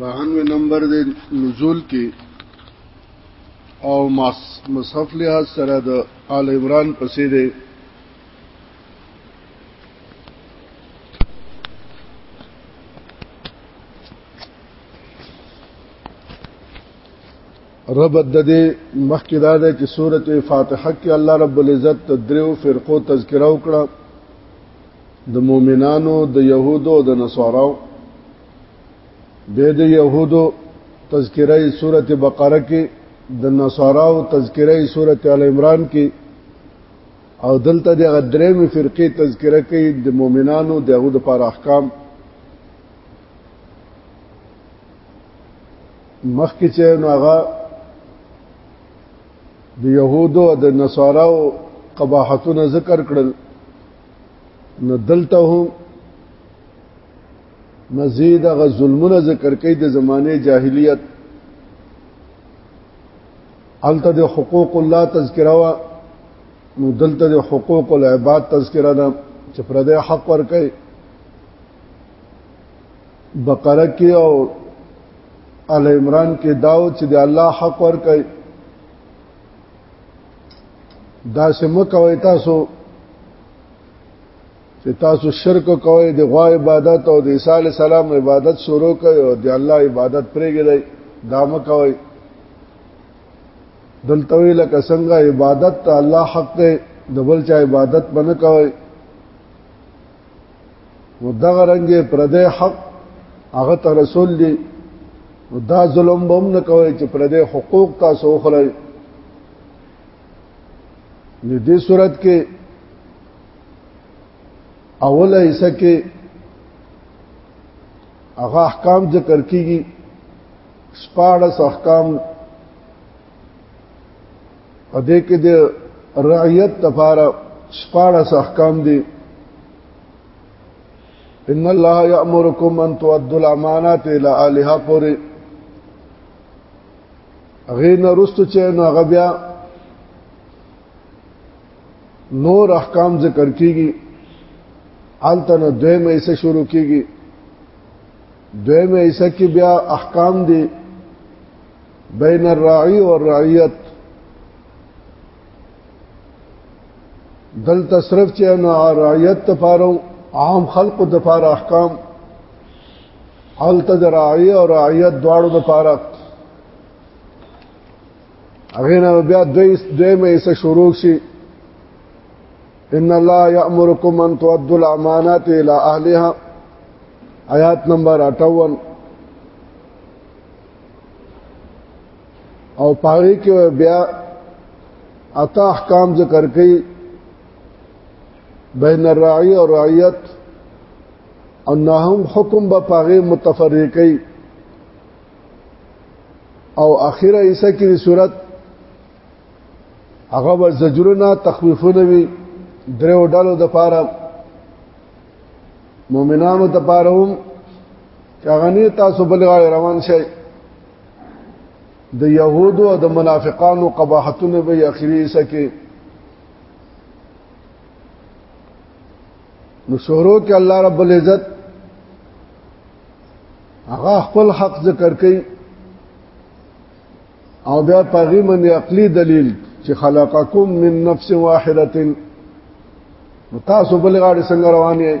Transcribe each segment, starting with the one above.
92 نمبر د نزول کې او مصحف له سره د آل عمران پسې ده رب د دې مخکې دا ده چې سورته فاتحه کې الله رب العزت د دریو فرقو تذکره وکړه د مؤمنانو د يهودو او د نصاراو به د يهودو تذکرہ سورته بقره کې د نصاراو تذکرہ سورته ال عمران کې او دلته د غدرېمې فرقې تذکرہ کې د مؤمنانو د يهود پر احکام مخکې چې نو هغه د يهودو او د نصاراو قباحتونه ذکر کړل نو دلته هم مزید غ ظلمونه ذکر کوي د زمانه جاهلیت الته د حقوق الله تذکره وا نو دلته د حقوق العباد تذکره ده چې پر دې حق ور کوي بقره کې او ال عمران کې داو چې د الله حق ور کوي دا سم کوي تاسو چې تاسو شرک کوي د غوا عبادت او د عیسی علی السلام عبادت شروع کوي او د الله عبادت پرېږدي دا م کوي دلته ویل کسنګ عبادت ته الله حق دی د بل چا عبادت بنه کوي نو دغه رنګه پردې حق هغه ته رسول دی نو دا ظلم به هم نه کوي چې پردې حقوق تاسو خورئ نو دې صورت کې اوله حصہ کې هغه احکام ذکر کیږي شپاړس احکام په دې کې د رعیت لپاره شپاړس احکام دي ان الله یامرکم ان تؤدوا الامانات الى اهلها پوری غیر نرستو چې نو هغه بیا نور احکام ذکر کیږي الته نو دویمه ایسه شروع کیږي دویمه ایسه کې بیا احکام دي بین الراعی و الرعیت دل تصرف چې نو رعیت تفارو عام خلق د فار احکام حال تدراعی او رعیت دواړو د فار هغه نه بیا دوی دوی مې څه شروع شي ان الله یامرکم ان تؤدوا الامانات الى اهلها آیات نمبر 58 او پاره کې بیا اتا احکام ذکر کړي بین الرعی او رعیت او نهم حکم به پاره متفرقي او اخیره ایسه کې صورت هغه ور زجرونه تخویفونه وي درو ډلو د پاره مؤمنانو د پاره هم چاغنی تاسو بل غاړه روان شئ د يهودو او د منافقانو قباحتونه به اخري سکه نو شورو کې الله رب العزت هغه خپل حق ذکر کوي او بیا پاغي من عقلي دلیل چې خلقکم من نفس واحده نو تاسو بل غاړي څنګه رواني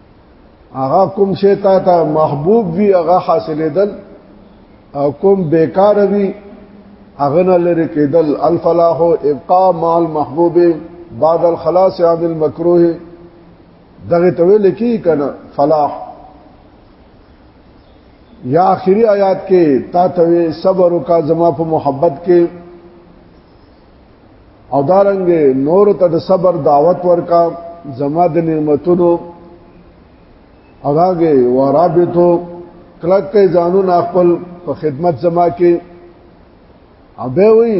هغه کوم شی تا ته محبوب وي هغه حاصلېدل او کوم بیکار وي هغه نه لري کېدل الفلاح ابقاء مع المحبوب بعد الخلاص عن المكروه دغه ته ویل کی کنه فلاح یا آخری آیات کې تا ته صبر کا زما په محبت کې او دارنګ نور ته د صبر دعوت ورکا زما د نعمتونو او هغه ورابطو کلک کې ځانون خپل په خدمت زما کې او به وی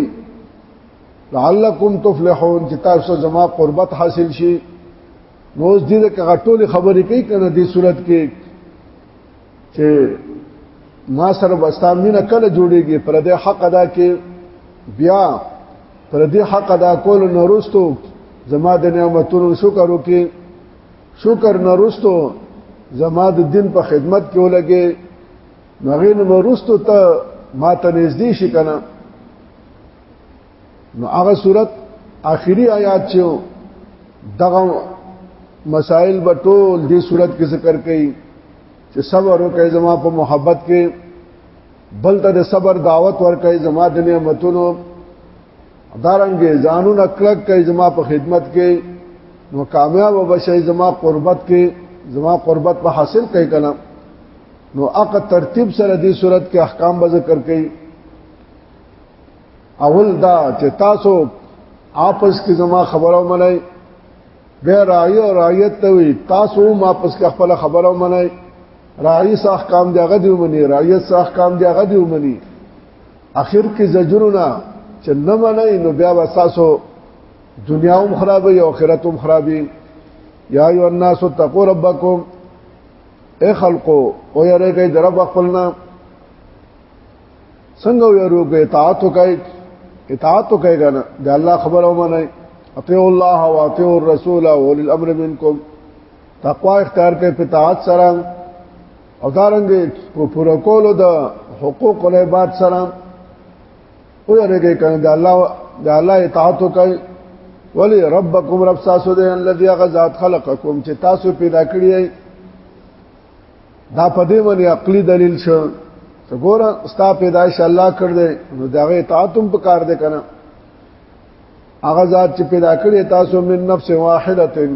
لعلکم تفلحون چې تاسو زما قربت حاصل شي نو دې د کغټول خبرې کوي کنه دې صورت کې چې ما سره بستا مینه کله جوړیږي پر دې حق ادا کې بیا پر دې حق ادا کول نورستو زما د نعمتونو شکر وکي شکر نورستو زما د دین په خدمت کې ولګي نغین نورستو ته ما ته نږدې شي کنه نو هغه صورت آخري آیات چې دغه مسائل به ټول دې صورت کې ذکر کړي چې صبر وکړئ زما په محبت کې بل ته د صبر دعوت ورکړئ زما د نعمتونو دارنګ ځانو نکلک کوي زما په خدمت کې نو کامیاب وبشي زما قربت کې زما قربت په حاصل کوي کلام نو اقا ترتیب سره دې صورت کې احکام به ذکر کړي اول دا چې تاسو آپس کې زما خبرو منئ بیا رای او رایت ته وي تاسو هم آپس کې خپل خبرو منئ رای صاح کام دی هغه دی ومني رایت صاح کام دی هغه دی ومني اخر کې زجرونه چې نه منئ نو بیا وساسو دنیا هم خرابه او آخرت هم خرابه یا ایو الناس تقوا ربکم اے خلقو او یاره کوي درب خپلنا څنګه ویرو کې اطاعت وکړي اطاعت وکړي کنه د الله خبره ومنه اطیع الله او اطیع الرسول او اول الامر منکم تقوا اختیار کړئ په اطاعت سره او دارنګ په پوره کولو د حقوق او عبادت سره او یریږي کنه د الله د الله اطاعت وکړي ولی ربکم رب تاسو دې الذي غزاد خلقکم چې تاسو پیدا کړی دا په دې باندې عقلي دلیل شو ته ګور ستا پیدایش الله کړ دې نو داغه اطاعت هم پکار دې کنه هغه ذات چې پیدا کړی تاسو من نفس واحده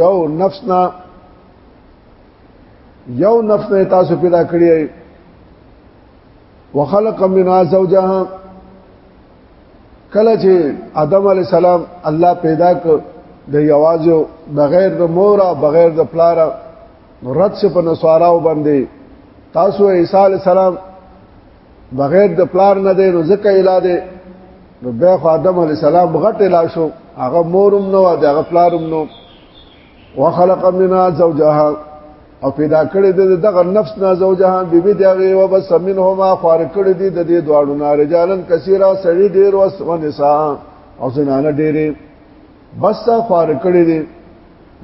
یو نفس نه یو نفس نه تاسو پیدا کړی وخلق منها زوجها کله چې آدم علی السلام الله پیدا کړ د یوازو بغیر د مور او بغیر د پلار نو رد څه په نسواراو باندې تاسو عیسی علی السلام بغیر د پلار نه دی نو ځکه اله دی نو بیا خو آدم علی السلام غټ اله شو هغه مورم نو هغه پلارم نو وخلق منها زوجها او پیدا کړی د دغه نفس نه زوجها بیبي دغه او بس منهما خور کړی دی د دې دواړو نه رجالن کثیره سړي ډیر وس ونساء او زنانه ډیره بس خور کړی دی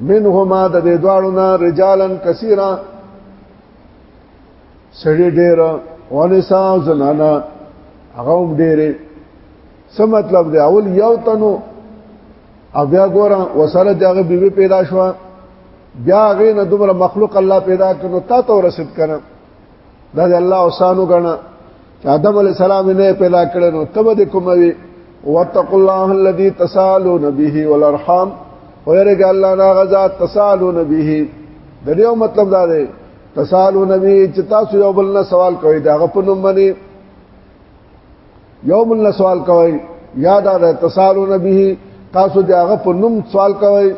منهما د دې دواړو نه رجالن کثیرا سړي ډېر ونساء زنانا هغه هم ډېرې څه مطلب دی اول یو تنو او بیا ګوره وسره دغه بیبي پیدا شو بیا غې نه دومره مخلوق الله پیدا کړو تا ته ورسید کړم دا د الله اوسانو غنا آدم علی السلام نه پیدا کړو نو تبه د کوموي واتقوا الله الذي تسالون به والارحام ويرګ الله نا غزا تسالون به د دې مطلب دا دی تسالون به چې تاسو یو بل نه سوال کوئ دا غو په نوم باندې یو بل نه سوال کوئ یاد را تسالون به تاسو دا غو په نوم سوال کوئ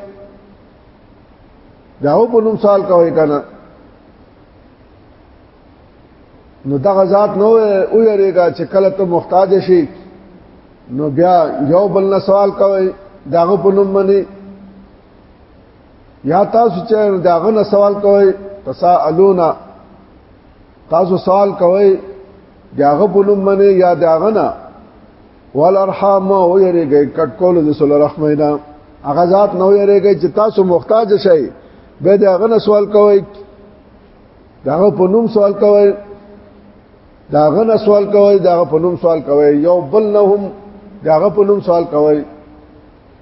دا غو په نوم سوال کوئ کنه نو دغه ذات نو او یریګا چې کله ته محتاج شي نو بیا یو بل نه سوال کوي داغه په نوم باندې یا تاسو چې داغه نه سوال کوي تسالونا تاسو سوال کوي داغه په نوم باندې یا داغه نه والارحام او یریګا کټ کول د سول رحمینا هغه ذات نو یریګا چې تاسو محتاج شئ به داغه نه سوال کوي داغه په نوم سوال کوي داغه نه سوال کوي داغه په نوم سوال کوي یو بل نه هم داغه په نوم سوال کوي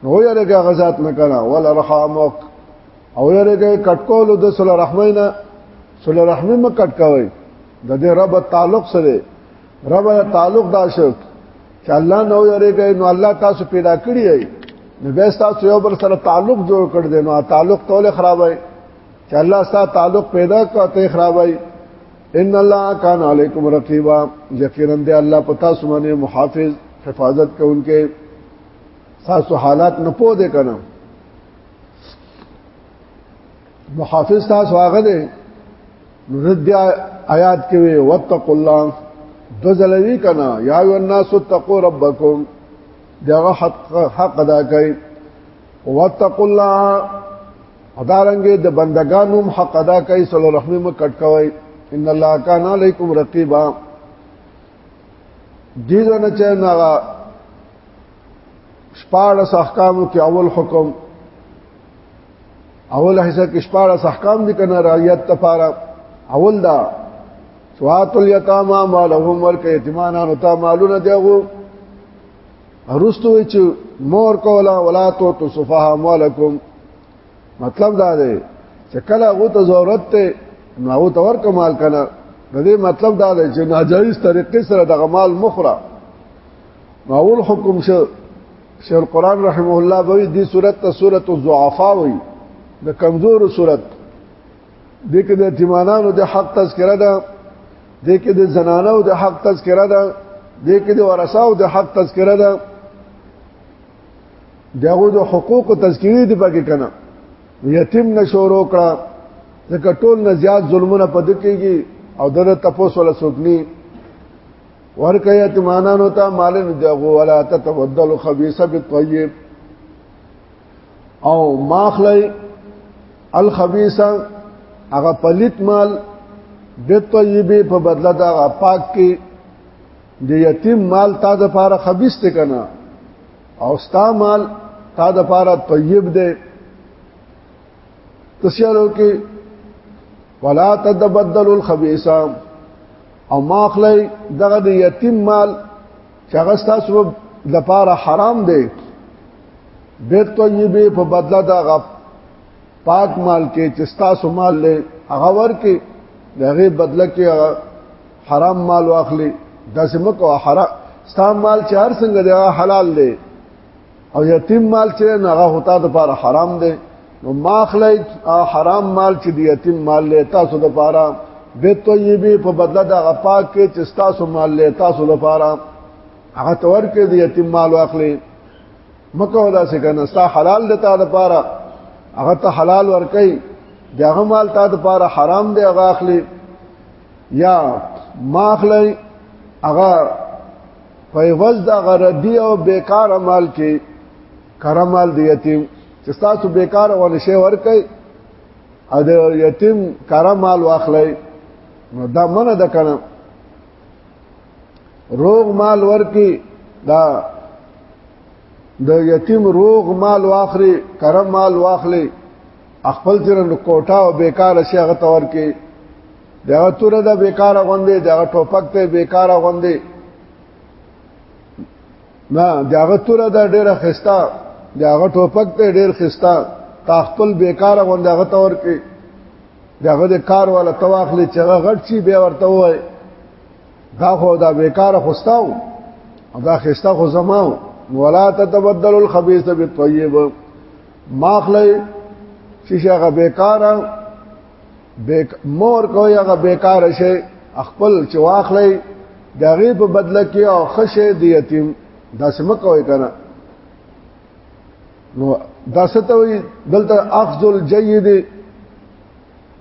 نو یې غزات نه کړه ولا رحمک او یې کټکول د صلی رحمینا صلی رحمی م کټکوي د دې رب تعلق سره رب تعلق دا شو چې الله نو یې نو الله تاسو پیدا کړی نو بیا تاسو یو بل سره تعلق جوړ کړ دې نو تعلق توله خرابای چې الله ستاسو تعلق پیدا کړ ته خرابای ان الله کان علیکم رقیبا یقینا دی الله پتا سمانه محافظ حفاظت کوونکې تاسو حالات نه پوه دې کنه محافظ تاسو هغه دی رد آیات کې وي واتقوا الله دزلوی کنا یا ایو الناس اتقوا ربکم دغه حق حق ادا کړئ واتقوا الله ادارنګ د بندگانو حق ادا کوي صلی الله علیه وسلم کټ کوي ان الله کان علیکم رقیبا دې ځنه چې ناغه شپاړس احکامو کې اول حکم اول حصہ کې شپاړس احکام دي کنه رعیت لپاره اول دا سوات الیتاما مالهم ورکه یتیمانانو ته مالونه دیغو ارستو چې مور کولا ولا تو تو صفها مالکم مطلب دا دی چې کله غو ته ضرورت ته نو هغه تور کمال کنه د دې مطلب دا دی چې ناجایز طریقې سره د غمال مخره ماول حکم شو شیخ القران رحمه الله به دې صورت ته صورت الضعفاء وي د کمزور صورت دې کې د یتیمانو د حق تذکره ده دې کې د زنانو د حق تذکره ده دې کې د ورثاو د حق تذکره ده دغه د حقوق تذکری دی پکې کنه یتیم نشورو کړه ځکه ټول نه زیات ظلمونه پد کېږي او دغه تپوس ولا سوکني ورکه یتیمانانو ته مال نه دغه ولا تتبدل خبيث بالطيب او ماخلی الخبيثه هغه پلیت مال به طیبه په بدله دا پاک کې د یتیم مال تا د پاره خبيث ته کنه او ستا مال تا د پاره طیب دی تسیالو کې ولا تتبدل الخبيثه او ماخلی دغه د یتیم مال چې هغه تاسو لپاره حرام دی به طیبه په بدله دا غ پاک مال کې چې تاسو مال له هغه ور کې دغه بدله کې حرام مال واخلي داسې مکو حرام ستا مال چې هر څنګه دی حلال دی او یتیم مال چې هغه هوتا د پاره حرام دی نو ماخلی حرام مال چې دی یتیم مال له تاسو د پاره به طیبه په بدله د غپاک کې چې تاسو مال له تاسو د پاره هغه تور کې دی یتیم مال واخلي مکه دا څه کنه ستا حلال د تا د پاره هغه ته حلال ورکي دغه مال تا د پاره حرام دی هغه اخلي یا ماخلی هغه په عوض د غردی او بیکار مال کې کرمال دی یتیم چې تاسو بیکار او نشه ورکي ا د یتیم کرمال واخلای نو دا منه د کنه روغ مال ورکی دا د یتیم روغ مال واخلي کرم مال واخلي خپل ځرن کوټه او بیکار شي هغه تور کې دا توره د بیکاره غوندې دا ټوپک ته بیکاره غوندې نه داغه توره د ډیره خستا داغه ټوپک ته ډیر خستا تا خپل بیکاره غوندې هغه تور کې داغه د کار والا تواخلې چې هغه غټ شي به ورته وای دا خو دا بیکاره خستاو دا خستا خو زماو ولا تتبدل الخبيث بالطيب ماخلی چې هغه بیکاره بیک مور کوي هغه بیکار شي خپل چې واخلي د غي په بدله کې او خشه دی یتیم دا سم کوي کنه نو دا ستوي دلته اخذ الجید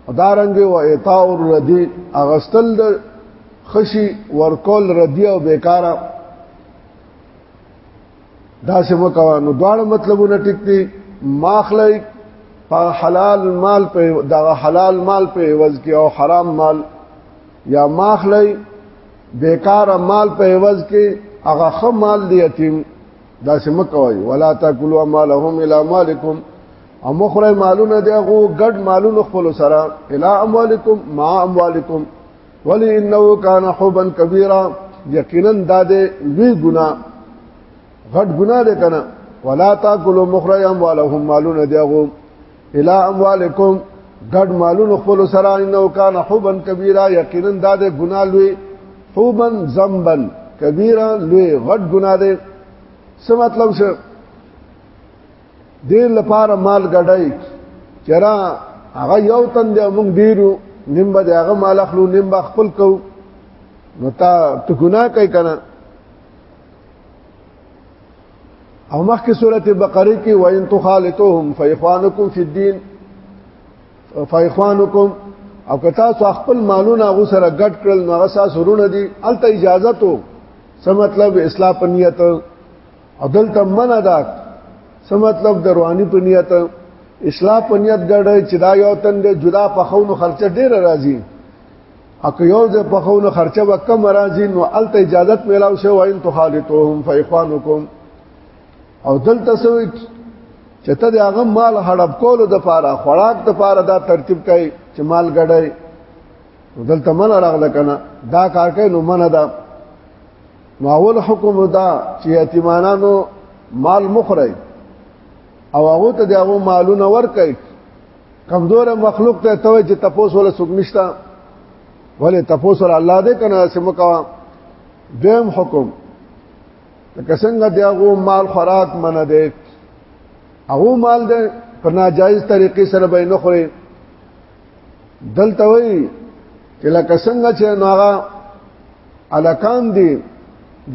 ادارنګ او اعطاء الردی اغستل د خشي ورکول ردی او بیکاره دا سم وکوا نو دواړه مطلبونه ټیک دي ماخلی په حلال مال په دا حلال مال په عوض کې او حرام مال یا ماخلی بیکار مال په عوض کې هغه خ مال دی یتیم دا سم کوي ولا تاكلوا مالهم الى مالكم او مخره مالونه دی غو ګډ مالونه خپل سره الى اموالکم ما اموالکم ولی انه کان حبا کبیره یقینا دا دې لوی ګنا غټ ګنا دې کنه ولا تاکلوا مخرج اموالهم مالون دیغو الا اموالکم غټ مالون خپل سره انه کان حبا کبیره یقینا دا دې ګنا لوی حبا ذنبا کبیره لوی غټ ګنا دې څه مطلب شه دې لپاره مال ګډای چرا هغه یو تن دی موږ دیرو نیم به هغه مال اخلو نیم به خپل کو نو تا ته ګناه کوي کنه او مخکې سورته بقره کې وان تخالطوهم فاخوانکم فی الدین فاخوانکم او که تاسو خپل مالونه غو سره ګډ کړل نو هغه تاسو رونه دي الته اجازه ته څه مطلب اصلاح پنیت عدل ته منع ده څه مطلب دروانی په نیت اصلاح په نیت ګړې چې دا یو تن دې جدا په خونو خرچه ډیر راځي اکه یو ځې په خونو خرچه وکم راځي نو الته اجازه ملاو شو وین تخالطهم فاخوانکم او دلته سوي چې ته د هغه مال هړب کولو د پاره خوراک د پاره دا ترتیب کوي چې مال ګړې دلته من راغله کنه دا کار کوي نو من ده نو اول حکم دا چې یتیمانانو مال مخره او هغه ته دغه مالونه ورکړي کمزور مخلوق ته ته چې تپوس ولا سګ نشتا ولې تپوس ولا الله دې کنه سم کا دیم حکم لکه څنګه دغه مال خوراک منه دې هغه مال دې په ناجایز طریقې سره به نه خوري دلته وایي چې لکه څنګه چې نو هغه الکان دی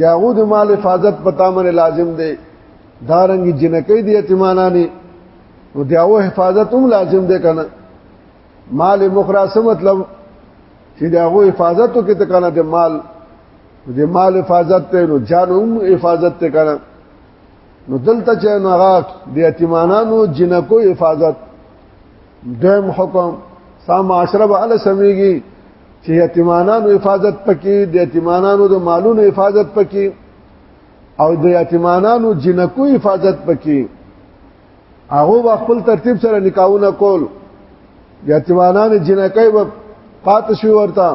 داغو د مال حفاظت پتا من لازم دی دارنګ جنکې دی یتیمانانی نو داغو حفاظت هم لازم دی کنه مال مخرا څه مطلب چې داغو حفاظت کې ته کنه د مال د مال حفاظت ته نو جان هم حفاظت ته کنه نو دلته چې نو هغه د یتیمانانو جنکو حفاظت دیم حکم سام عشره به ال سميږي چې یتیمانانو حفاظت پکې د یتیمانانو د مالونو حفاظت پکې او د یتیمانانو جنکو حفاظت پکې هغه خپل ترتیب سره نکاحونه کول یتیمانان جنکای و پات شو ورته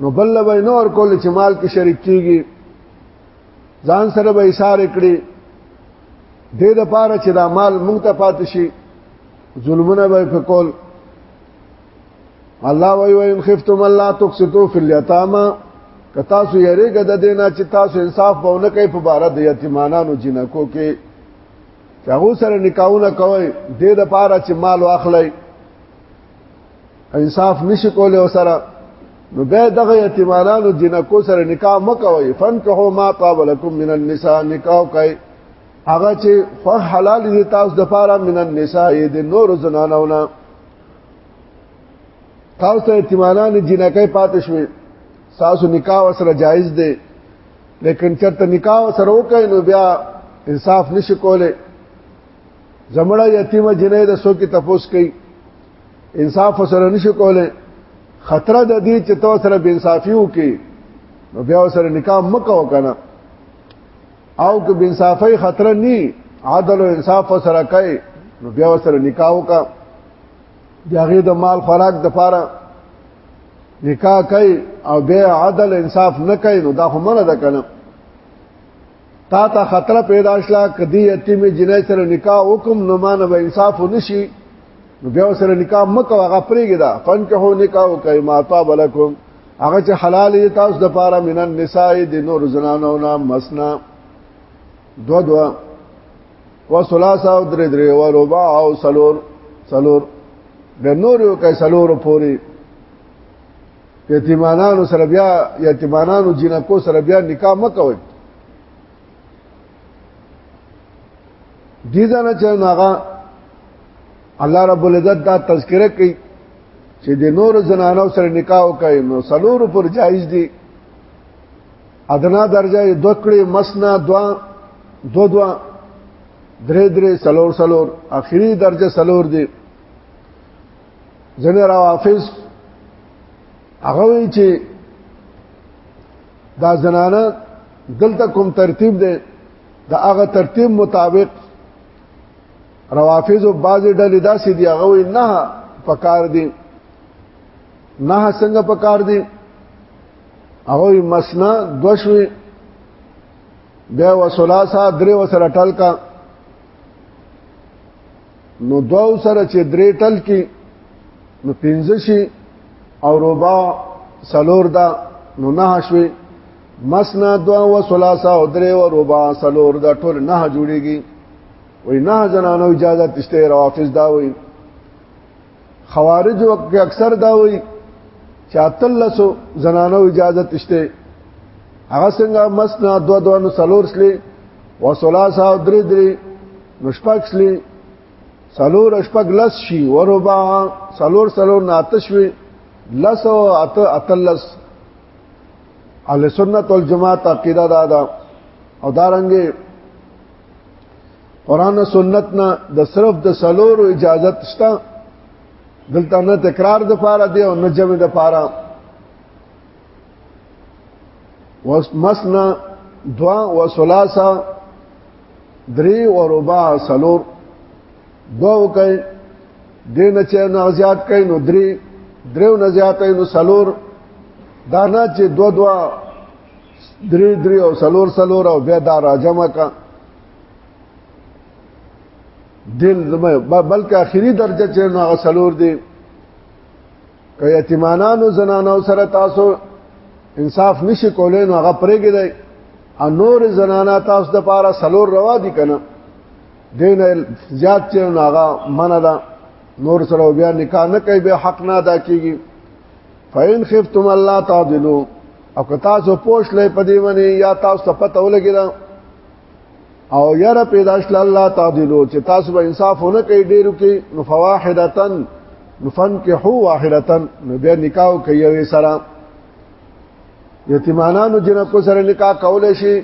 نو بل به نور کول چې مال کې شریک کیږي ځان سره به اشاره کړی د دې لپاره چې دا مال مونږ ته پات شي ظلمونه به په کول الله وی وی ان خفتم الله تقسطو فی الیتاما که تاسو یریګه د دینا چې تاسو انصاف بونه کوي په بار د یتیمانانو جنکو کې چاغو سره نکاحونه کوي د دې لپاره چې مال واخلي انصاف نشي کولای او سره نو به دغه یتیمانانو جنکو سره نکاح مکوي فن کهو ما طاب لكم من النساء نکاح کوي هغه چې خو حلال دي تاسو د لپاره من النساء د نور زنانونه تاسو ته اعتمادان جنکه پاتې شوې تاسو نکاح سره جایز دی لیکن چرته نکاح سره وکړي نو بیا انصاف نشي کوله زمړه یتیمه جنې د سو کې تپوس کوي انصاف سره نشي کوله خطر د دې چې تو سره بے انصافي وکي نو بیا سره نکاح مکو کنه او که بے انصافی خطر نی عدل او انصاف سره کوي نو بیا سره نکاح وکا دغه د مال خوراک د پاره نکاح کوي او بیا عدل انصاف نه کوي نو دا هم نه ده کنه تا ته خطر پیدا شلا کدی یتیم جنې سره نکاح وکم نو مان به انصاف ونشي نو بیا سره نکاح مکو هغه پرېګی دا فنکحو نکاح کوي ما طاب لكم هغه چې حلال دي تاسو د پاره من النساء د نور زنانو نه مسنا دو دو و ثلاثه او درې درې و ربع او سلور سلور د نور یو کې سلور پوری یتیمانانو سره بیا یتیمانانو جنکو سره بیا نکاح مکوئ دي دا نه چې هغه الله رب العزت دا تذکرہ کوي چې د نور زنانو سره نکاح وکړي نو سلور پر جایز دي ادنا درجه دوکړي مسنا دوا دو دوا درې درې سلور سلور اخري درجه سلور دي ځنه راوافز هغه وی چې دا زنانه دلته کوم ترتیب دی د هغه ترتیب مطابق روافض او بعض ډلې داسې دی هغه وي نه پکار دي نه څنګه پکار دي هغه مسنا دوشوي بیا وسلاسا درې وسره ټل کا نو دو سره چې درې ټل کې نو پنځه شي او ربع سلور دا نو نه شوي مسنا دوا و ثلاثه او درې و ربع سلور دا ټول نه جوړيږي وای نه زنانو اجازه تشته روافض دا وای خوارج وقت کې اکثر دا وای چې اتلسو زنانو اجازه تشته هغه څنګه مسنا دوا دوا نو سلور سلی و ثلاثه او درې درې نو شپږ سلی سلور شپږ لس شي وربا سلور سلور نه آتش وي لس او ات اتلس اهل سنت والجماعت عقیده دا ده او دارنګي قران او سنت نه د صرف د سلور اجازت شته دلته نه تکرار د پاره دی او نه جمع د پاره ومسنا دوا وثلاثه درې او ربع سلور دوا کوي دین چې نه زیات کوي نو درې درو نه زیات نو سلور دانا چې دو دوا درې درې او سلور سلور او بیا دا راجمه کا دل زما بلکې اخیری درجه چې نو سلور دی که یتیمانانو زنانو سره تاسو انصاف نشي کولای نو هغه پرېږي دی ا نور زنانا تاسو د پاره سلور روا دي کنه دین زیات چې هغه منه ده نور سره بیا نکاح نه کوي به حق نه ادا کیږي فین خفتم الله تعذلو او که تاسو پوښ لې پدیونه یا تاسو پته ولګی او یره پیدا شل الله تعدلو چې تاسو به انصاف نه کوي ډیرو کې نو فواحدتن نو فن کې هو واحدتن نو بیا نکاح کوي سره یتیمانانو جنکو سره نکاح کول شي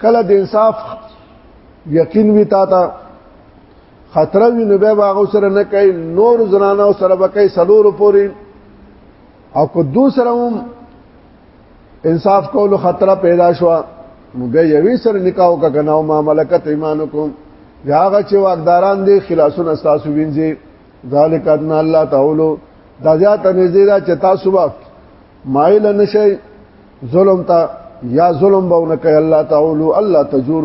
کله د انصاف یقین وی تا ته خطر وی نو به باغ سره نه کوي نور زنانه سره به کوي سلور پوری او کو دوسره هم انصاف کولو خطر پیدا شو موږ یوې سره نکاح وکړو ما ملکت ایمانکم یاغه چې واقداران دي خلاصون استاسو وینځي ذالک ان الله تعالی دا زیات نږدې دا چې تاسو وخت مایل نشئ ظلم ته یا ظلم بونه کوي الله تعالی الله تجور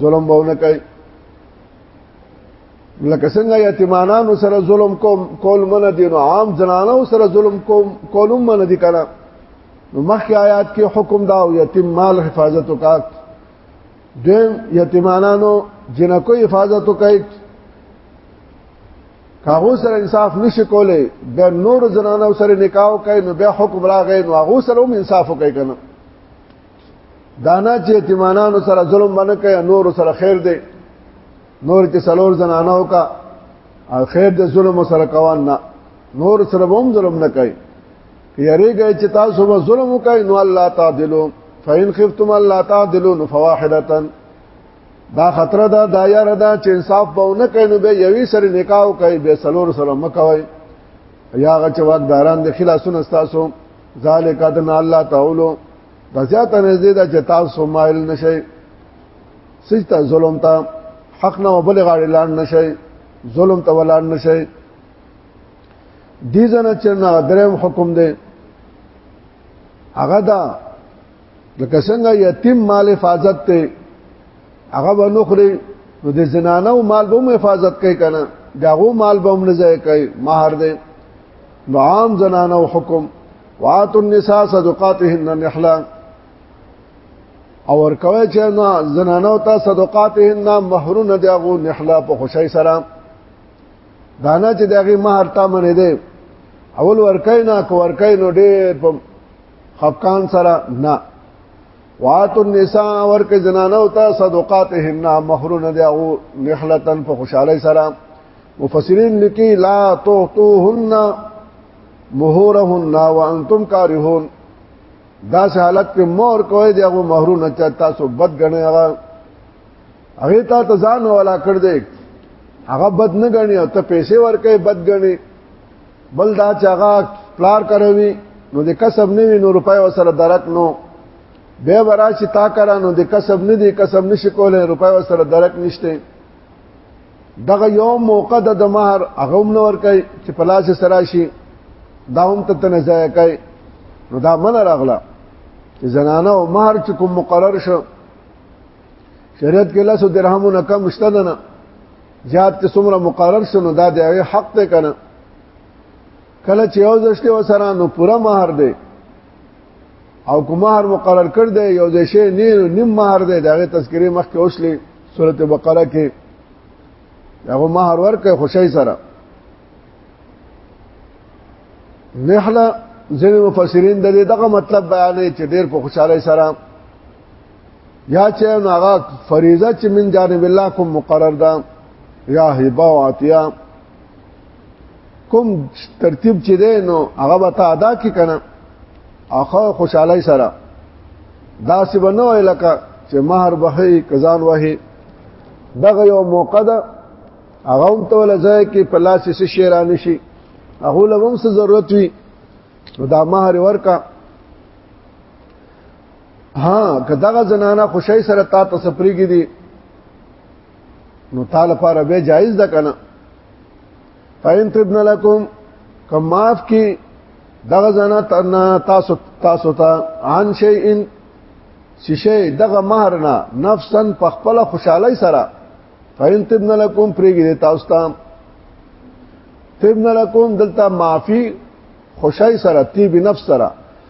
ظلم بونه کوي لکه څنګه یتیمانانو سره ظلم کوم کول من دي نو عام زنانو سره ظلم کوم کولم من دي کنه نو مخکې آیات کې حکم دا او یتیم مال حفاظت وکات دیم یتیمانانو جنکو حفاظت وکای کاغو سره انصاف نشي کولای د نور زنانو سره نکاح کوي نو بیا حکم راغی نو هغه سره هم انصاف کوي کنه دانا چې یتیمانانو سره ظلم باندې کوي نور سره خیر دی نور کې سلور زنانه وکا او خیر د ظلم سره کوان نه نور سره هم ظلم نه کوي یری گئے چې تاسو به ظلم وکای نو الله تعالی فین خفتم الله تعالی نو فواحدتن دا خطر دا دا یار دا چې انصاف به نه کینو به یوی سره نکاح کوي به سلور سره مکوي یا غچ واقداران د خلاصون استاسو ذالک ادنا الله تعالی دا زیاته نږدې ده چې تاسو مایل نشئ سجته ظلم ته حق نه وبل غاړي لاړ نشئ ظلم ته ولاړ نشئ دې ځنه چې نه دریم حکم دی هغه دا لکه څنګه یتیم مال حفاظت ته هغه ونخري نو د زنانه او مال به حفاظت کوي کنه داغو مال به هم نه ځای کوي مہر دې نو عام زنانه او حکم وات النساء صدقاتهن نحلا او ور کوي چې نه زنانه او ته صدقاتهن مہرونه داغو نحلا په خوشي سره دانا چې دغه مہر تا منې دې اول ورکای نه کو ورکای نو ډېر په خفقان سره نه وات النساء ورکه زنانه او ته صدقاتهن مہرون دی او نحلتن په خوشاله سره مفسرین لکی لا توتوهن مہورهن وانتم کارهون دا سه حالت کې مور کوی دی هغه مہرون چا تاسو بد غنی هغه هغه تا ته ځان ولا کړ دې هغه بد نه غنی او ته پیسې ورکې بد غنی بل دا چې هغه پلار کروي نو د کسب نه وي نو روپۍ وسره درک نو به ورا چې تا کرا نو د کسب نه دی کسب نشي کولای روپۍ وسره درک نشته دغه یو موقع د مہر هغه هم نور کوي چې پلاس سره شي دا هم ته تنزه کوي نو دا من راغله چې زنانه او مہر چې کوم مقرر شو شریعت کې لاسو درهمونه کم شته نه زیات کې څومره مقرر شنو دا د هغه حق دی کنه کله چې یو ځشته وسره نو پوره مہر دی او کوم مہر مقرر کړ دی یو ځشې نه نیم مہر دی دا غي تذکری مخ کې اوسلې سورته بقره کې هغه مہر ورکه خوشی سره نحله ځینې مفسرین د دې دغه مطلب بیانې چې ډېر په خوشاله سره یا چې هغه فریضه چې من جانب الله کوم مقرر ده یا هبه او عطیه کوم ترتیب چې ده نو هغه به تا ادا کی کنه اخو خوشحالي سره دا سی بنو الکه چې مہر به کزان وه دغه یو موقع ده هغه هم ته لځه کې پلاسې سي شیران شي هغه لوم څه ضرورت وي نو دا مہر ورکا ها کداغه زنانه خوشی سره تا تسپری کی دي نو تعالی لپاره به جایز ده کنه فین تبن لکم کماف کی دغه زنه تاسو تاسو ته عن شیء شیشه دغه مہر نه نفسا پخپل خوشحالي سره فین تبن لکم پریګی تاسو ته تبن لکم دلته معافی خوشحالي سره تی بنفس سره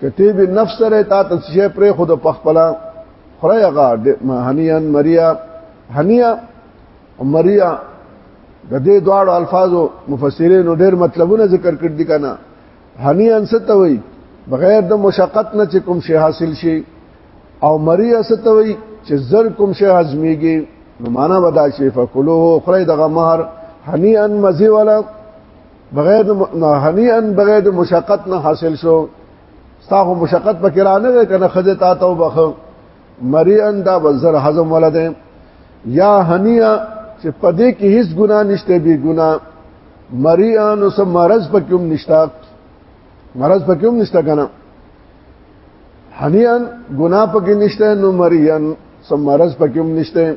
کته به نفس سره تا ته شي پر خود په خپل خړیغه هنیان مریا هنیا او مریا د دې دواړو الفاظو مفسرینو ډېر مطلبونه ذکر کړ دي کنه هنیان ستوي بغیر د مشقت نه چې کوم شی حاصل شي او مریا ستوي چې زر کوم شی هضميږي نو معنا ودا شي فکلوه خړی دغه مہر هنیان مزي ولا بغیر نه هنيئا بغیر د مشقت نه حاصل شو ستاسو مشقت پکې را نه وې کنه خځه تا ته وبخو مریئا دا بزر حزم ولده یا هنيئا چې پدې کې هیڅ ګنا نشته بي ګنا مریئا نو سم مرز پکې هم نشته مرز پکې هم نشته کنه هنيئا ګنا پکې نشته نو مریئا سم مرز پکې هم نشته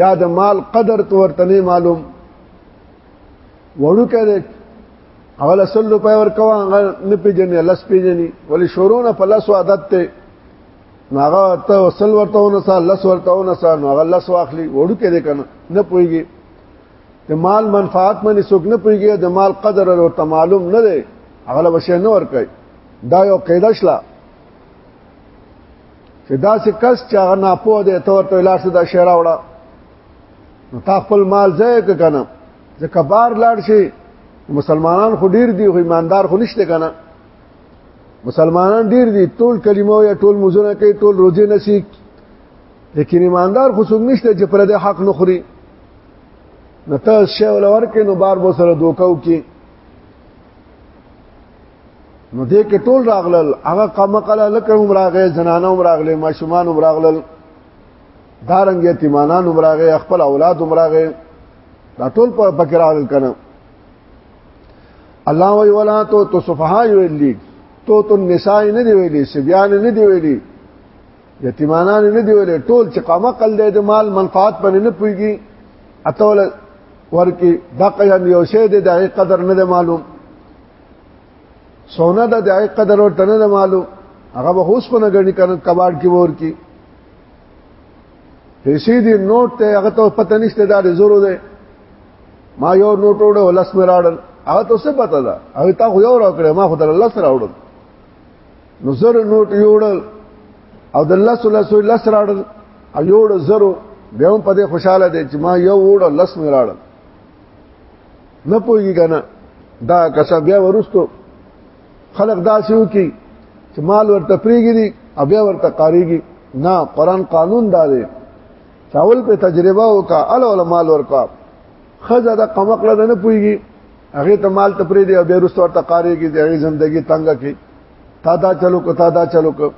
یا د مال قدر تو ورته نه معلوم وړو کړي اول اصل روپے ورکو هغه نه پیژنې لس پیژنې ولی شورونه په لاسو عادت ته هغه ته اصل ورته ونه سا لس ورته ونه سا نو هغه لس واخلي وړو کړي کنه نه پويږي د مال منفعت منې څوک نه پويږي د مال قدر ورته معلوم نه دی هغه بشه نه ور کوي دا یو قاعده شله چې دا څه کس چې هغه ناپوه دی ته ورته لاړ شو دا شعر راوړه نو تا خپل مال ځای که کنه ځکه کبار لاړ شي مسلمانان خو ډیر دي خو ایماندار خو نشته کنه مسلمانان ډیر دي ټول کلمو یا ټول مزونه کوي ټول روزي نسی لیکن ایماندار خو څوک نشته چې پر دې حق نخوري نو ته شی ولور کې نو بار بو سره دوکاو کې نو دې کې ټول راغلل هغه قمقل لکه هم راغې زنانه هم راغلې ماشومان هم راغلل دارنګ یتیمانان هم راغې خپل اولاد هم راغې دا ټول په پکې راغلل کنه الله وی ولا تو تو صفها ویلی تو تو نساء نه دی ویلی سبیان نه دی ویلی یتیمانان نه دی ویلی ټول چې قمقل دې د مال منفعت باندې نه پويږي اتول ورکی دقه یو شی د دې قدر نه معلوم سونه د دای قدر او تنه نه معلوم هغه به اوس په نګړنی کنه کباړ کې ور کې پیسې دې نوټ ته هغه ته پته نشته دا زورو ده ما یو نوټ وړ ولس مې راړل هغه ته څه پته ده هغه تا خو یو راکړې ما خو در الله سره وړل نو زر نوټ یوړل او د الله صلی الله لس راړل او یوړ زرو بیا هم په خوشاله دي چې ما یو وړ لس مې راړل نه پوهیږي کنه دا کسب بیا ورستو خلق داسې وکي چې مال ورته پریږي دي او بیا ورته قاریږي نه قران قانون دا دی چاول په تجربه وکا ال علماء ورکا خزه د قمقله نه پويږي هغه ته مال تپری دی او بیا ورته ورته قاریږي د ژوندۍ تنګه کی تا دا چلو کو تا دا چلو کو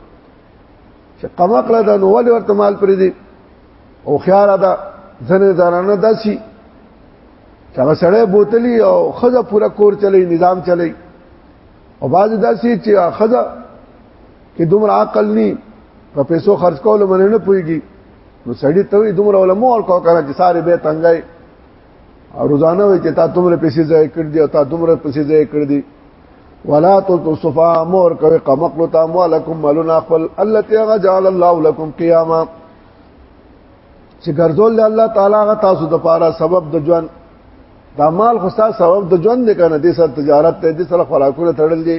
چې قمقله د نو ول ورته مال پری دی او خیال ده ځنه زنانه داسي چې هغه سړی بوتلی او خزه پورا کور چلی نظام چلی او باز داسي چې خزه کې دومره عقل ني په پیسو خرج کول منه نه پويږي نو سړی ته دومره علماء ور کو کنه چې ساره به تنګای او روزانه وي چې تا دومره پیسې ځای کړ دي او تا دومره پیسې ځای کړ دي ولا تتصفا مور کوي قمقلو تاموالکم ملنا خپل التي جعل الله لكم قياما چې ګرځول الله تعالی غ تاسو د پاره سبب د ژوند دا مال خو تاسو سبب د ژوند دی کنه د سر تجارت ته د سره خوراکونه تړل دي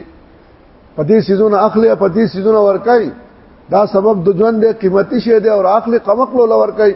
په دې سيزونه اخلي په دې سيزونه ورکای دا سبب د ژوند دی قیمتي شی دی او اخلي قمقلو لور کوي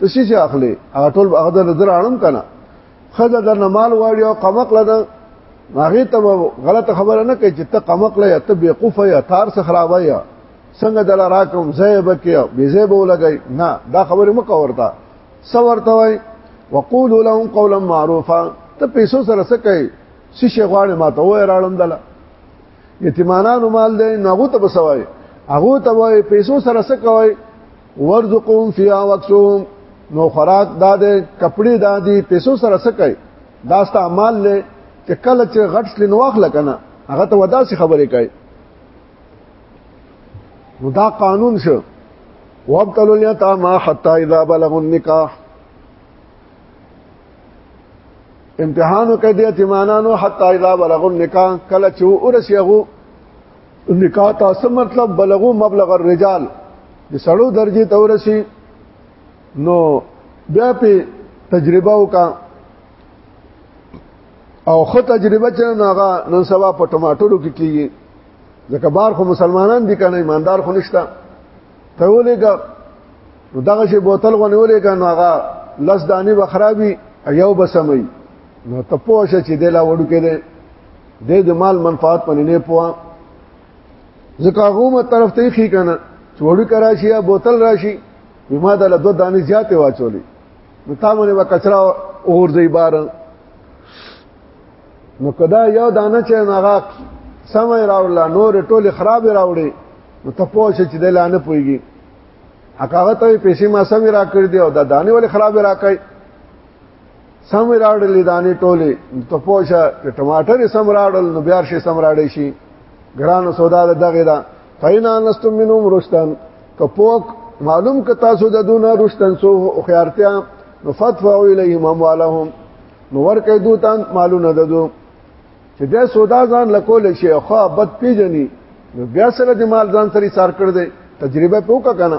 ته شي چې اخلي هغه ټول هغه د نظر اړم کنه خزه د نمال واړی او قمق لده هغه ته غلطه خبره نه کوي چې ته قمق لې ته بیقوف یا تار څخه خراب یا څنګه دل راکم زیب کې به زیب ولګي نه دا خبره مکو ورته سورته وای وقولوا لهم قولا معروفا ته پیسو سره څه کوي سی شي غواړي ما ته وای راړم دلا یتیمانانو مال دی نو هغه ته بسوي هغه ته وای پیسو سره څه کوي ورزقهم فيها وقسهم نو خوراک دادې کپڑے دادي پیسو سره سکه دا ست اعمال له چې کله چې غټ سلین واخل کنه هغه ته ودا سي خبرې کوي نو دا قانون شو وابتلوا اليتامى حتى اذا بلغوا النکاح امتحان وکړ دي یتیمانانو حتى اذا بلغوا النکاح کله چې ورسیغو نکاح تاسو مطلب بلغو مبلغ الرجال د سړو درجه ته ورسی نو بیا په تجربه وکا او خو تجربه چې ناغه نن سبا په ټماټرو کې کیږي ځکه بار خو مسلمانان دي کنه ایماندار خو نشته ته ولېګا نو دغه شی بوتل غونې ولېګا نو هغه لس دانی بخرابي یو بسمي نو ته پوه شې چې دلا وړو کې ده دې د مال منفعت باندې نه پوا ځکه هغه مو طرف ته خې کنه چوړی کرا شي یا بوتل راشي بما د لدو دانې زیاتې واچولې نو تا باندې وا کچرا اور ځای بار نو کدا یو دانه چې ناغه سم راوړل نور ټول خراب راوړي نو ته پوه چې د لانه پويږي حقاقت پیسې ما سم را کړ دی او دا دانه ولې خراب را کړی سم راړلې دانې ټوله ته پوښه چې ټماټر سم راړل نو بیا شي سم راړې شي ګران سودا دغه دا فینا نستم منهم رشتن کپوک معلوم ک تاسو د دونه رشتن سو خيارتیا نو فتوا الیهم اموالهم نو ورکه دوتان مالونه ددو چې د سودا ځان لکول شي خو بد پیجنی نو بیا سره د مال ځان سره سار کړ دې تجربه پوکا کنه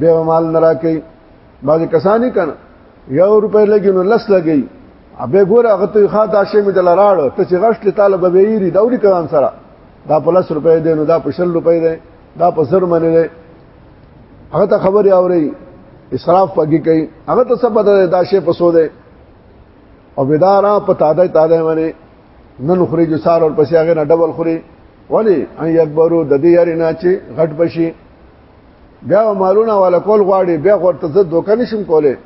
به مال نه راکې بعض کسانی کنه یو روپۍ لګي نو لس لګي ابه ګور هغه ته خا دا شی می دل راړ ته چې غشت طالب به یری دا ولي کړم سره دا په لس روپۍ دی نو دا په شل روپۍ دی دا په سر منی دی هغه ته خبري اوري اسراف پګي کوي هغه ته سب بدل دا شی په سو دی او بدارا په تاده تاده باندې نن خوري جو سار اور پسې هغه نه ډبل خوري ولی ان یکبرو د دې یاري نه چې غټ بشي بیا مالونه والا کول غواړي بیا ورته زه دوکه نشم کوله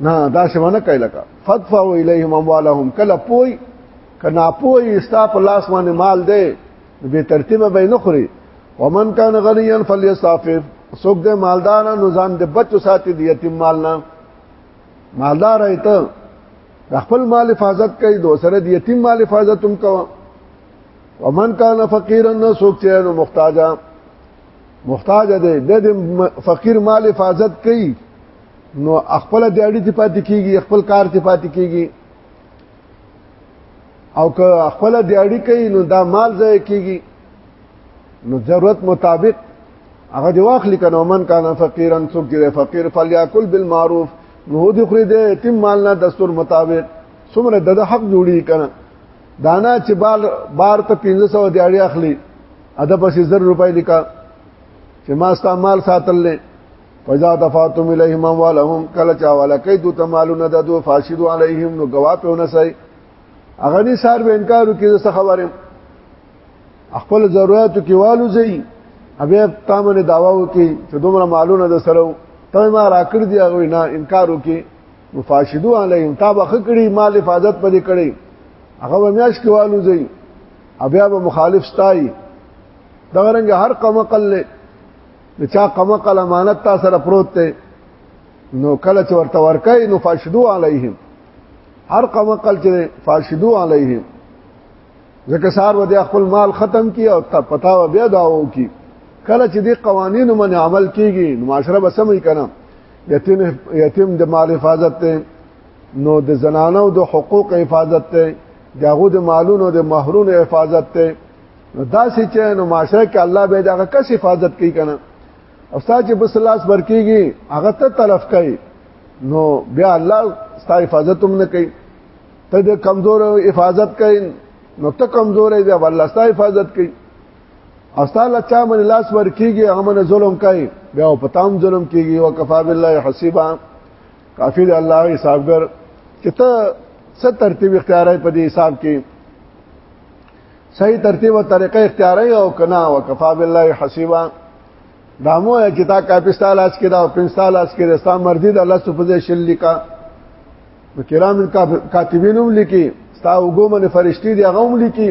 نه دا شمانه کوي لکه فدفعوا الیهم اموالهم کله پوي کنا پوي استا په لاس باندې مال دی به ترتیبه به نه خوري ومن کان غنیا فلیستعفف سوک دې مالدار نو ځان دې بچو ساتي دی یتیم مال نه مالدار ایته خپل مال حفاظت کوي دوسره دی یتیم مال حفاظت هم کوي ومن کان فقیرا نو څوک چې نو محتاجا محتاج دی د فقیر مال حفاظت کوي نو خپل د اړې ته پاتې کیږي خپل کار ته پاتې کیږي او که خپل د اړې کوي نو دا مال ځای کیږي نو ضرورت مطابق هغه دی واخلي کنه من کان فقیرا څوک چې فقیر فلیاکل بالمعروف نو دې خوري دې تیم مال نه دستور مطابق څومره د حق جوړی کنه دانا چې بار بار ته 1500 دی اړ اخلي اده پسې 1000 روپۍ لیکا چې ما استعمال ساتل نه فجا دفاتم الیهم اموالهم کله چا والا کوي دوی ته مالونه د دوی فاشدو علیهم نو گواه په ونسای هغه نه سار به انکار کوي زه خبرم خپل ضرورت کې والو زی ابه تامن داوا وکي چې دومره مالونه د سره ته ما راکړ دی هغه نه انکار وکي مفاشدو علیهم تا به خکړي مال حفاظت پدې کړي هغه به میاش کیوالو زی بیا به مخالف ستای دا رنګ هر قوم قل له چا قوم قل امانت تا سره پروت ته نو کله چې ورته ورکای نو فاشدو علیهم هر قوم قل چې فاشدو علیهم ځکه سار ودی خپل مال ختم کی او تا پتا بیا داو کی کله چې دې قوانینو باندې عمل کیږي نو معاشره به سمې کنه یتیم یتیم د مال حفاظت ته نو د زنانو د حقوق حفاظت ته دغه د مالونو د مہرونو حفاظت ته نو دا سې چې نو معاشره کې الله به دغه کس حفاظت کوي کنه او ساج بس لاس ورکیږي هغه ته طرف کوي نو بیا الله ستا حفاظت هم نه کوي ته د کمزور حفاظت کوي نو ته کمزورې بیا الله ستا حفاظت کوي او ستاله چا من لاس ور کیږي هغه من ظلم کوي بیا په تام ظلم کیږي او کفا بالله حسیبا کافی دی الله حسابګر چې ته ست ترتیب اختیارای په دې حساب کې صحیح ترتیب او طریقه اختیارای او کنا او کفا بالله حسیبا دامو چې تا کاپستال اس کې دا او پنستال اس کې رستا مرضی د الله سبحانه شل لیکا کرام کاتبینو لیکي ستا وګومن فرشتي دی غوم لیکي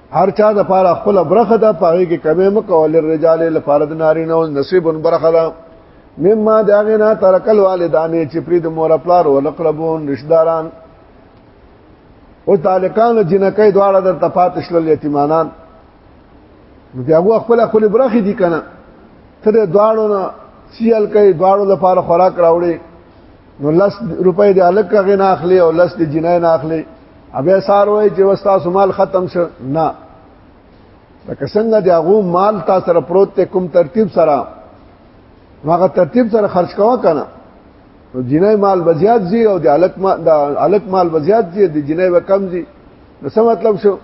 هر چا د پاره خپل برخه ده پاره کې کمی مکول الرجال لپاره د نارینه او نصیب برخه ده مما داغه نه ترکل والدانه چې پرې د مور پلار او لقربون رشداران او تعلقان جنکې دواړه د تفات شل یتیمانان نو داغه خپل خپل برخه دي کنه تر دواړو نه سیل کوي دواړو لپاره خوراک راوړي نو لس روپۍ د الک غنا اخلي او لس د جنای نه اخلي ابه سار وای چې وستا سمال ختم شو نه لکه څنګه دی هغه مال تا سره پروت ته کوم ترتیب سره هغه ترتیب سره خرج کوا کنه نو جنای مال بزیات زی او د الک مال د الک مال بزیات زی د جنای وکم زی نو څه مطلب شو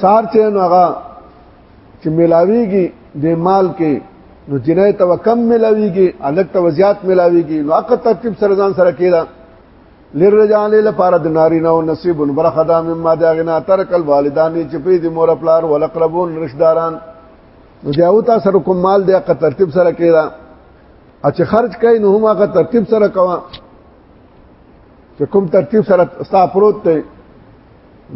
سار چې نو هغه چې ملاویږي د مال کې نو جنای ته کم ملاویږي الک ته زیات ملاویږي نو هغه ترتیب سره ځان سره کېده لرجال لپاره د نارینه او نصیب برخه دا مما دا غنا ترک الوالدان چې په دې مور پلار ولقربون رشداران نو دا او تاسو سره کوم مال دی که ترتیب سره کړه ا چې خرج کین نو هم هغه ترتیب سره کوا چې کوم ترتیب سره ستا پروت دی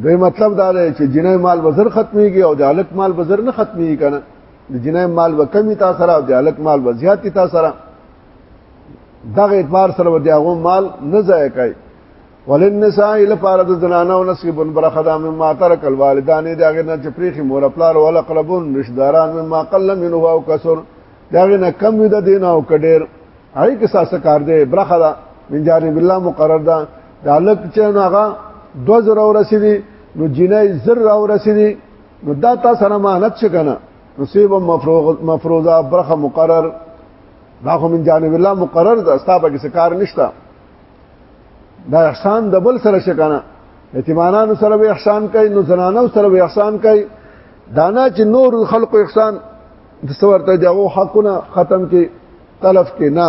دوی مطلب دا دی چې جنې مال وزر ختميږي او د الک مال وزر نه ختميږي کنه د جنې مال وکمی تاسو سره او د الک مال وزیات تاسو سره دغه اعتبار سره ودی هغه مال نه ضایع کوي وللنساء لپاره د زنانو نصیب برخه د مما ترک الوالدان دغه نه چې پریخي مور خپل ول قربون رشداران مما قل منه او کسر دغه نه کم وي د دین او کډیر هاي کې ساسه کار دی برخه دا من جانب الله مقرر ده د الک چې هغه 2000 اور رسیدي نو جنای زر اور رسیدي نو دا تاسو نه مهانت شکنه نصیب مفروض مفروضه برخه مقرر دا خو من جانب الله مقرر ده استا په کې کار نشته دا احسان د بل سره شکانه یتیمانانو سره به احسان کوي نو زنانو سره به احسان کوي دانا چې نور خلق احسان د څور ته دغه حقونه ختم کې تلف کې نه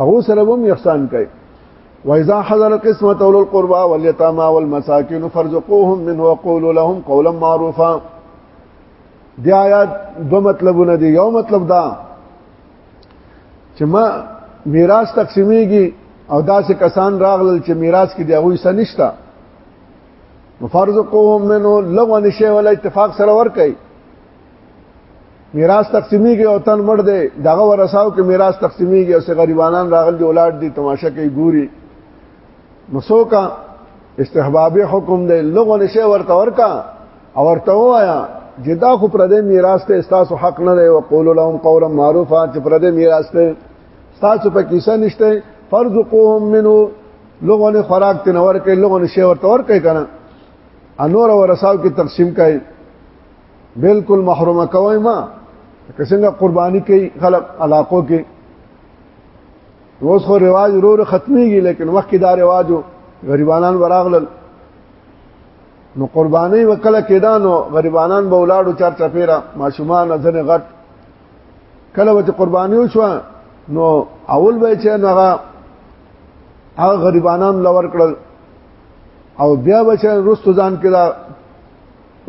هغه سره هم احسان کوي وإذا حضر القسمة أولو القربى واليتامى والمساكين فارزقوهم منه وقولوا لهم قولا معروفا دی آیات دو مطلبونه دی یو مطلب دا چې ما میراث تقسیمیږي او داسې کسان راغلل چې میراث کې دی هغه څه نشتا مفرض قوم منو لغو نشه ولا اتفاق سره ور کوي میراث تقسیمیږي او تن مړ دی دغه ورساو کې میراث تقسیمیږي او سه غریبانان راغل دی اولاد دی تماشا کوي ګوري نو سو کا استحبابي حکم دی لغو نشه ورته ورکا او ورته وایا چې دا خو پردې میراث ته تاسو حق نه دی وقول لهم قولا معروفا چې پردې میراث ته تاسو په کیسه نشته فرزقوهم منه لوګو نه خوراک ته نور کوي لوګو نه شی ورته ور کوي کنه انور او رساو کې تقسیم کوي بالکل محرومه کوي ما څنګه قرباني کوي خلق علاقو کې روز خو رواج رو ختميږي لیکن وخت دا رواجو غریبانان وراغلل نو قرباني وکړه کېدا نو غریبانان به ولاړو چار چپیرا ماشومان ځنه غټ کله وت قرباني وشو نو اول به چې نو هغه هغه غریبانان لور کړل او بیا به چې رستو ځان کړه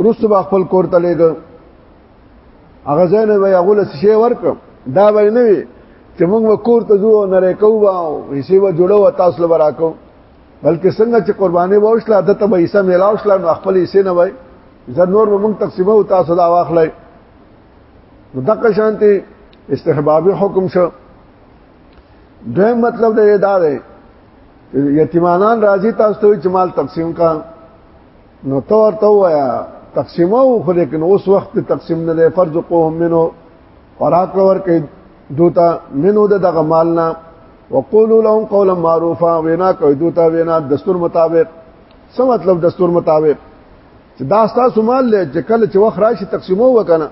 رستو به خپل کور ته لګ هغه ځای نه به هغه له شی ورک دا به نه وي چې موږ کور ته ځو نه ریکو او حساب جوړو تاسو لپاره کو بلکې څنګه چې قرباني وښله د ته به حصہ میلاو شله نو خپل حصے نه وای زه نور به موږ تقسیمه او تاسو دا واخلای نو دغه شانتي استحبابي حکم شو دوی مطلب د ادا دی یتیمانان راضی تاسو ته چې مال تقسیم کا نو تور تو وایا تقسیمو خو لیکن اوس وخت تقسیم نه فرض قوم منو خوراک لور کې دوتا منو د دغه مالنا وقولو لهم قولا معروفا وینا کوي دوتا وینا دستور مطابق څه مطلب دستور مطابق چې دا تاسو مال لې چې کله چې وخت راشي تقسیمو وکنه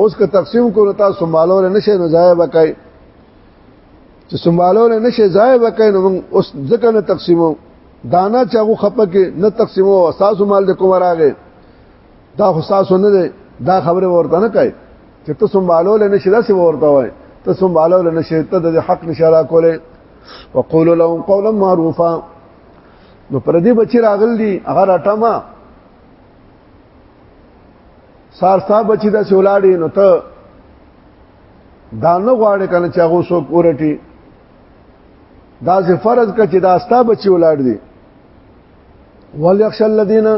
اوس که تقسیم کو نو تاسو مالو نه نشي نو ضایع وکای چې سمالو نه نشي ضایع وکای نو اوس ځکه نه تقسیمو دانا چاغو خپکه نه تقسیمو تاسو مال د کوم راغې دا خو تاسو نه دی دا خبره ورته نه کوي چې ته سنبالول نه شي دا څه ورته وای ته سنبالول نه شي ته د حق نشاره کوله وقول لهم قولا معروفا نو پر دې بچی راغل دي هغه راټما سار صاحب بچی دا سولاړي نو ته دا نه غواړي کنه چې هغه سو کورټي دا چې فرض کچې دا ستا بچی ولاړ دي وليخشى الذين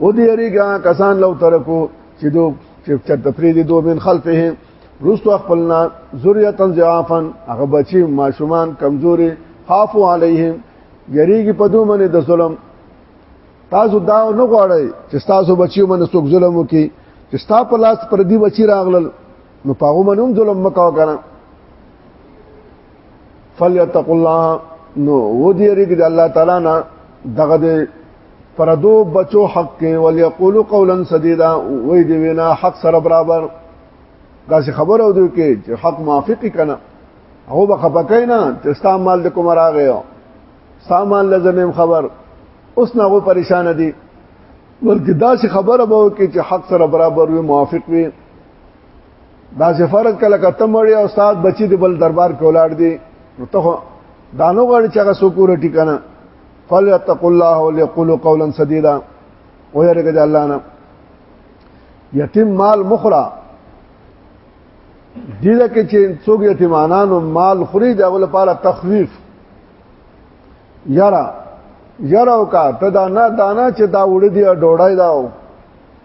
وديريګه کسان لو ترکو چې دو چې چرته پری دي دو من خلفه رستو خپلنا ذریه ضعافا هغه بچي ماشومان کمزوري خافو عليهم یریږي په دوه باندې د ظلم تاسو دا نه غواړئ چې تاسو بچیو باندې څوک ظلم وکړي چې تاسو په لاس پر دی بچی راغلل نو پاغو منوم ظلم مکو کنه فلیتق الله نو و دې رګ د الله تعالی نه دغه دې پردو بچو حق کې وليقول قولا سديدا وې دې وینا حق سره برابر دا څه خبر او دې کې چې حق موافق کنا هغه به خپکای نه چې استعمال د کوم راغی او سامان لزنیم خبر اوس نه غو پریشان دي بلکې دا څه خبره به کې چې حق سره برابر وي موافق وي دا چې فرض کله کته مړی او استاد بچی دی بل دربار کې ولاړ دی نو ته دانو غړ چې هغه سکیورټي کنه فلیتق الله وليقول قولا سديدا ويرګه د الله نه یتیم مال مخرا دي لکه چې څوګ یتیمانانو مال خوري دا ول لپاره تخفیف یرا یرا وکا ته دا نه دانا چې دا وړ دی ډوړای داو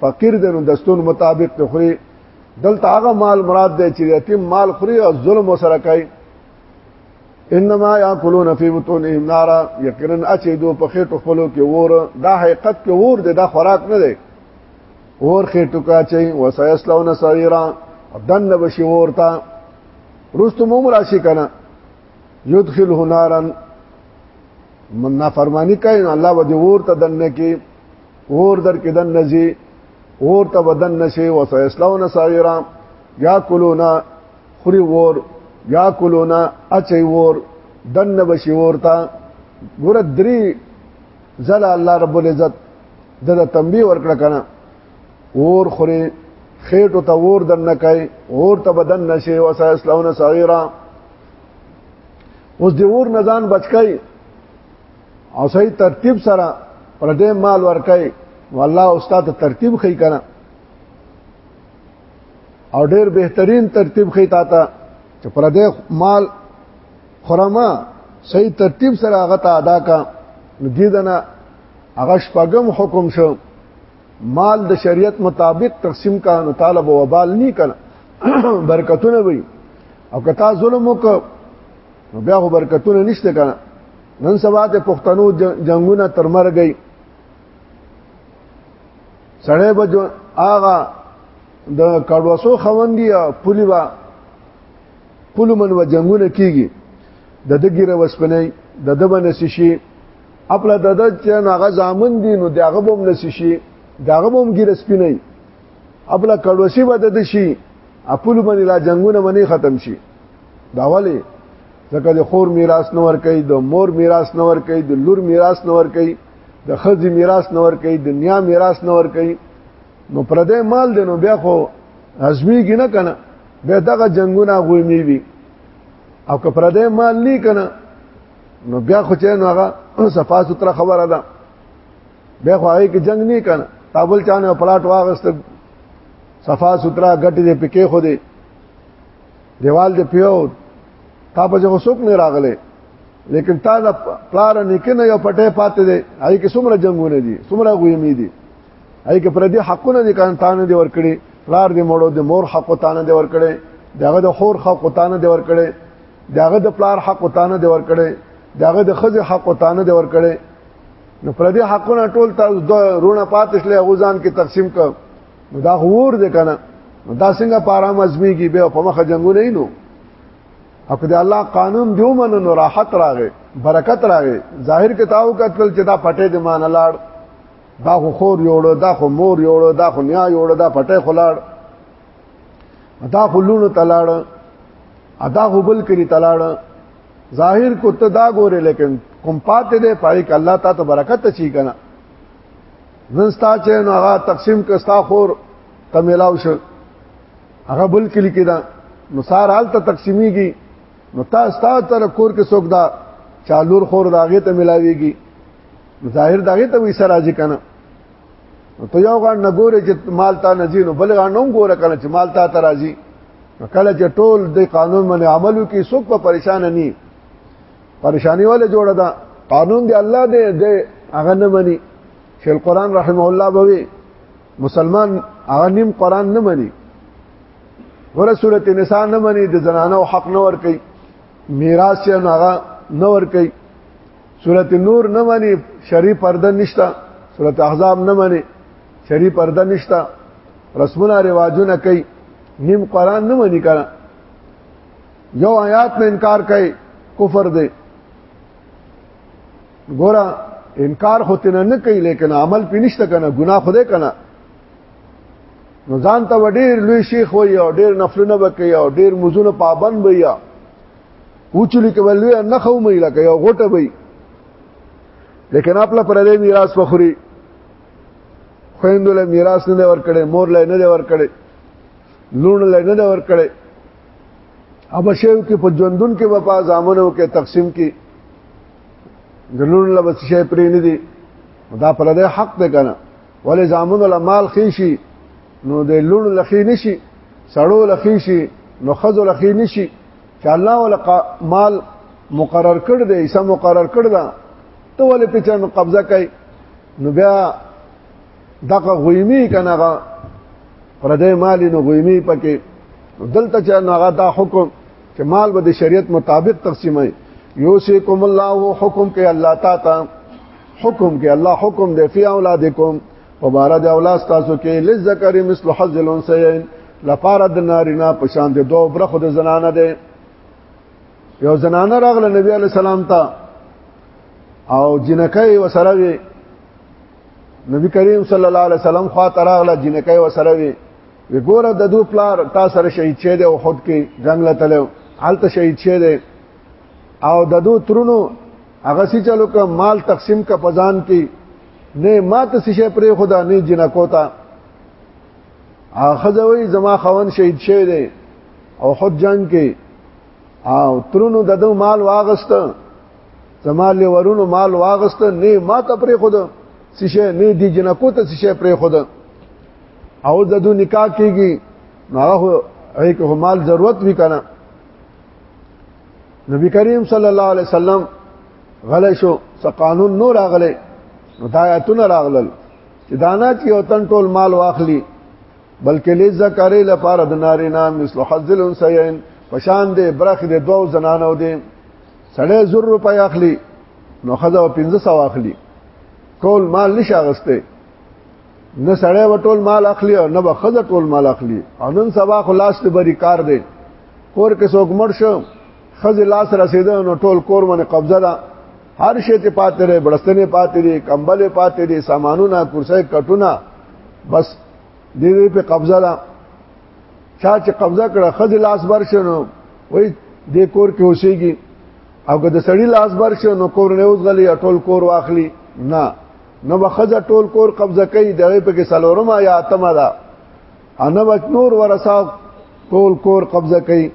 فقیر د نو دستور مطابق ته خوري دلته هغه مال مراد دی چې یتیم مال خوري او ظلم وسره کوي انما یاکلون فی بطونهم نارا یقینا اچیدو په خېټو خپلو کې ور دا حقیقت کې ور دی دا خوراک نه دی ور خېټو کا چي وسیسلون سعیرا دن بشي ورتا رستم عمر راشي کنه یدخله نارا من نافرمانی کوي الله به ورته دنه کې اور در کې دن نزي اور ته بدن نشي او سيسلون سايرا یا کولونا خوري ور یا کولونا اچي ور دن بشي ورتا ګور دري زل الله رب العزت دغه تنبيه ورکړه کنه اور خوري خېټو ته ور دن نه کوي اور ته بدن نشي او سيسلون سايرا اوس دی ور نزان بچکای او صحیح ترتیب سره پر دې مال ورکای والله استاد ترتیب خې کنه او ډیر بهترین ترتیب خې تا ته چې پر دې مال خرمه صحیح ترتیب سره هغه ته ادا کا ندیدنه هغه شپږم حکم شو مال د شریعت مطابق تقسیم کا نو طالب وبال نه کړه برکتونه وي او کتا ظلم وکړه نو بیا خو برکتونه نشته کنه نن سبا ته پښتنو جنگونه تر مرګي سړی به آغا د کډوسو خوندي پولی با پولو من و جنگونه کیږي د دګیره وسپنې د دبن سشي خپل د د چې هغه ځامن دي نو دغه بم نسشي دغه بم ګیره سپینې ابله کړوسی به د شي خپل باندې لا جنگونه باندې ختم شي دا ولی ځکه د خور میراث نه ور کوي د مور میراث نه ور کوي د لور میراث نه ور کوي د خځې میراث نه ور کوي د نیا میراث نه ور کوي نو پردې مال دی نو بیا خو ازمی کې نه کنه به دغه جنگونه غوي میوي او که پردې مال نه کنه نو بیا خو چې نو هغه صفا ستره خبره ده به خو هغه کې جنگ نه کنه کابل چانه پلاټ واغست صفا سوترا غټي دې پکې خو دې دیوال دې پیو تا په ځو سوک نه راغله لیکن تا دا پلار نکنه یو پټه پاتې دی هغه کې څومره جنگونه دي څومره غویمې دي هغه کې پر دې حقونه دي کان تانه دي ورکړي پلار دې مړو دې مور حق تانه دې ورکړي داغه د خور حق تانه دې ورکړي داغه د پلار حق تانه دې ورکړي داغه د خزه حق تانه دې ورکړي نو پر دې حقونه ټول تاسو د رونه پاتش له غزان کې تقسیم ک نو دا غور دې کنه نو دا څنګه پارام ازمي کې به په مخه جنگو نه نو او کله الله قانون دیو من نو راحت راغې برکت راغې ظاهر کتابو کتل چې دا پټه دې مان لاړ دا خو خور یوړو دا خو مور یوړو دا خو نیا یوړو دا پټه خلاړ دا خو لونو تلاړ ادا خو بل کړي تلاړ ظاهر کو ته دا ګوره لیکن کوم پاتې دی پای ک الله تعالی برکت چی کنه زنستا چې نو هغه تقسیم کستا خور تمیلاو شو هغه بل کلی کې دا نو سار حال ته تقسیمیږي نو تا ستا تر کور کې څوک دا چالور خور داغه ته ملاويږي ظاهر داغه ته وې سراج کنه ته یو غان نه ګوره چې مال تا نه زینو بل غان نوم ګوره کله چې مال تا ته راځي کله چې ټول د قانون باندې عمل وکي څوک په پریشان نه ني پریشانی ولا جوړه ده قانون دی الله دې دې هغه نه مني چې القرآن رحمه الله بوي مسلمان هغه نیم قرآن نه مني ور سورت نساء نه مني د زنانو حق نه ور کوي میراث یې هغه نه ور کوي سورته نور نه مانی شری پرده نشتا سورته احزاب نه مانی شری پرده نشتا رسمونه رواجونه کوي نیم قران نه مانی کړه یو آیات نه انکار کوي کفر دی ګورا انکار هوته نه نه کوي لیکن عمل پې نشته کنه ګناه خوده کنه نو ځان ته ډیر لوی شیخ وي او ډیر نفلونه وکي او ډیر مزونه پابند وي وچلی کول لوی نه خو مې لکه یو غټه وي لیکن خپل پردې میراث فخري خويندله میراث نه ور کړې مور له نه ور کړې لون له نه ور کړې ابشیو کې په ژوندون کې وپا زامنو کې تقسیم کې ګلون له بس شي پرې نه دي دا پر دې حق ده کنه ولې زامنو له مال خېشي نو د لون لخي نشي سړو لخي شي نو خزو لخي نشي چې الله ول مال مقرر کړ دی ایسا مقرر کړ دا ته ولې په چا قبضه کوي نو بیا دغه غویمی کنه غا پردې مال نو غویمی پکې دلته چې نو هغه دا حکم چې مال به د شریعت مطابق تقسیمه یوسیکم الله حکم کې الله تعالی حکم کې الله حکم دی فی اولادکم وباره د اولاد تاسو کې لذکر مثل حظ الانثيين لپاره د نارینا په شان د دوه برخو د زنانه ده یو زنانه راغله نبی علی سلام ته او جنکې وسره وی نبی کریم صلی الله علیه وسلم خوا تراغله جنکې وسره وی وګوره د دوه پلار تا سره شهید شه ده او خود کې جنگ لته حالت شهید شه ده او د دوه ترونو هغه سي چلو که مال تقسیم کا پزان کې نه ما ته سي پرې خدا نه جنا کوتا اخذوي زما خوان شهید شوی دی او حد جنگ کې او ترونو ددو مال واغست زما له ورونو مال واغست نه ما ته پرې خود سشه نه دی جنا کوتا سشه پرې خود او ددو نکاح کېږي نو هغه هیڅ مال ضرورت وی کنه نبی کریم صلی الله علیه وسلم غلی شو څه قانون نور راغلی نو دا آیتونه راغلل چې دانا چې یو تن ټول مال واخلي بلکې لذکرې لپاره د نارینا مثل حذل انسین پشان دې برخ دې دوو زنانو دې سړی زر روپۍ اخلي نو خزه 1500 اخلي کول مال نشه غسته نه سړی و ټول مال اخلي او نه بخزه ټول مال اخلي انن سبا خلاص ته بری کار دی کور کې څوک مړ شو خزه لاس رسیده نو ټول کور باندې قبضه ده هر شی ته پاتې لري بلستنې پاتې دي کمبل پاتې دي سامانونه کرسي کټونه بس دې دې په قبضه ده چا چې قبضه کړه خزه لاس بر شنو وای دې کور کې اوسېږي او که د سړی لاس بر شنو کور نه اوس غلي ټول کور واخلي نه نو بخزه ټول کور قبضه کوي دغه په کې سلورما یا اتمه ده انا بچ نور ورثه ټول کور قبضه کوي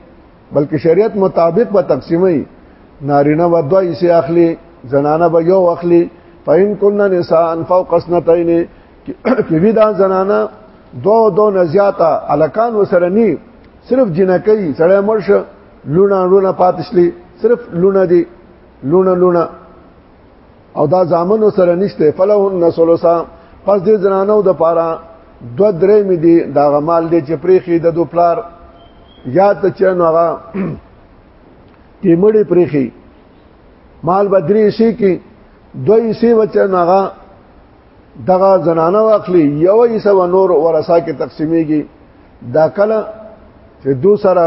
بلکې شریعت مطابق به تقسیمي نارینه و دوه یې سي اخلي زنانه به یو اخلي فین کنا نساء فوق اسنتین کې وی دا زنانه دو دو نزیاتا الکان وسره ني صرف جنکی سړی مرش لونه لونه پاتشلی صرف لونه دی لونه لونه او دا ځامنو سره نشته فلهن نسلوسا پس دې زنانو د پاره دو درې مې دي دا غمال دې چې پرېخي د دو پلار یا ته چنو هغه تیمړې پرېخي مال بدري شي کې دوی سی وچنو هغه دغه زنانه واخلي یو یې سو نور ورسا کې تقسیمېږي دا کله چې دو سره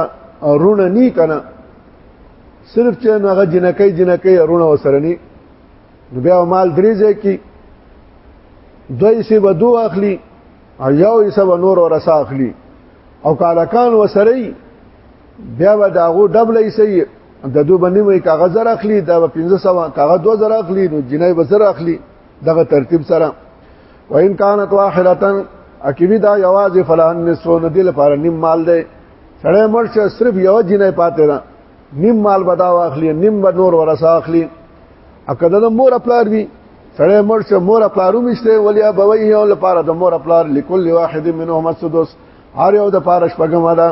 رونه نی کنه صرف چې هغه جنکې جنکې ارونه وسرني نو بیا مال درې ځای کې دوی سی به دو اخلي او یو یې سبا نور ورسا اخلي او کالکان وسري بیا به داغو ډبل یې سي د دو باندې مې کاغذ اخلي دا به 1500 کاغذ 2000 اخلي نو جنای به زر اخلي دغه ترتیب سره وان كانت واحده اکیوی دا یواز فلان نسو ندی لپاره نیم مال دی سړی مرشه صرف یو جنې پاتې را نیم مال بدا واخلي نیم به نور ورسا اخلي اکه د مور خپلار وی سړی مرشه مور خپلارو مشته ولیا بوي یو لپاره د مور خپلار لكل واحد منهم السدس هر یو د پاره شپږم ده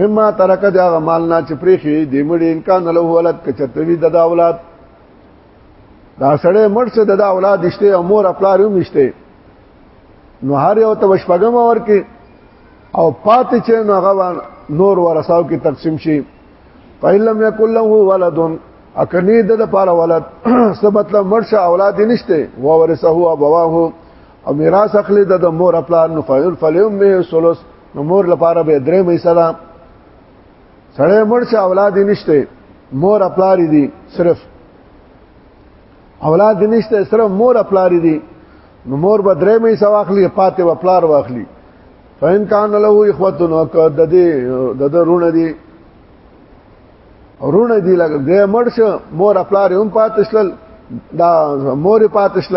مما ترک د هغه مال نه چې پریخي د مړي امکان له ولادت کې چتوي د اولاد دا سړی مرشه د اولاد شته او مور خپلارو مشته نو هر یو ته شپږم ورکه او پاتې چې هغه نور ورثاو کې تقسیم شي فإلم يكن له ولد اکنی د لپاره ولد څه مطلب مرشه اولاد نشته و ورثه او ابواه او میراث اخلي د مور خپل نو فیل فلیوم به ثلث نو مور لپاره به درې مې سلام سړی مرشه اولاد نشته مور خپل دي صرف اولاد نشته سره مور خپل دي نو مور به درې مې سواخلی پاتې و خپل واخلی فین کان له اخوتن او د دې د درونه دي رونه دي لګ دې مرشه مور خپل هم پاتشل دا مور پاتشل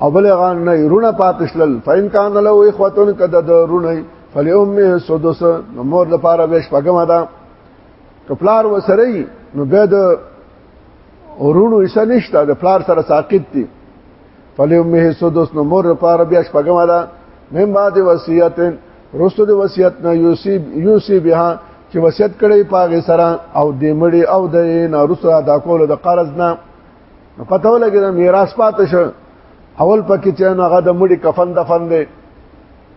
او بل غان نه رونه پاتشل فین کان له اخوتن کده د رونه فلیوم سدس مور لپاره به شپګم ده کپلار وسري نو به د ورونو ایسه نشته د پلار سره ساقط دي فلی امه سدس نو مور لپاره بیا شپږم ده مم بعد وصیت رسو د وصیت نه یوسی یوسی بها چې وصیت کړي پاغه سره او د مړي او د نه رسو ادا کول د قرض نه نو پته ولګی د میراث پاتې شو اول پکې چې نو هغه د مړي کفن دفن دی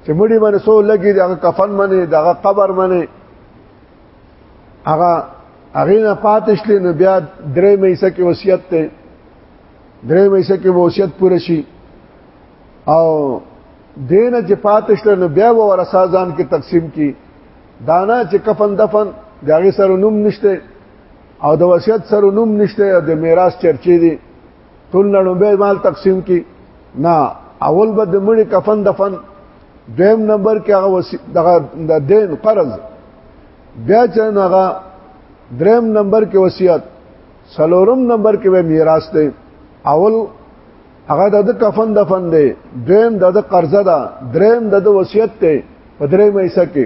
چې مړي باندې سو لګي دغه کفن باندې دغه قبر باندې هغه هغه نه پاتش لې نو بیا درې مې سکه وصیت ته درې مې سکه وصیت پوره شي او دین چې پاتش لې نو بیا ورثه ځان کې تقسیم کی دانا چې کفن دفن داغه سره نوم نشته او د وصیت سره نوم نشته او د میراث چرچې دي ټول نه به مال تقسیم کی نه اول به د مړي کفن دفن دویم نمبر کې هغه وسی دغه د دین قرض بیا چې هغه دریم نمبر کې وصیت سلورم نمبر کې به میراث دی اول هغه د کفن دفن دی دویم د قرضه ده دریم د وصیت دی په دریم ایسه کې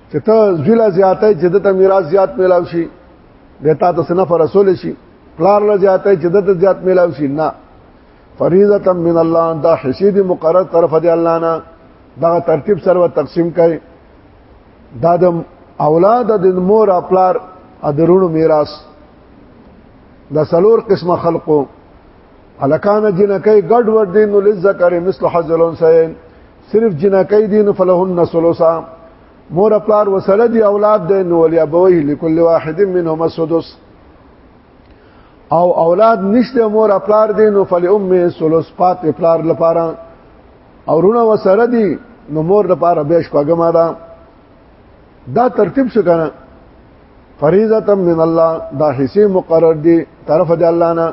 چې ته زویلا زیاته چې د ته میراث زیات ملاو شي د تا ته سنف رسول شي پلار له زیاته چې د ته زیات ملاو شي نه فریضه من الله دا حسید مقرر طرف دی الله نه دا ترتیب سره تقسیم کړي دا د اولاد د مور خپلار ادرونو میراث د سلور قسمه خلقو الکان جنکې ګډ ور دین لزکر مثل حذلون سین صرف جنکای دي نو فلهن ثلثا مور پلار وسله دي اولاد دي نو ولیا بوي لكل واحد منهم السدس او اولاد نشته مور پلار دي نو فل امه ثلث پات پلار لپاره او رونه وسره دي نو مور لپاره به شپګما ده دا ترتیب شو کنه فریضه من الله دا حصے مقرر دي طرف د الله نه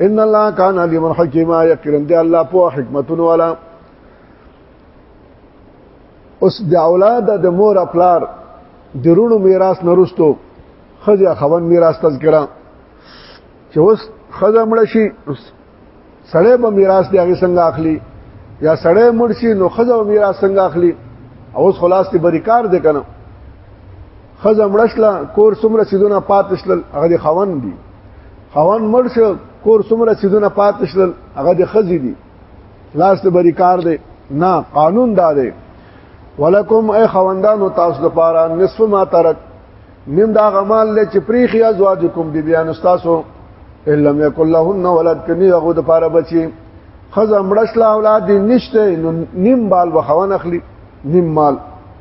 ان الله کان علیم حکیما یقینا دی الله په حکمتونو والا اوس د اولاد د مور خپلار د رونو میراث نرستو خځه خوند میراث تذکرہ چې اوس خځه مړ شي سړی به میراث دی هغه څنګه اخلي یا سړی مړ شي نو خځه به میراث څنګه اخلي اوس خلاص دی بریکار دی کنه خزه مړشله کور سمره سیدونه پاتشل هغه د خوند دي خوند مرش کور سمره سیدونه پاتشل هغه د خزي دي لاس ته بری کار دی نه قانون دا دی ولکم ای خوندانو تاسو د پاره نصف ما ترک نیم دا غمال له چې پریخي ازواجکم بی بیان تاسو الا یکل لهن ولد کني هغه د پاره بچي خزه مړشله اولاد نشته نو نیم بال وخوان اخلي نیم مال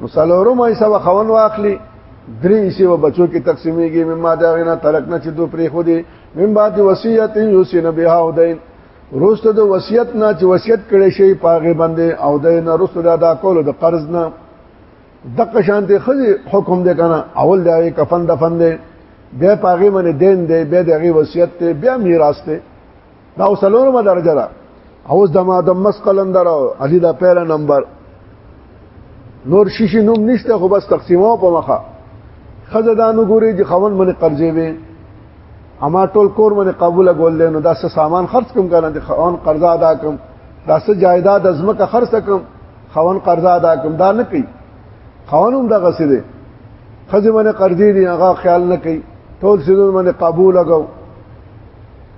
نو سلورم ایسا و خون واخلی درې ایسه و بچو کې تقسیمېږي مما دا غنا تلک نه چې دو پرې خو دي من بعد وصیت یوسین بها او دین روسته د وصیت نه چې وصیت کړي شي پاغه باندې او د نه روسته د ادا کولو د قرض نه دغه شانته خزي حکم دی کنه اول دی کفن دفن دی بیا پاغه باندې دین دی بیا دغه وصیت دی بیا میراث دی دا وسلورمه درجه ده اوس د ما د مسقلن درو علي دا پیره نمبر نور شیشي نوم نشته خو بس تقسیمو په مخه خزه دا نو ګوري چې خون منه قرضې وي اما ټول کور منه قبول غول لینو دا څه سامان خرج کوم کنه چې خون قرض ادا کوم دا څه جایداد ازمکه خرج کوم خون قرض ادا کوم دا نه کوي خونوم دا غسې دي خزه منه قرضې دي هغه خیال نه کوي ټول سيزونه منه قبول غو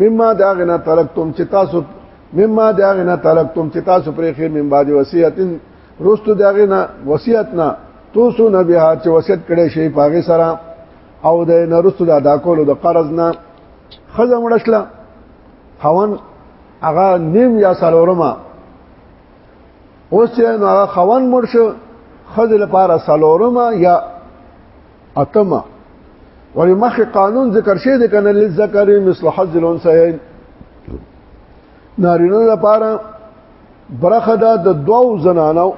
مما دا غنا ترکتم چې تاسو مما دا غنا ترکتم چې تاسو پرې خې من بعد وصیتن رستو دا غنا وصیت نه توسو نه بیا چې وصیت کړي شي پاګه سره او د نرستو دا دا کولو د قرض نه خزه مړشله خوان هغه نیم یا سالورما اوس چې نو هغه خوان مړ شو خزه لپاره سالورما یا اتمه ولی مخه قانون ذکر شوی دی کنه للذکر مثل حظ الانثيين نارینه لپاره برخه ده د دوو زنانو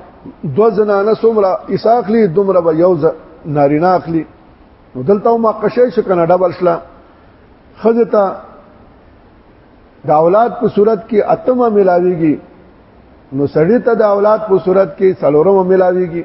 دو زنانه سمره اساخلی دومره به یو نارینه اخلي نو دلته ما قشه شو کنه ډبل شله خزتا د اولاد په صورت کې اتمه ملاويږي نو سړی ته د اولاد په صورت کې څلورمه ملاويږي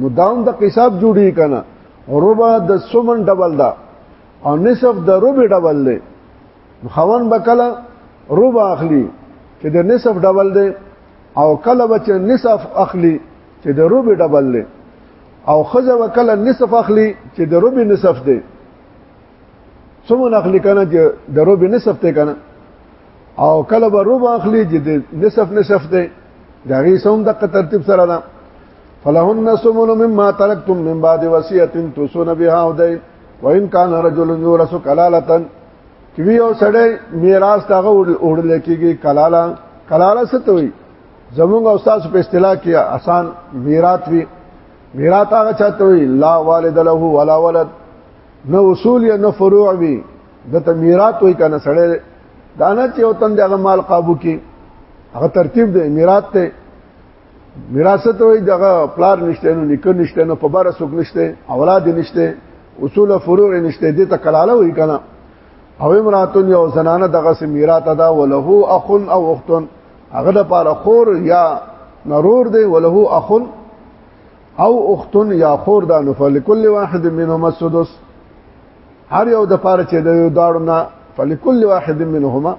نو داوم د حساب جوړی کنه ربع د سمن ډبل دا او نصف د ربع ډبل دی خوان بکله ربع اخلي چې د نصف ډبل دی او کله بچ نصف اخلي چې د ربع ډبل دی او خزه وکله نصف اخلي چې د ربع نصف دی سمن اخلي کنه چې د ربع نصف ته کنه او کله به ربع اخلي چې د نصف نصف دی دغه سوم د ترتیب سره ده فلهن سمن مما ترکتم من بعد وصیت توسون بها او دین وان کان رجل یورث کلاله کوي او سړی میراث دغه وړل کېږي کلاله کلاله څه ته وي زمونږ او تاسو په اصطلاح کې آسان میراث وي میراث هغه چاته وي لا والد له ولا ولد نه اصول یا نه فروع وي دته میراث وي کنه سړی دانه چې وطن دغه مال قابو کې هغه ترتیب دی میراث ته وراثت وي دغه پلار نشته نو نکه نشته نو په بار سوق نشته اولاد نشته اصول فروع نشته دې ته کلاله وي کنه او امراتون یو زنانه دغه سم میراث ادا وله اخن او اختن هغه د پاره خور یا نرور دی وله اخن او اختن یا خور دا نو فلکل واحد منهما السدس هر یو د پاره چې د یو داړو نه فلکل واحد منهما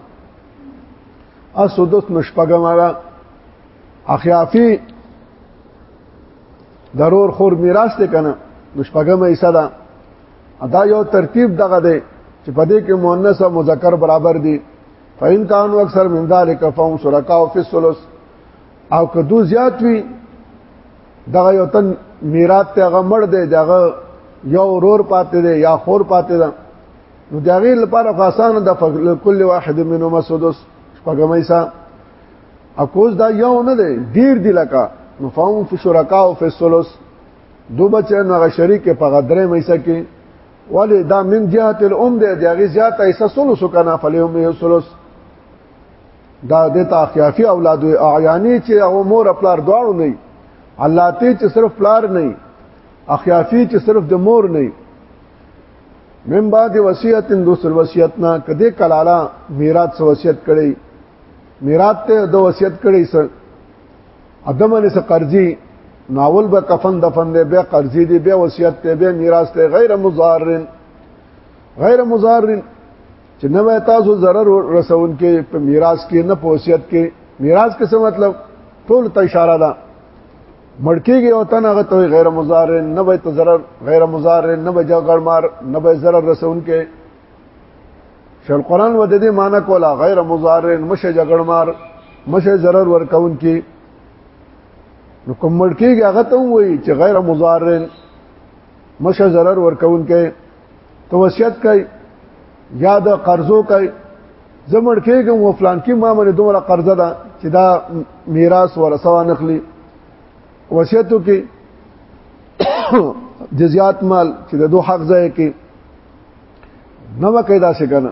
السدس نشپګمره اخیافی ضرور خور میراث ته کنه نو شپږم حصہ ده ادا یو ترتیب دغه دی چې په دې کې مؤنث او مذکر برابر دي فإن كانوا أكثر من ذلك فهم شركاء في الثلث او که دو زیات وي دغه یو تن میراث ته هغه مړ دی دغه یو رور پاتې دی یا خور پاتې ده نو دغه لپاره خاصانه د کل واحد منهم سدس شپږمې سره اکوز دا یو نه دی ډیر دی لکه نو فهم فی شرکا او فی الثلث دو بچه نه شریک په غدرې مېسه کې ولی دا من جهت الام دی دی غي زیات ایسه ثلث کنا فلیهم الثلث دا د تاخیافی اولاد اعیانی چې هغه مور خپل دواړو نه الله ته چې صرف پلار نه اخیافی چې صرف د مور نه من بعد وصیت دوسر وصیت نه کده کلالا میراث وصیت کړي میراث ته د وصیت کړی سر ادمه نه قرضی ناول به کفن دفن دی بیا قرضی دی بیا وصیت ته بیا میراث ته غیر مضارن غیر مضارن چې نو تاسو zarar رسون کې په میراث کې نه په وصیت کې میراث کې څه مطلب ټول ته اشاره ده مړکیږي او تن هغه ته غیر مضارن نه به ته zarar غیر مضارن نه به جګړمار نه به zarar رسون کې شل قران و د دې معنی کولا غیر مضار مشه جګړمار مشه zarar ورکون کی نو کوم ملکیږي هغه ته وایي چې غیر مضار مشه zarar ورکون کې توصیت کوي یا د قرضو کوي زمړ کېږم و فلان کې ما باندې دومره قرضه ده چې دا میراث ورثه نخلي وصیتو کې جزیات مال چې د دوه حق ځای کې نو کې دا څنګه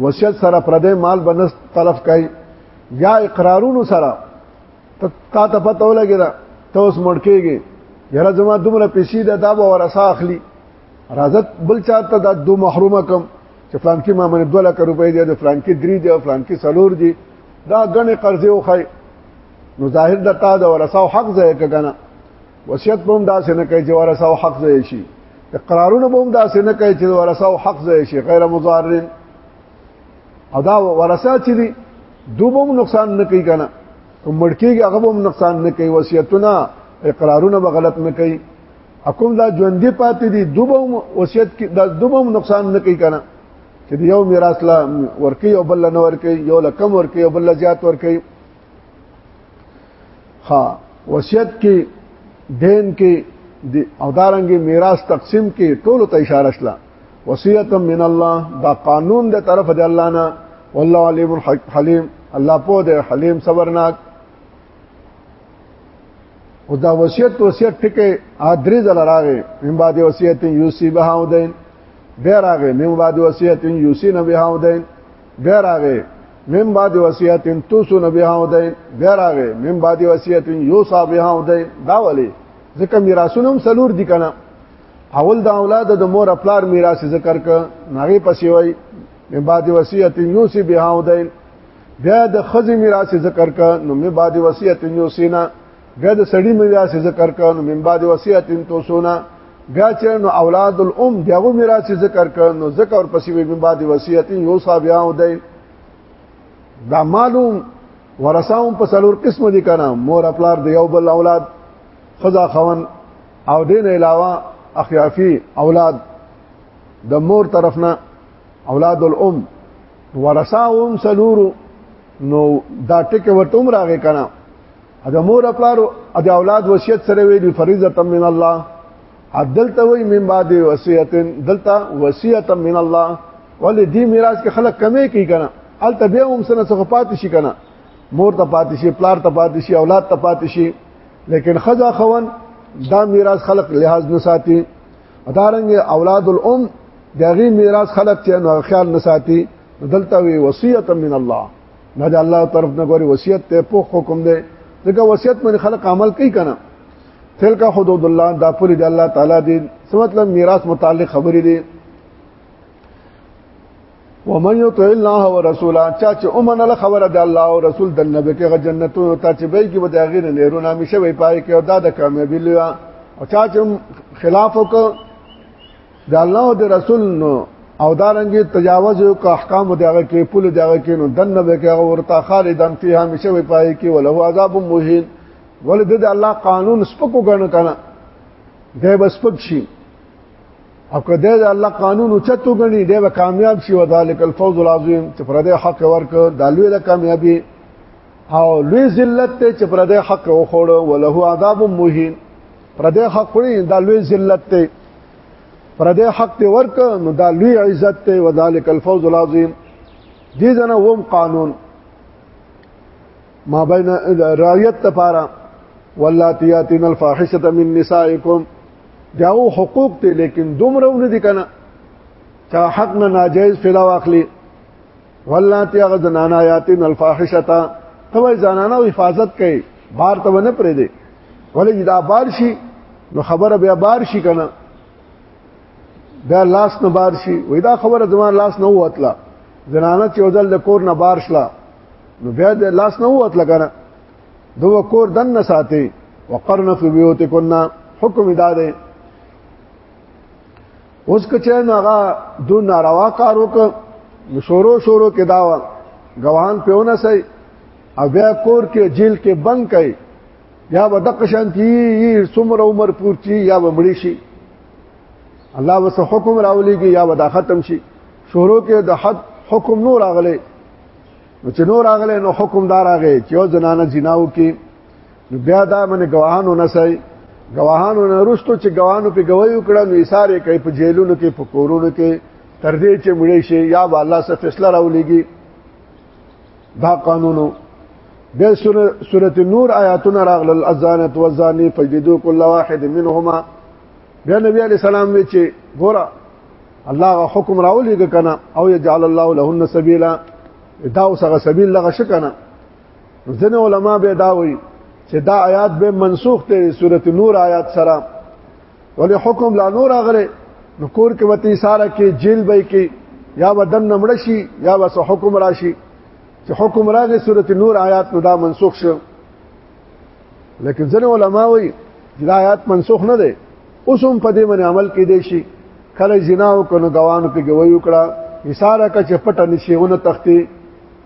وصیت سره پردې مال بنست تلف کوي یا اقرارونو سره تا ته پته ولګی دا ته اوس مړ کېږي یاره زما دومره پیسې ده دا به ورسه اخلي راځت بل چاته دا دو محرومه کم چې فلان کې ما منه 2 لک روپۍ دی د فلان کې 3 دی او فلان کې سلور دی دا غنې قرضې وخای نو ظاهر د تا د ورساو حق ځای کګنه وصیت به هم داسې نه کوي چې ورثه او حق ځای شي اقرارونه به هم داسې نه کوي چې ورثه او حق ځای شي غیر مضارن او دا ورثه چې دي دوبه هم نقصان نه کوي کنه مړکیږي هغه هم نقصان نه کوي وصیتونه اقرارونه به غلط نه کوي حکم دا ژوندې پاتې دي دوبه هم وصیت کې دا دوبه هم نقصان نه کوي کنه چې یو میراث لا ورکی او بل نه ورکی یو لکم ورکی او بل زیات ورکی ها وصیت کې دین کې او دارنګ میراث تقسیم کې ټول ته اشاره شله وصیت من الله دا قانون د طرف د الله نه والله علیم حلیم الله په دې حلیم صبرناک او دا وصیت وصیت ټکه ادرې زل راغې من بعد وصیت یوسی بهاودین بیا راغې من بعد وصیت یوسی نه بهاودین بیا راغې من بعد وصیت توسو نبی ها ودای بیا راغې من بعد وصیت یو صاحب ها ودای دا ولی ځکه میراثونه هم سلور دي کنه اول د اولاد د مور خپل میراث ذکر ک نغې پسې وای من بعد وصیت یوسی بها ودای بیا د خزې میراث ذکر ک نو من بعد وصیت یوسینا بیا د سړی میراث ذکر کړو من بعد وصیت تو سونا بیا چې نو اولاد الام دغه میراث ذکر کړو ذکر پسې من بعد وصیت یو صاحب یا ودی دا معلوم ورثاهم په څلور قسم دي کنه مور خپلار دی یو بل اولاد خزا خون او دین علاوه اخیافی اولاد د مور طرفنا اولاد الام ورثاهم سلور نو دا ټکه ورته راغی کنه اګه مور خپل د اولاد وصیت سره ویلي فریضه من الله عدلته وی من بعد وصیت دلته وصیت من الله ولې دې میراث کې خلک کمې کوي کنه ال تبه هم سره څخه پاتې شي کنه مور ته پاتې شي پلار ته پاتې شي اولاد ته پاتې شي لیکن خزا خوان دا میراث خلق لحاظ نه ساتي ادارنګ اولاد الام دغه میراث خلق چې نو خیال نه ساتي دلته وی وصیت من الله نه د الله طرف نه غوري وصیت ته په حکم دی ځکه وصیت باندې خلک عمل کوي کنه تلک حدود الله دا پوری د الله تعالی دی څه مطلب میراث متعلق خبرې دي ومن یطع الله ورسوله چا چې اومن له خبره د الله او رسول د نبی کې جنتونو ته چې به کې به د غیر نهرونه همیشه وي پای کې او دا د کامیابی لوي او چا چې خلاف وکړ د الله او د رسول نو او دارنګي تجاوز او احکام دغه کې پول دغه کې نو دنه به کې ورته خالدان فيه همیشه وي پای کې وله عذاب مهین ولې د الله قانون سپکو غنو کنه دی بس پک شي او که د الله قانون چتو غني دی به کامیاب شي وذالک الفوز العظیم چې پر دې حق ورک د لوی د کامیابی او لوی ذلت ته چې پر دې حق وخوړ وله عذاب مهین پردې حق خوري دا لوی ذلت دی پردې حق دی ورک نو دا لوی عزت دی وذالک الفوز العظیم دې ځنه ووم قانون ما بین رعیت لپاره ولاتیاتین الفاحشه من نسائکم داو حقوق ته لیکن دومره ونه دي کنه چا حق نه ناجایز فدا واخلي ولاتی هغه زنانا یاتین الفاحشتا ته زنانا او حفاظت کوي بار ته نه پرې دی ولې دا بار شي نو خبره بیا بار شي کنه بیا لاس نه بار شي وې دا خبره زمان لاس نه وتله زنانه چې ودل د کور نه بار شله نو بیا د لاس نه وتله کنه دوه کور دن نه ساتي وقرن فی بیوتکنا حکم ادا ده اوس که چا هغه دو ناروا کار وک نو شورو شورو کې دا غواهان پیونه سي او بیا کور کې جیل کې بند کړي یا به دقه شانتی څومره عمر پورچی یا به مړی شي الله وس حکم راولېږي یا به دا ختم شي شورو کې د حد حکم نور اغله نو چې نور اغله نو حکم دار اغه چې یو زنانه جناو کې نو بیا دا من گواهانو نه سي گواهانو نه رستو چې گواهانو په گواہی وکړه نو ایثار کوي په جیلونو کې په کورونو کې تر دې چې مړې شي یا به الله سره فیصله راولېږي دا قانونو بیا سورۃ نور آیاتونه راغل الزانت والزانی فجدوا كل واحد منهما بیا نبی علی سلام وی چې ګوره الله حکم راولېږي کنه او یجعل الله لهن سبیلا دا اوسه سبیل لغه شکنه ځنه علما به دا وایي چې دا آیات به منسوخ دی سورته نور آیات سره ولې حکم لا نور اغله نو کور کې وتی ساره کې جیل به کې یا بدن نمړ شي یا وس حکم راشي چې حکم راغی سورته نور آیات نو دا منسوخ شو لیکن ځنه علما وایي چې دا آیات منسوخ نه دی اوس هم په دې باندې عمل کې دی شي کله جنا او کنو غوانو کې گوي وکړه اشاره کا چې پټه نشيونه تختی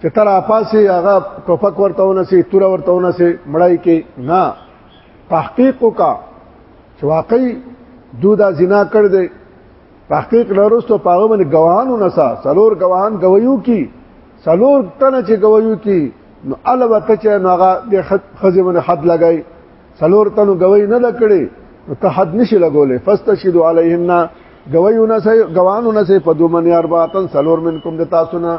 چې تر افاسي هغه ټوپک ورته ونسي تور ورته ونسي مړای کې نه تحقیق وکا چې واقعي دودا زنا کړ دې تحقیق لروستو پاغه باندې گواهانو نسا سلور گواهان گویو کی سلور تنه چې گویو کی نو الوته چې نوغه د خزې باندې حد لګای سلور تنو گوی نه لکړي نو ته حد نشي لګولې فاستشهدوا علیهن گویو نسا گواهانو نسا په دومن یار باتن سلور منکم د تاسو نه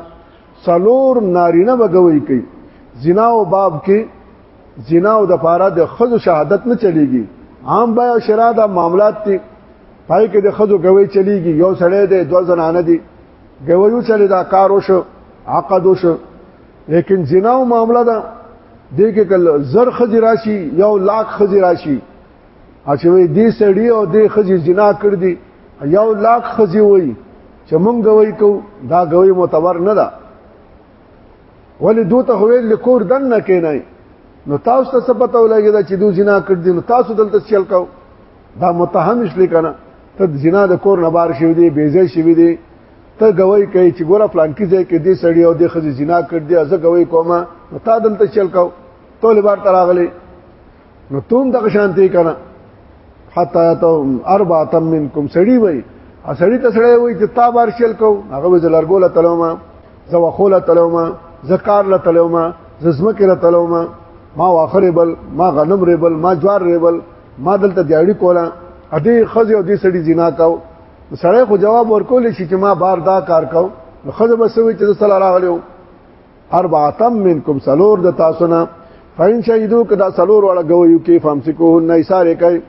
څلور نارینه بګوي کوي زنا او باب کې زنا او د پاره د خود شهادت نه چلیږي عام بای او شرع دا معاملات دي پای کې د خود گوي چلیږي یو سړی دی دوه زنانه دي گویو چلی دا کار وشو عقد وشو لیکن زنا او معاملات دي کې کله زر خزي راشي یو لاک خزي راشي چې وې دې سړی او دې خزي جنا کړ دي یو لاک خزي وای چې مونږ غوي کو دا غوي معتبر نه ده ولې دوی ته ویل لکور دن نه کینای نو تاسو ته څه پته ولګی دا چې دوی جنا کړ دي نو تاسو دلته چل کاو دا متهم شل کنه ته جنا د کور نه بار شوی دی بیزه شوی دی ته غوي کوي چې ګوره پلان کې ځای کې دې سړی او دې خزي جنا کړ دي ازه غوي کومه نو تا دلته چل کاو طالبان تراغلي نو توم دغه شانتي کنه حتا ته اربعه منکم سړی وای ا سړی ته سړی وای چې تا بار شل کو هغه به لرګوله تلوما زو خوله تلوما زکار له تلوما ززمکه له تلوما ما واخر ریبل ما غنم ریبل ما جوار ریبل ما دلته دیاړي کوله ا دې خزه او دې سړی زنا کاو سړی خو جواب ورکول شي چې ما بار دا کار کاو خزه بسوي چې سره راغلو اربعتم منکم سلور د تاسو نه فین شهیدو کدا سلور وړه غویو کې فامسکو نه اشاره کوي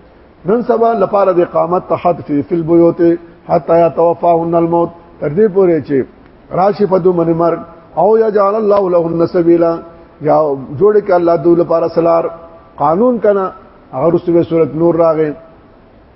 نن سبا لپاره د اقامت تحت فی فل بیوت حتا یتوفاهن الموت تر دې پورې چې راشي په دوه من مرګ او یا جعل الله لهن سبیلا یا جوړ ک الله دوی لپاره سلار قانون کنا هغه رسوله صورت نور راغې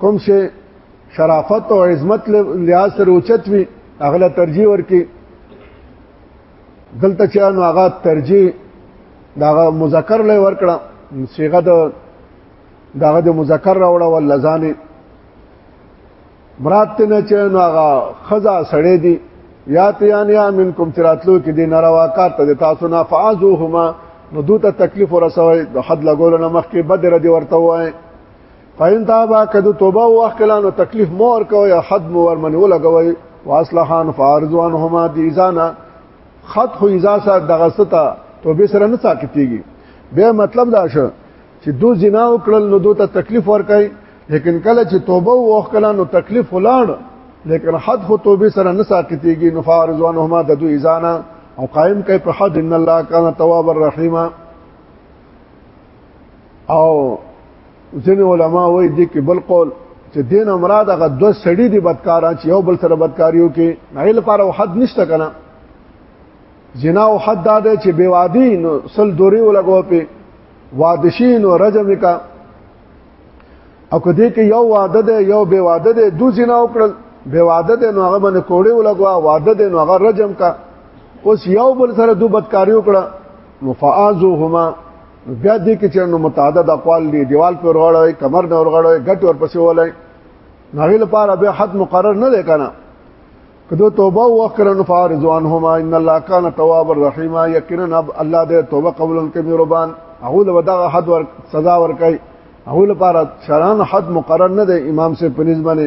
کوم چې شرافت او عظمت له لحاظ سره اوچت وي هغه له ترجیح ورکي دلته چې نو هغه ترجیح دا مذکر له ورکړه صيغه د داغه د مذکر راوړه ول لزان مراد ته نه چې نو هغه خزا سړې دي یا تیان یا منکم تراتلو کې دي ناروا کار ته تاسو نه فازوهما نو دوته تکلیف ورسوي د حد لګول نه مخکې بدر دی ورته وای فین تابا کدو توبه واخلانو تکلیف مور کوي حد مور منو لګوي واصلحان فارزوان هما دي ځانا خط خو ایزا سره دغه ستا توبه سره نه ساکتيږي به مطلب دا شو چې دو زنا وکړل نو دو ته تکلیف ورکړي لیکن کله چې توبه واخلانو تکلیف ولاړ لیکن حد خو توبه سره نه ساکتيږي نو فارزوان هما د دوی ځانا او قائم کوي په حد ان الله کان تواب الرحیم او ځین علما وایي دي کې بل قول چې دین مراد هغه دو سړي دي بدکاران چې یو بل سره بدکاریو کې نه لپاره حد نشته کنه زنا او حد دا ده چې بیوادی نو سل دوری ولګو په وادشین او رجم کا او کدی کې یو واده ده یو بی واده ده دو زنا وکړل بی واده ده نو هغه باندې کوړی ولګوا واده ده نو هغه رجم کا اوس یو بل سره دو بدکاری وکړه مفعازهما بیا دې کې چې نو متعدد اقوال دي دیوال پر ورغړوي کمر نه ورغړوي ګټ ورپسې ولای نغې لپاره به حد مقرر نه دی کنه کدو توبه وکړه نو فارزوانهما ان الله کان تواب الرحیم یقینا الله دې توبه قبول کوي مهربان هغه له دغه حد ور سزا ور کوي هغه لپاره شران حد مقرر نه دی امام سے پنځ باندې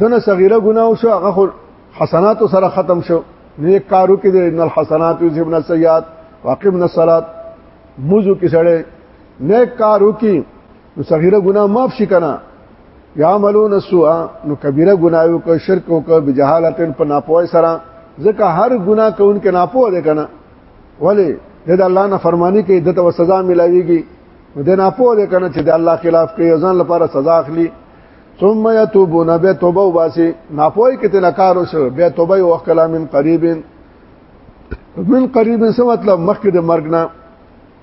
دنه صغیره ګناه شو هغه حسنات سره ختم شو نیک کارو کې د ان الحسنات یذهبن السیئات واقمنا الصلاه موضوع کې سره نیک کارو کې نو صغیره ګناه معاف شي کنه یعملون السوء نو کبیره ګناه یو کو شرک او کو بجهالت په ناپوهه سره ځکه هر ګناه کوون کې ناپوهه ده کنه ولی د الله نه فرمانی کوي د تو سزا ملایږي د ناپوهه ده کنه چې د الله خلاف کوي ځان لپاره سزا اخلي ثم يتوبون به توبه واسي ناپوي کې تلکار وسو به توبه او کلام من قریب من قریب څه مطلب مخکې د مرګ نه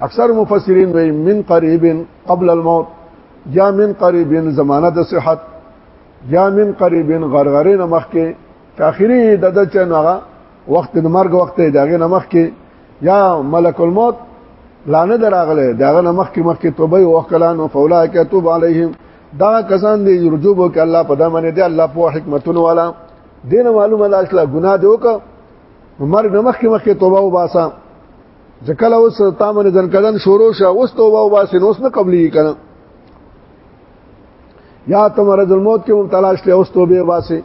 اکثر مفسرین وایي من قریب قبل الموت یا من قریب زمانہ د صحت یا من قریب غرغره نه مخکې چې اخري د د چنغه وخت د مرګ وخت دی داغه نه مخکې یا ملک الموت لانه دراغله داغه نه مخکې مخکې توبه او کلام او فولای کتب علیهم دا کسان دی رجوع وکړي الله په دمنه دی الله په حکمتونو والا دین معلومه ده اصله ګناه دی وکړه مرګ نمخ کې مخکې توبه وباسه ځکه له اوس تامن ځن کدن شروع شه اوس توبه وباسه نو اوس نه قبلي کړه یا تم مرض الموت کې مبتلا شته اوس توبه وباسه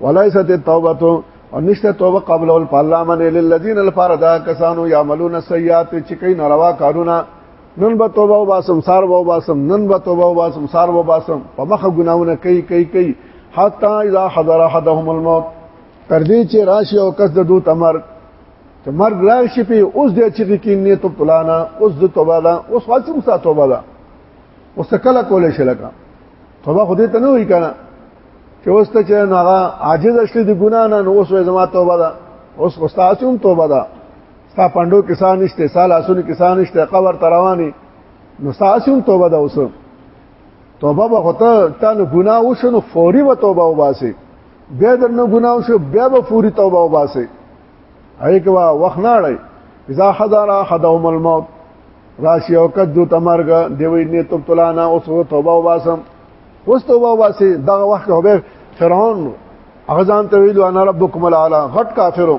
ولایست التوبه او نشته توبه قبل ول پرلمان للذین الفردا کسانو یعملون السیئات چې کوي ناروا کارونه نن به توبه وباسم سار به وباسم نن به توبه وباسم سار به وباسم په مخه ګناونه کوي کوي کوي حتا اذا حضر احدهم الموت تر دې چې راشي او کس د دوه تمر چې مرګ راشي په اوس دې چې کې نیت طلانا اوس د توبه ده اوس واڅ مو سات توبه ده اوس کله کولې شي لکه توبه خو دې ته نه وی کنه چې اوس ته چې هغه عاجز شې د ګنا نه اوس زما توبه ده اوس خو تاسو هم توبه ده ستا پاندو کسان نشته سال اسونو کسان نشته قبر تروانی نو ساسون توبه دا اوس توبه به هوته تا نو ګناه وشنو فوري و توبه وباسي بیا در نو ګناه وشو بیا به فوري توبه وباسي ایکوا وخت نه اړای اذا حضر احدهم الموت راشي او کد جو تمرګ دیوی نه تب تلانا اوس توبه وباسم اوس توبه وباسي دغه وخت هو فرعون هغه ځان ته ویلو انا ربکم العالی غټ کافرو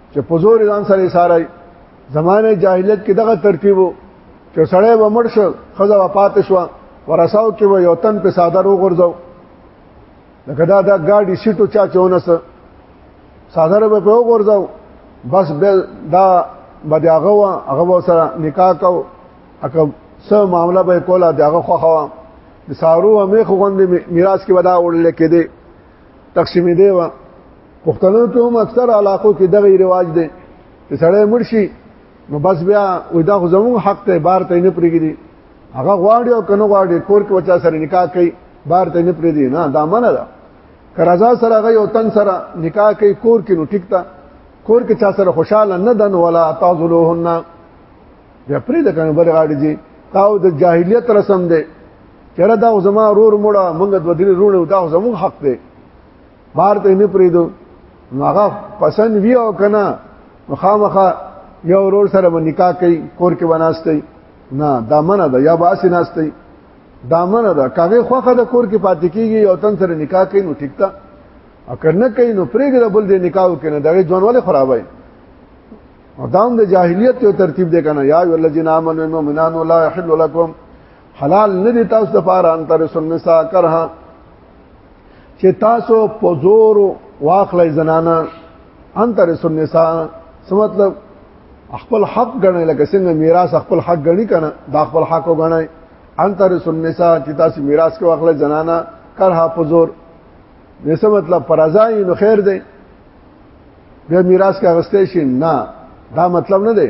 چې په زور ځان سره سارای زمانه جاهلیت کې دغه ترتیب وو چې سړی و مړ شو خزه وفات شو ورساو کې و یو تن په ساده رو غرزو لکه دا دا ګاډي سیټو چا چونه سره ساده رو په غرزو بس دا باندې هغه وا هغه سره نکاح کو اکه سه معاملہ به کوله دغه خو خو د سارو مې خو غوند میراث کې ودا وړل کېده تقسیمې دی وا پښتنو کې هم اکثر علاقو کې دغه رواج دی چې سړی مرشي نو بس بیا وې دا خو زموږ حق ته بار ته نه پریږدي هغه غواړي او کنه غواړي کور کې وچا سره نکاح کوي بار ته نه پریږدي نه دا منه ده کرزا سره غي او تن سره نکاح کوي کور کې نو ټیک تا کور کې چا سره خوشاله نه دن ولا تعذلوهن بیا پرې د کنه بل غاړي دي تاو د جاهلیت رسم دی چېرې دا زما رور مړه موږ د ودري رونه دا زموږ حق دی بار ته نه پریدو هغه پسند وی او کنه مخامخه یو رور سره نکاح کوي کور کې بناسته نه دا منه ده یا باسي ناسته دا منه ده کاغه خوخه د کور کې پاتې کیږي او تن سره نکاح کوي نو ټیک تا اکر نه کوي نو پرېګره بل دې نکاح وکنه دغه ځوان ولې خرابای او دام د جاهلیت یو ترتیب دی کنه یا ای الذین آمنوا المؤمنان لا یحل لكم حلال نه دي تاسو د پاره ان تر سن سا کرها چې تاسو په زور واخلې زنانا ان تر سن سا څه مطلب خپل حق غنې لکه څنګه میراث خپل حق غني کنه دا خپل حق غنې ان تر سن سا چې تاسو میراث کې واخلې زنانا کرها په زور نسه مطلب فرضای نو خیر دی بیا میراث کا غستې شي نه دا مطلب نه دی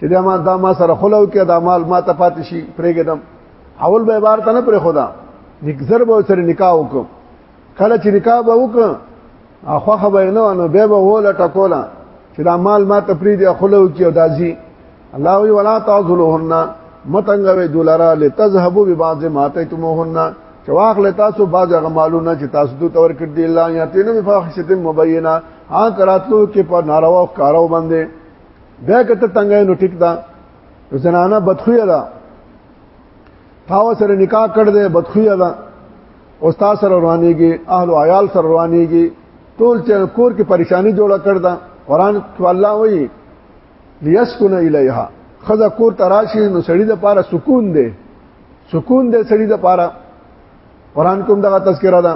چې دا ما دا ما سره خلو کې دا مال ما ته پاتې شي پرېګدم اول به بار ته نه پر خدا نکزر به سره نکاح وکم کله چې نکاح به وکم اخو خبر نه نو به به وله ټکولا چې دا مال ما ته پرې دی خلو کې او دازي الله وی ولا تعذلهن متنګوي دولارا لتذهبوا ببعض ما تيتموهن چې واخل تاسو باز هغه مالونه چې تاسو دوی تور کړ دي الله یا تینه بفاحشه مبینه ها کراتلو کې په ناروا کارو باندې بیا کته تنګای نو ټیک دا زنانه بدخویه ده تاو سره نکاح کړ دې بدخویه ده استاد سره روانيږي اهل عیال سره روانيږي ټول چې کور کې پریشانی جوړه کړ دا قران الله وایي ليسكن الیها خزه کور تراشی نو سړی د پاره سکون دی سکون دی سړی د پاره قران کوم دغه تذکرہ ده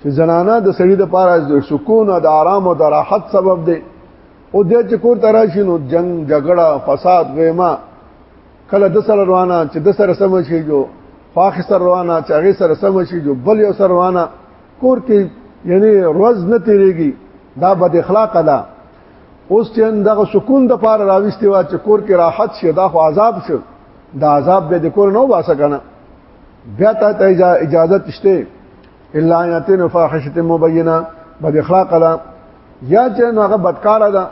چې زنانه د سړي د پاره د سکون او د آرام او د راحت سبب دی او د چې کور ته راشي نو جنگ جګړه فساد غیما کله د سره روانه چې د سره سم شي جو فاخ سره روانه چې هغه سره سم شي جو بل یو سره روانه کور کې یعنی روز نه تیریږي دا بد اخلاق ده اوس چې دغه سکون د پاره راويستي وا چې کور کې راحت شي دا خو عذاب شي دا عذاب به د کور نه واسه کنه بیا ته اجازه تشته الا یاتین فاحشه مبینه بد اخلاق لا یا چې هغه بدکار ده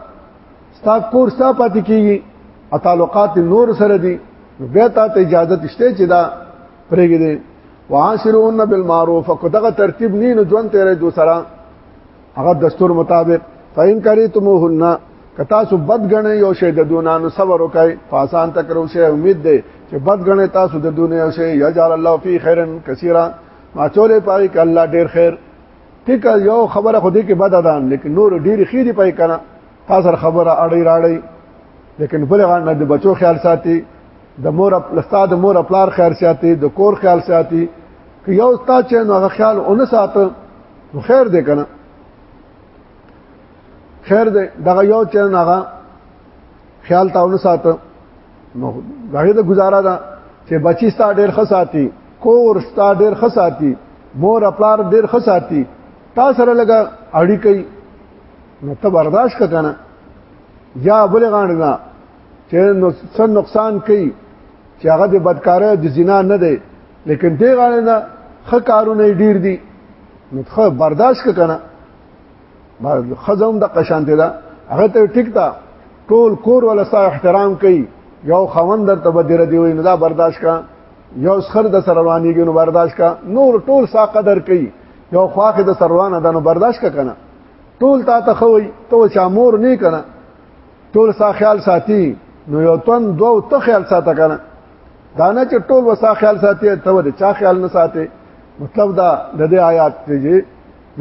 ستا کور ستا پاتې کیږي تعلقات نور سره دي بیا ته اجازه تشته چې دا پرېږي دي وعاشرون بالمعروف کو دغه ترتیب نین ژوند تیرې دو سره هغه دستور مطابق فإن کریتموهن که تاسو بد غنئ یو شی د دونانو صبر وکای فاسان تکرو شی امید ده چې بد غنئ تاسو د دنیا یو شی یجعل الله فی خیرا کثیرا ما چولې پای ک الله ډیر خیر ټیک یو خبره خو دې کې بد ده لیکن نور ډیر خې دی پای کنه تاسو خبره اړی راړی لیکن بل غان د بچو خیال ساتي د مور استاد مور خپل خیال ساتي د کور خیال ساتي که یو استاد چې نو خیال اون ساته خیر دې کنه خیر دی دغه یو چرن هغه خیال تاونه ساته نو هغه د گزاره ده چې بچی ستا ډیر ښه ساتي کور ستا ډیر ښه ساتي مور خپل ډیر ښه ساتي تا سره لګا اړی کوي نو ته برداشت کنه یا بل غاڼه چې نو څه نقصان کوي چې هغه د بدکارۍ د زنا نه دی لیکن دی غاڼه نه خ کارونه ډیر دي نو خو برداشت کنه بل خزم د قشانت ده هغه ته ټیک تا ټول کور ولا ستا احترام کوي یو خوند درته بدر دی وي نو دا برداشت کا یو سخر د سروانیږي نو برداشت کا نور ټول سا قدر کوي یو خواخه د سروانه ده نو برداشت کا کنه ټول تا ته خوي ته چا مور نه کنه ټول سا خیال ساتي نو یو تن دوه ته خیال ساته کنه دانه چې ټول وسا خیال ساتي ته د چا خیال نه ساتي مطلب دا د دې آیات دی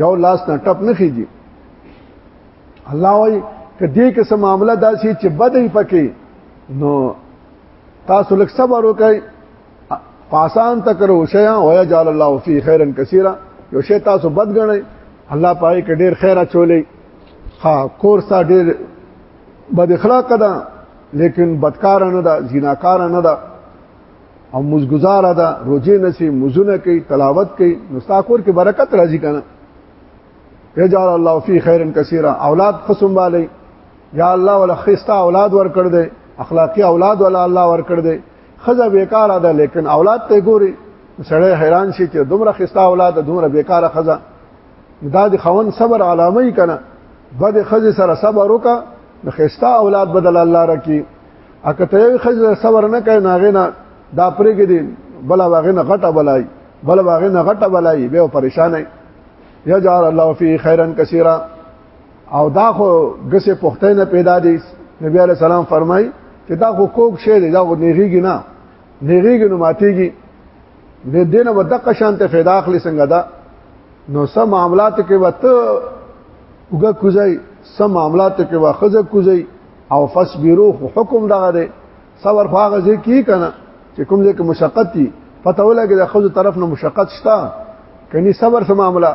یو لاس نه ټپ نه خيږي الله وایي کدی که سم معاملې داسي چې بدې پکې نو تاسو لک صبر وکړئ پاسان تکرو شیا ویا جعل الله فی خیرا کثیرا یو شی تاسو بد غنئ الله پای کې ډیر خیر اچولې ها کور سا ډیر بد اخلاق ده لیکن بدکار نه ده زناکار نه ده او مزګزار ده روزي نسی مزونه کوي تلاوت کوي نو ستا کور کې برکت راځي کنه یجعل الله فی خیر کثیرا اولاد قسم والے یا الله ولا خستا اولاد ور کړ دے اخلاقی اولاد ولا الله ور کړ دے خزه بیکاره ده لیکن اولاد ته ګوري سړی حیران شي چې دومره خستا اولاد دومره بیکاره خزه دا د خون صبر علامه کنا بد خزه سره صبر وکا نو خستا اولاد بدل الله رکی اکه ته یو خزه صبر نه کوي ناغه نه دا پرې کې دي بل واغې نه غټه بلای بل واغې نه غټه بلای به پریشان نه یجعل الله فی خیرا کثیرا او دا خو غسه پخته نه پیدا دي نبی علی سلام فرمای چې دا خو کوک شی دی دا خو نیږي نه نیږي نو ماتيږي د دینه ودقه شانته فایده اخلي څنګه دا نو سم معاملات کې وته وګه کوزای سم معاملات کې واخذ کوزای او فصبروا حکم دغه دی صبر خو هغه ځکه کی کنه چې کوم ځکه مشقت دي پته ولګي د خود طرف نه مشقت شته کني صبر سم معاملہ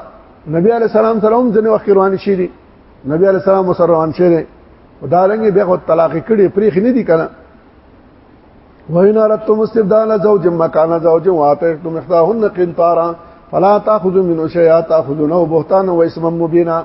نبی علی السلام سره هم ځنه وخت روان شي دي نبی علی السلام سره روان شي دي دا رنګ بیا خو طلاق کړي پریخ نه دي کنه وین ارتم استبدال زوج مکان زوج واتیتم احداهن قنطارا فلا تاخذوا منه شيئا تاخذونه بهتانا واثما مبينا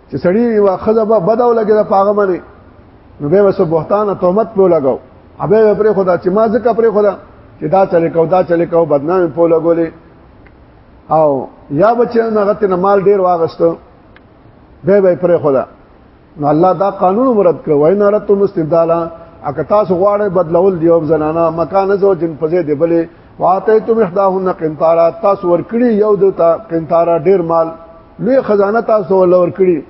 چې سړی یو خزه به بداو لګي دا پاغه باندې نو به وسو بهتان او تهمت په لګاو ابه پرې خدا چې ما ځکه پرې خدا چې دا چلے کو دا چلے کو بدنامي په لګولې او یا بچنه نغت نه مال ډیر واغستو به به پرې خدا نو الله دا قانون مراد کړ وای نه راتو مستبدالا اکه تاسو غواړئ بدلول دی او زنانا مکان زو جن پځې دی بلې واته تم احداهن قنطارا تاسو ورکړي یو دتا قنطارا ډیر مال لوی خزانه تاسو ولور کړی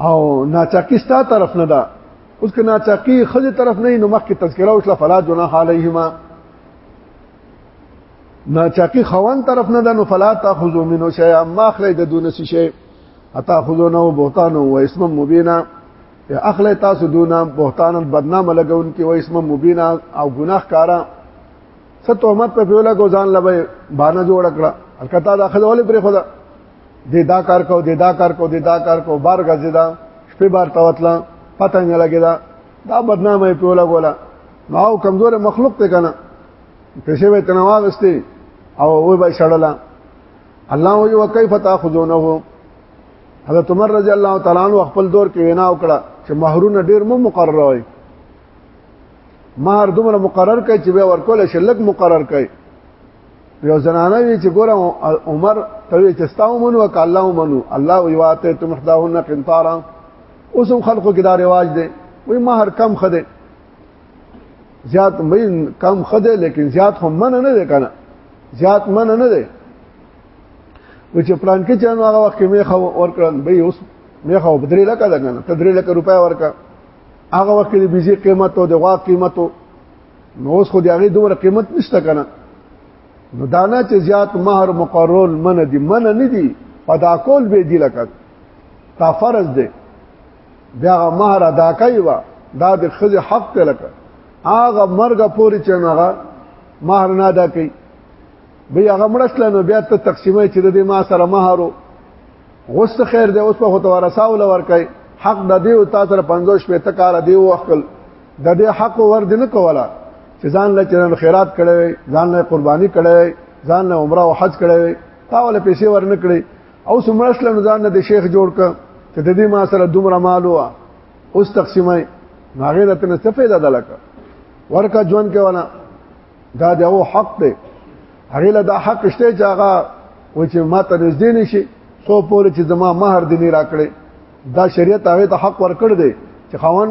او ناچاکی ستا طرف نه ده اوس که ناچاکی خځه طرف نه نو مخکې تذکرہ او شلا فلا جناح علیهما ناچاکی خوان طرف نه ده نو فلا تاخذو منه شی اما خله د دون شی اتا خذونه او بهتان او اسم مبینا اخله تاسو دونه بهتان بدنامه لګون کې او اسم مبینا او ګناه کارا څه تهمت په پیولا کو ځان لبه باندې جوړ کړه الکتا دا خلول پر خدا دې دا کار کو دې دا کار کو دې دا کار کو بار غزیدا شپې بار توتلا پته نه لګیدا دا بدنامه پیولا ګولا نو کمزور مخلوق ته کنه پیسې به تنواب استي او وای به شړلا الله وی وکيف تاخذونه حضرت عمر رضی الله تعالی عنہ خپل دور کې وینا وکړه چې مہرونه ډیر مو مقرره وي مہر دومره مقرر کړي چې به ورکول شي لګ مقرر کړي یو زنانه وی چې ګوره عمر ته چې ستاو منو وک الله منو الله وی واته تم خداهن قنطارا اوس هم خلکو کې دا رواج دی وی مہر کم خده زیات مې کم خده لیکن زیات هم من نه دی کنه زیات من نه دی و چې پلان کې چانو هغه وخت کې مې خو ورکړل به اوس مې خو بدري لکه ده کنه تدري لکه روپیا ورکړه هغه وخت د بيزي قیمت او د غوا قیمت نو اوس خو د هغه دومره قیمت نشته کنه نو دانا چې زیات مہر مقرر من دي من نه دي ادا کول به دي لکه تا فرض دی بیا مہر ادا کوي وا دا د خځه حق ته لکه هغه مرګ پوري چې هغه مہر نه ادا کوي بیا هغه مړسل نو بیا ته تقسیمه چې د ما سره مہرو غوست خیر دی اوس په هوته ورسا ول ورکای حق د دې او تاسو سره 50 په تکاله دی وکړ د دې حق ور دي نه کولا چې ځان له چرن خیرات کړي ځان له قرباني کړي ځان له عمره او حج کړي تا ول پیسې ور نه کړي او سمرش له ځان د شیخ جوړ ک چې د دې ما سره دومره مال وا اوس تقسیمه ناغه راتنه څه فائدہ دلکه ورکا جون کې ونه دا د او حق دی هغه له دا حق شته چې هغه و چې ما ته نږدې نشي سو پوره چې زما مہر دی نه راکړي دا شریعت هغه ته حق ورکړ دی چې خاون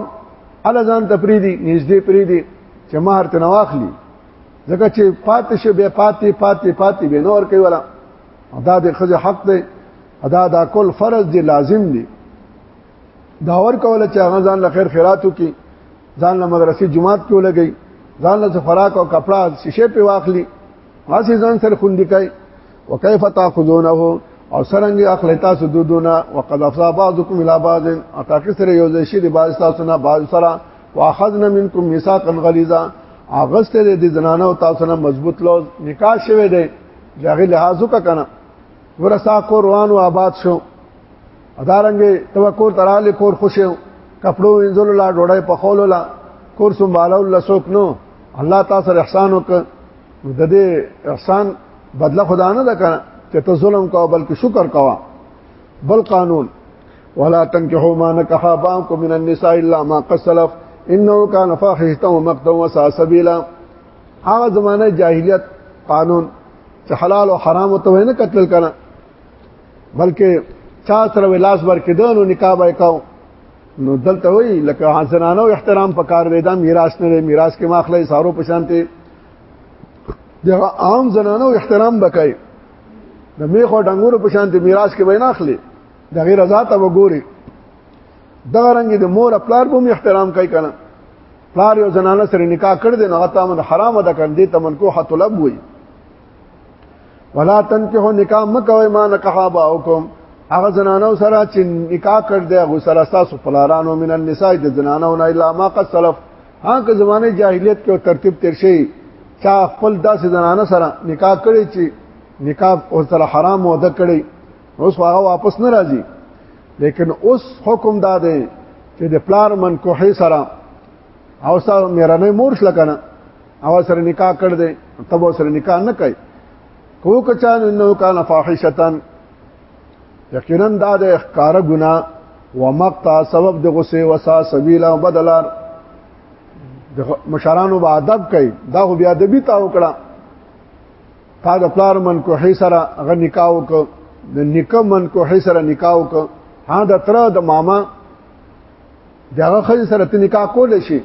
اله ځان ته پریدي نږدې پریدي چې مہر ته نواخلي ځکه چې پاتې شي به پاتې پاتې پاتې به نور کوي ولا دا د خځه حق دی ادا دا کول فرض دی لازم دی داور کوله چې هغه ځان له خیر خیراتو کې ځان له مدرسې جماعت کې ولګي ځان له خوراک او کپڑا شیشه په واخلي واسي ځان سره خوندې کوي وکيف تاخذونه او سرنګ اخلي تاسو دودونه وقد افضى بعضكم الى بعض اتاکه سره یو ځای شي د بعض تاسو نه بعض سره واخذنا منكم ميثاقا غليظا اغسته د زنانه او تاسو نه مضبوط لو نکاح شوه دی ځاغي لحاظو کا کنه ورسا کو روان او آباد شو ادارنګ تو کور تراله کور خوشو کپړو انزل لا ډوړې په خول لا کور سنبالو لسوک نو الله تعالی سره احسان وک د دې احسان بدله خدا نه ده کنه چې ته ظلم کو بلکې شکر کوا بل قانون ولا تنكحوا ما نكح اباؤكم من النساء الا ما قد سلف انه كان فاحشه ومقتا وساء سبيلا هغه زمانه جاهلیت قانون چې حلال او حرام ته نه قتل کنه بلکې چا سره ولاس ورکېدو نو نکاح به کاو نو دلته وی لکه حسنانو احترام پکار دی دا میراث نه میراث کې ماخله سارو پشانته د عام زنانو احترام وکای د میخو ډنګورو پشانته میراث کې وینا اخلي د غیر رضا ته وګوري دا رنګ د مور خپل به احترام کوي کنه پلار یو زنانه سره نکاح کړ دې نو غته من حرام ده کړ دې تمن کو حت طلب وي ولا تنکحو نکاح مکوي ما نکاح باوکم هغه زنانو سره چې نکاح کړ دی هغه سره تاسو پلارانو من النساء د زنانو نه الا ما قد سلف هغه زمانه جاهلیت کې ترتیب تیر شي چا خپل داسې زنانه سره نکاح کړي چې نکاح او سره حرام وده کړي اوس هغه واپس نه راځي لیکن اوس حکم دا دی چې د پلار منکوحي سره او ستا میرانه مور شل کنه او سره نکاح کړ دې تب سره نکاح نه کوي کو کچان انه کان فاحشتن یقینا دا د احکار ګنا ومقتا سبب د غصه وسا سبیلا بدلار د مشرانو با ادب کوي دا خو بیا ادبی تا وکړه تا د پلار من کو هي سره غ نکاح وک د نکاح من کو هي سره نکاح وک ها د تر د ماما دغه خځه سره ته نکاح کول شي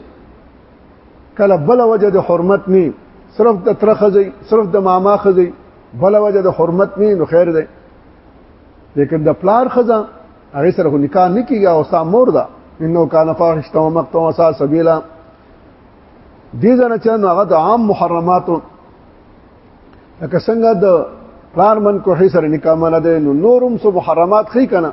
کله بل وجه د حرمت نه صرف د تر خځه صرف د ماما خځه بل وجه د حرمت نه نو خیر دی لیکن د پلار خځه هغه سره نکاح نه کیږي او ستا مور ده انه کان فاحشته او مقته او سا سبیلا دې ځنه چې هغه د عام محرماتو لکه څنګه د پلار من کوه سره نکاح منه ده نو نورم سو محرمات خې کنه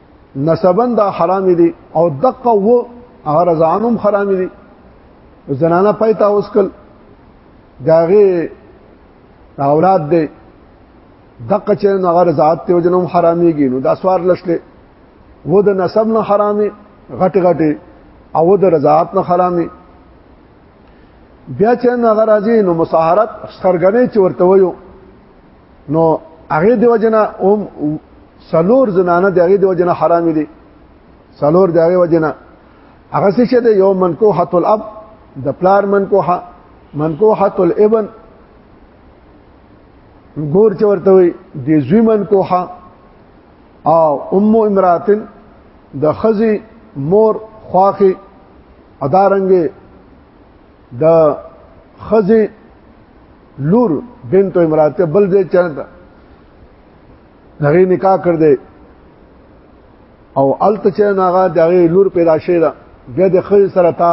نسبا دا حرام دي او دقه و هغه رضانم حرام دي زنانه پایتا اوسکل داغه اولاد دی دقه چې هغه رضاعت ته وجنم حراميږي نو دا سوار لشله و د نسب نه حرامي غټ غټي او د رضاعت نه حرامي بیا چې هغه راځي نو مصاحرت سرګنې چې ورته ویو نو هغه دی وجنه هم سلور زنانه دی هغه دی وجنه حرام دي سلور دی هغه وجنه هغه څه شه دی یو منکوحه الاب د پلار منکوحه منکوحه الابن ګور چې ورته وي د زوی منکوحه او ام امراتن د خزي مور خواخي ادارنګ د خزه لور بنت امراته بل دې چرته هغه نکاح کړ دې او الته چې ناغه دغه لور پیدا شي دا بیا د خزه سره تا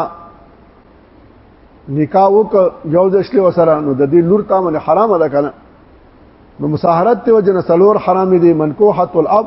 نکاح وک یو ځشلی وسره نو د دې لور تا من حرام ده کنه نو مصاهرت ته وجنه سلور حرام دي منکوحه الاب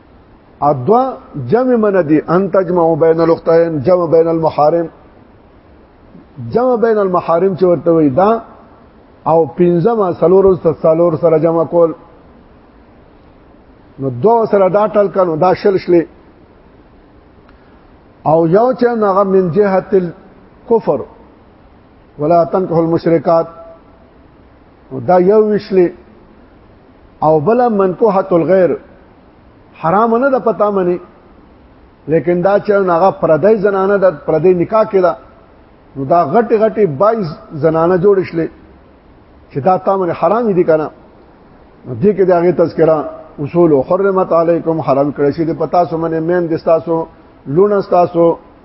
ادوا جمع من دي ان تجمع بین الاختين جمع بین المحارم جمع بین المحارم چې ورته وي دا او پنځمه سلور سره سلور سره جمع کول نو دو سره دا ټل کنو دا شل شلې او یو چې هغه من جهت الكفر ولا تنكحوا المشركات دا یو وشلې او بل منکوحه الغیر حرام نه ده پتا منی لیکن دا چې هغه پردای زنانه د پردای نکاح کړه نو دا غټي غټي 22 زنانه جوړ شلې چې دا تامن حرام دي کنه دې کې داغه تذکرہ اصول حرمت علیکم حرام کړی شي د پتا سو منه مین دستاسو لونه تاسو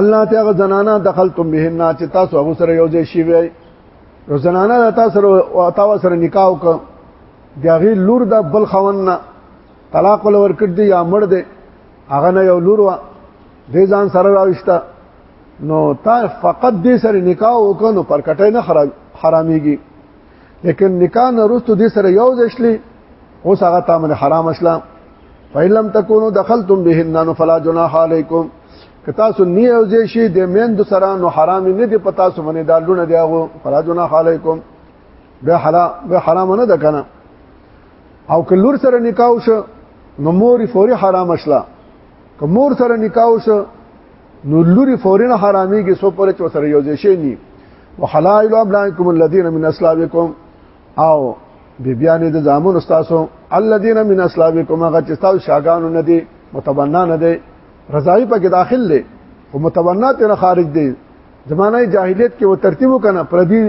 الله ته هغه زنانه دخلتم بهن چې تاسو هغه سره یو ځای شي وي نو زنانه تاسو سره او تاسو سره نکاح وکړه دغه لور د بل خون نه طلاق ول ورکړ دی یا مړ دی هغه نه یو لور وا دې ځان سره راوښتا نو تا فقط دې سره نکاح وکړو پر کټه نه خراب حراميږي لیکن نکاح نه رستو دې سره یو ځشلی اوس هغه تامن حرام اسلام فإن لم تكونوا دخلتم بهن فلا جناح عليكم که تاسو نه یو ځای شي د میند سره نو حرام نه دي پتا سو باندې دا لونه دی هغه فلا جناح عليكم به حرام به حرام نه ده کنه او که لور سره نکاح شو نو مور فوري حرام شله که مور سره نکاح وشو نو لوري فورا حرامي کې سو پر چو سره یو ځای شي ني وحلائل ابنائکم الذين من اصلابکم او بی بیان د زامن استادو الذين من اصلابکم هغه چې تاسو شاګانو نه دي متبنا نه دي رضای په کې داخل دي او متبنا ته خارج دي زمانه جاهلیت کې و ترتیب کنه پردي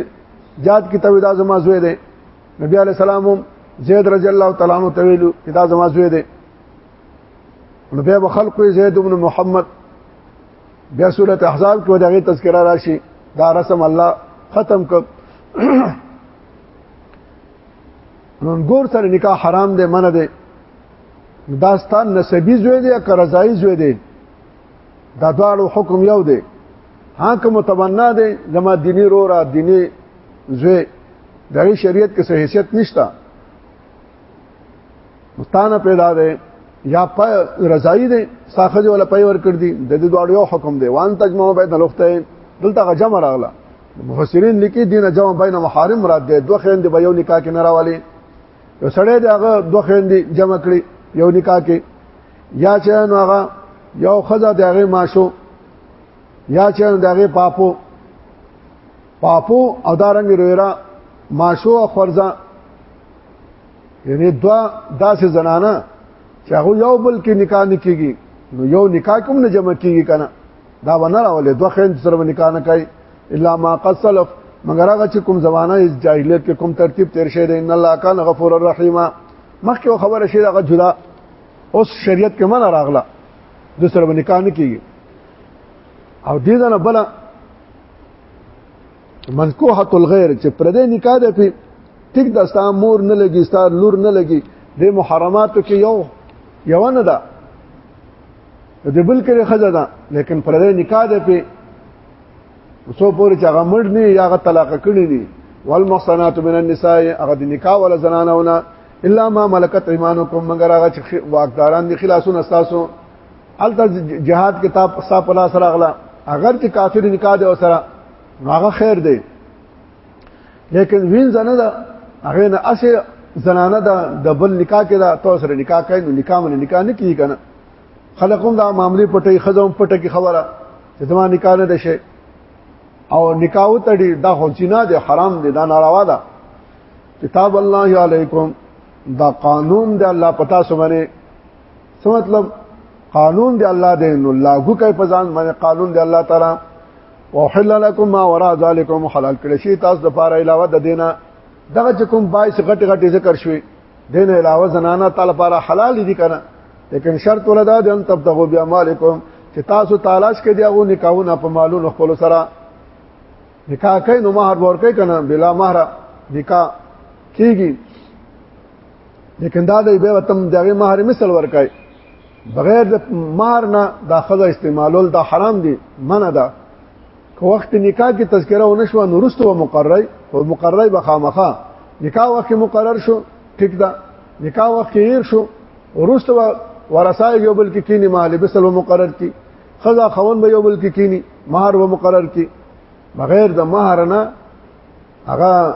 جات کې توې دا زما زوی دی نبی علی السلام زید رضی الله تعالی عنہ تویلو چې دا زما زوی دی نو بیا خلق زید ابن محمد بیا سورۃ احزاب کې دغه تذکرہ راشي دا رسم الله ختم ک نن ګور سره نکاح حرام دی منه دی داستان نسبی زوی دی که رضای زوی دی دا دواړو حکم یو دی حاکم متمنا دی زما دینی رو را دینی زوی دغه شریعت کې حیثیت نشته مستانه پیدا ده یا په رضای ده ساخه جو ولا پي ور کړ دي د دې دوړ یو حکم دی وان تجمع بین الاختین دلته غجم راغله مفسرین لیکي دین جمع بین محارم مراد ده دوه خین دی به یو نکاح کې نه راوالي یو سړی دی هغه دوه خین دی جمع کړي یو نکاح کې یا چې نو هغه یو خزه دی هغه ماشو یا چې دغه پاپو پاپو او دارنګ رویرا ماشو او خورزا یعنی دوا داسې زنانه چې هغه یو بل کې نکاح نه کیږي نو یو نکاح کوم نه جمع کیږي کنه دا ونه راولې دوه خین سره نکاح نه کوي الا ما قد سلف مگر هغه چې کوم زمانہ یې جاهلیت کې کوم ترتیب تیر شه دی ان الله کان غفور الرحیم مخکې خبره شي دا جدا اوس شریعت کې من راغله د سره نکاح نه کیږي او دې ځنه بل منکوحه الغیر چې پر دې نکاح ده په ټیک د ستا مور نه لګي ستا لور نه لګي د محرماتو کې یو یو نه ده د بل کې خزه ده لیکن پر دې نکاح ده په وسو پورې چې هغه مړ نه یا هغه طلاق کړی نه والمحصنات من النساء هغه د نکاح ولا زنانونه الا ما ملکت ایمانکم مگر هغه چې واقداران دي خلاصون استاسو الته جهاد کتاب صاحب الله سره اغلا اگر چې کافر نکاح دی وسره هغه خیر دی لیکن وین زنه دا هغه نه اسه زنانه دا د بل نکاح کې دا تو سره نکاح کوي نو نکاح من نکاح نه کیږي کنه خلقوم دا معاملې پټي خزم پټه کی خبره چې زما نکاح نه دشه او نکاح تړي دا هوچینا دي حرام دي دا ناروا ده کتاب الله علیکم دا قانون د الله پتا سمره څه مطلب قانون دی الله دی نو لاګو کوي په ځان باندې قانون دی الله تعالی وحل لكم ما وراء ذلكم حلال کړی شي تاسو د پاره علاوه د دینه دغه چې کوم بایس غټ غټ ذکر شوی دین علاوه زنانه تعالی لپاره حلال دي کنه لیکن شرط ولدا د ان تبتغوا بیامالکم چې تاسو تلاش کړئ دغه نکاحونه په مالونو خپل سره نکاح کوي نو مہر ورکړي کنه بلا مہر نکاح کیږي لیکن دا دی به وتم دغه مہر مثال ورکای بغیر د مہر نه دا خزه استعمالول دا حرام دی منه ده که وخت نکاح کې تذکره ونه شو نو رستو مقرره او مقرره به خامخه نکاح وخت مقرر شو ټیک ده نکاح وخت هیر شو ورستو ورثه یو بل کې کینی مال به سلو مقرر کی خزا خون به یو بل کې کینی مہر و مقرر کی بغیر د مہر نه هغه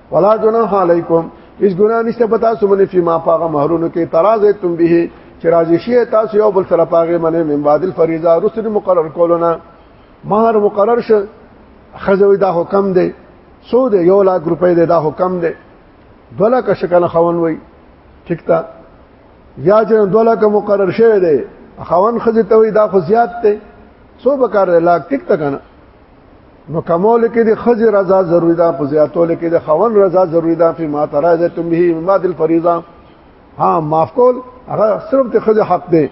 ولا جناح علیکم اس ګنا نشته پتا سمنه فی ما پاغه مہرونو کې تراز تم به چې راځي شي تاسو یو بل سره پاغه منه من بعد الفریضه رسل مقرر کولونه مہر مقرر ش خزوی دا حکم دی سو دی یو لاک روپۍ دی دا حکم دی دولا که شکل خون وای ٹھیک تا یا چې دولا که مقرر شوی دی خون خزه ته وای دا خو زیات دی سو بکار لاک ټیک تا کنه نو کمول کې د خزي رضا ضروری ده په زیاتول کې د خون رضا ضروری ده په ما ترایزه تم به ما دل فریضه ها معاف کول هغه صرف د خزي حق دی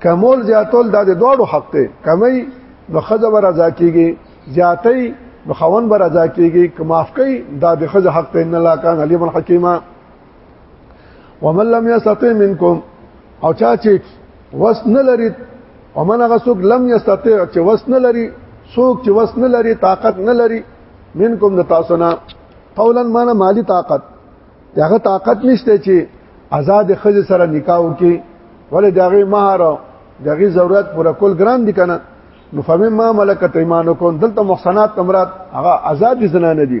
کمول زیاتول دا د دوړو حق دی کمی نو خزه ور رضا کیږي زیاتې نو خون بر رضا کیږي که معاف کوي دا د خزه حق دی ان الله کان علیم الحکیمه ومن لم يستطع منكم او چا چې وس نه لري ومن هغه څوک لم يستطع چې وس نه لري څوک چې وس نه لري طاقت نه لري منکم د تاسو نه قولا معنا مالی طاقت داغه طاقت نشته چې آزاد خځه سره نکاح وکي ولې داغه مہر داغه ضرورت پوره کول ګران دي کنه نو فهم ما ملکت ایمانکم دلته محسنات تمرات هغه آزاد زنانه دي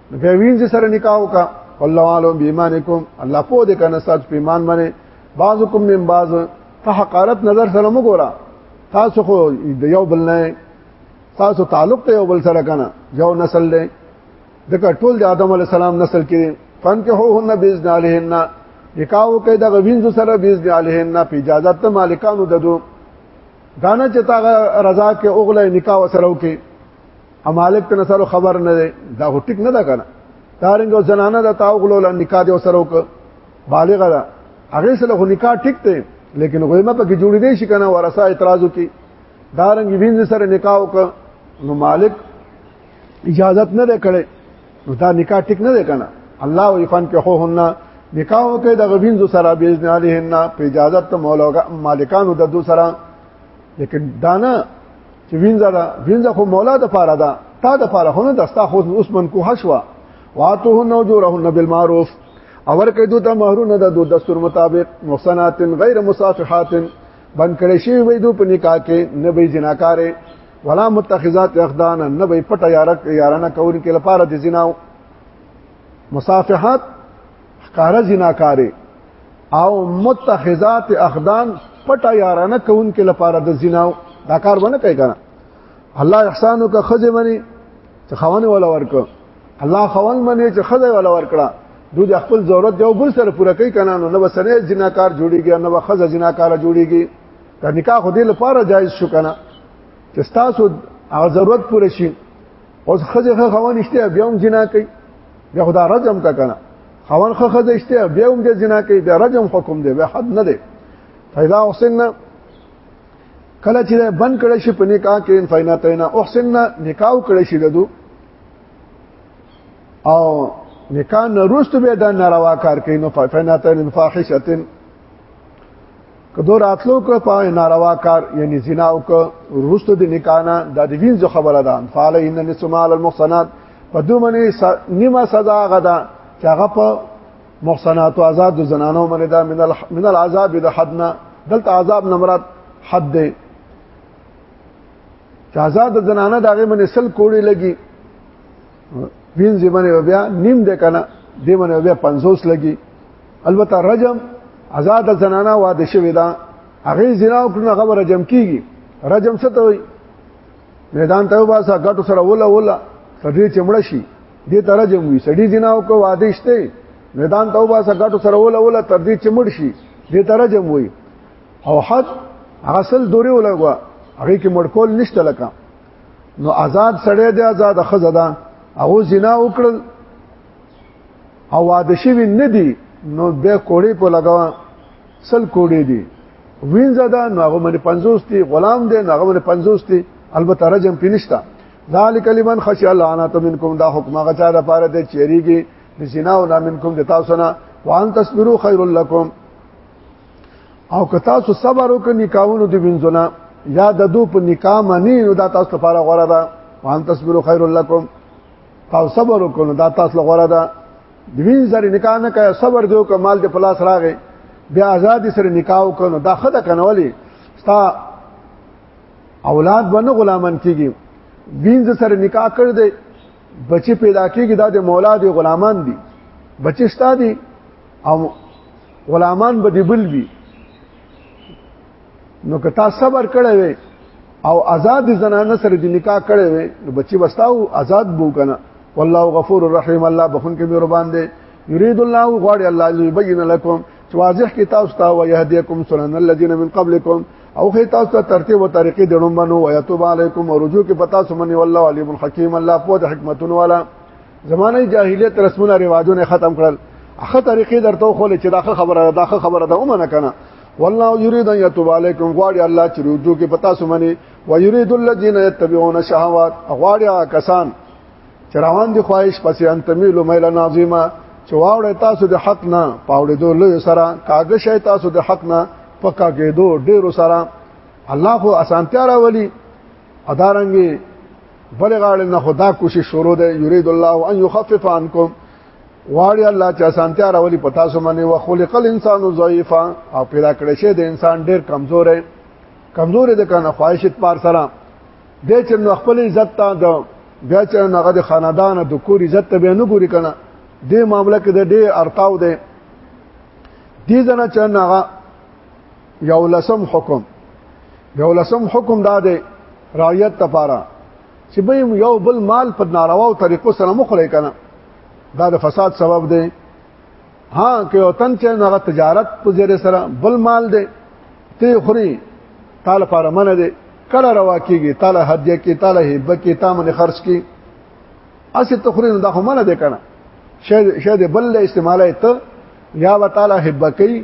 نو په وینځ سره نکاح وکا والله عالم بإيمانكم الله په دې کنه سات په ایمان باندې بعضکم من بعض په حقارت نظر سره وګورا تاسو خو د یو بل نه تاسو تعلق ته یو بل سره کنه یو نسل دی د ټول د آدم علی السلام نسل کې فن کې هو هن باذن عليهن نکاح کوي د غوینځ سره باذن عليهن په اجازه ته مالکانو ددو دانه چې تا رضا کې اوغله نکاح سره وکي امالک ته نصر خبر نه دی دا هو ټیک نه دا کنه تارنګ او زنانه د تاوغلو له نکاح دی سره وک بالغ را هغه سره خو نکاح ټیک دی لیکن غیمه پکې جوړې دی شي کنه ورثه اعتراض وکي دارنګ وینځ سره نکاح وک نو مالک اجازت نه ده کړې نو دا نکاح ټیک نه ده کنه الله وی فن کې هو هننا نکاح وکړي د غوینځ سره باذن علیهن په اجازه ته مولا مالکانو د دو سره لیکن دانا چې وینځه دا وینځه خو مولا د پاره ده تا د پاره خو نه دستا خو اوس من کو حشوا واتوه نو جوړهن بالمعروف اور کې دوی ته مہرونه د دو دستور مطابق محسنات غیر مصافحات بند کړي شي وي دوی په نکاح کې نه به جناکارې ولا متخذات اخدان نه به پټه یارک یارانه کول کې لپاره د زنا مصافحات ښکارا زناکاره او متخذات اخدان پټه یارانه کون کې لپاره د زنا دا کار ونه کوي کنه الله احسانو کا خځه منی چې خوان ولا ورک الله خوان منی چې خځه ولا ورکړه دوی د خپل ضرورت یو بل سره پوره کوي کنه نو نو سره جناکار جوړیږي نو خزه جناکار جوړیږي دا نکاح خو دې لپاره جایز شو کنه چې تاسو هغه ضرورت پوره شي اوس خزه خوانشته بیا هم جنا کوي بیا خدا رجم کا کنه خوان خو خدشته بیا هم د زنا کوي بیا رجم حکم دی به حد نه دی فیدا احسننا کله چې بند کړي شي په نکاح کې ان فینا تینا احسننا نکاح کړي شي ددو او نکاح نه روست به د ناروا کار کوي نو فینا تینا فاحشه کدو راتلو کړ په ناروا کار یعنی زنا او ک رست د نکانا د دین ز خبره ده فعل ان نسمال المحصنات په دوه منی نیمه سزا غدا چې هغه په محصنات او آزاد زنانو باندې دا من من العذاب د حدنا دلته عذاب نمرات حد دی چې آزاد زنانه دغه منې سل کوړي لګي پنځه باندې بیا نیم ده کنه دې باندې بیا 50 لګي البته رجم آزاد زنانا واده شوی دا هغه زنا وکړه هغه رجم کیږي رجم څه ته وي میدان ته وباسه غټو سره ولا ولا سړی چمړ شي دې ته رجم وي سړی زنا وکړه واده شته میدان ته وباسه غټو سره ولا ولا تر دې چمړ شي دې ته رجم وي او حد اصل دوری ولګوا هغه کې مړکول نشته لکه نو آزاد سړی دی آزاد خزه ده هغه زنا وکړل او واده شوی نه دی نو به کوړې په لګاوه سل کوړې دی وینځه ده نو هغه باندې 50 دی غلام دی نو هغه باندې 50 دی البته رجم پینشتا ذالک لمن خشی الله انا تمنکم دا حکم هغه چا د پاره دی چیرېږي د زنا او نامنکم د تاسو نه وان تصبروا خير لكم او که تاسو صبر وکړئ نکاحونو د بنځونه یا د دو په نکاح معنی نو دا تاسو لپاره غوړه ده وان تصبروا خير لكم تاسو صبر وکړئ دا تاسو لپاره غوړه ده د وین سره نکاح نه کوي صبر دیو کمال د پلاس راغې بیا آزاد سره نکاح وکړو دا خدای کنولې ستا اولاد باندې غلامن کیږي وین سره نکاح کړ دې بچي پیدا کیږي دا د مولا دی غلامان دي بچي ستا دي او غلامان به دی بل وی نو که تا صبر کړی وي او آزاد زنانه سره د نکاح کړی وي نو بچي وستاو آزاد بو کنه والله غفور الرحیم الله بخون کې مهربان دی یرید الله غواړي الله یبین لكم چې واضح کې تاسو ته او يهديكم سنن الذين من قبلكم او خې تاسو ته ترتیب او طریقې دړم بنو ويتوب علیکم او رجوع کې پتا سمني والله علیم الحکیم الله په حکمتونو والا زمانه جاهلیت رسمونه رواجونه ختم کړل اخه طریقې درته خو چې داخه خبره داخه خبره ده ومنه کنه والله يريد ان يتوب عليكم غواړي الله چې رجوع کې پتا سمني ويريد الذين يتبعون الشهوات غواړي کسان چې روان دي خواهش پسې ان تميل ميل ناظمه چې واوړې تاسو د حق نه پاوړې دو لوی سره کاږه شي تاسو د حق نه پکا کېدو ډېر سره الله خو اسانتیا راولي ادارنګي بل غاړه نه خدا کوشش شروع ده یرید الله ان یخفف عنکم واړی الله چې اسانتیا راولي پتا سو منی و خلق الانسان ضعیفا او پیدا کړی شه د انسان ډیر کمزور دی کمزور دی کنه خواهشت پار سره د چې نو خپل عزت ته د بیا چې هغه د خاندان د کور عزت ته به نه ګوري کنه د معاملې کې د ډیر ارتاو دی دې ځنه چې هغه یو لسم حکم یو لسم حکم دا دی رعیت لپاره چې به یو بل مال په نارواو طریقو سره مخړې کنه دا د فساد سبب دی ها که یو تن چې هغه تجارت په زیره سره بل مال دی ته خوري تعالی لپاره منه دی کله روا کیږي تعالی هدیه کې تعالی هبه کې تامن خرج کې اسی تخرین دا خو منه دی کنه شاید شاید بل استعماله ته یا وتعالى هبه کوي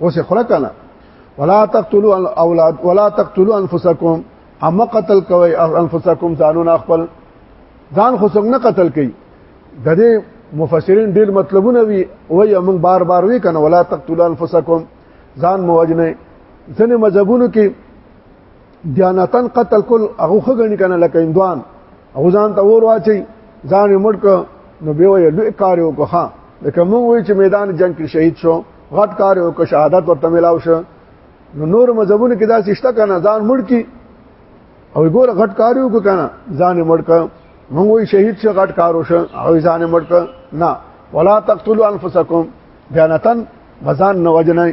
اوس خره کنه ولا تقتلوا الاولاد ولا تقتلوا انفسکم اما قتل کوي انفسکم ځانون خپل ځان خو څنګه قتل کوي د دې مفسرین ډیر مطلبونه وی وای موږ بار بار وی کنه ولا تقتلوا انفسکم ځان موجنه ځنه مذهبونو کې دیانتن قتل کول هغه خګنی کنه لکه اندوان هغه ځان ته ور واچي ځان یې مړ کړ نو به وي لوی کار یو کوه لکه مونږ وی چې میدان جنگ کې شهید شو غټ کار یو کو شهادت ورته ملاو شو نو نور مذهبونو کې دا سشته کنه ځان مړ کی او ګور غټ کار یو کو کنه ځان مړ کړ مونږ وی شهید شو غټ کار وشو او ځان مړ کړ نه ولا تقتلوا انفسکم بیانتن مزان نه وجنای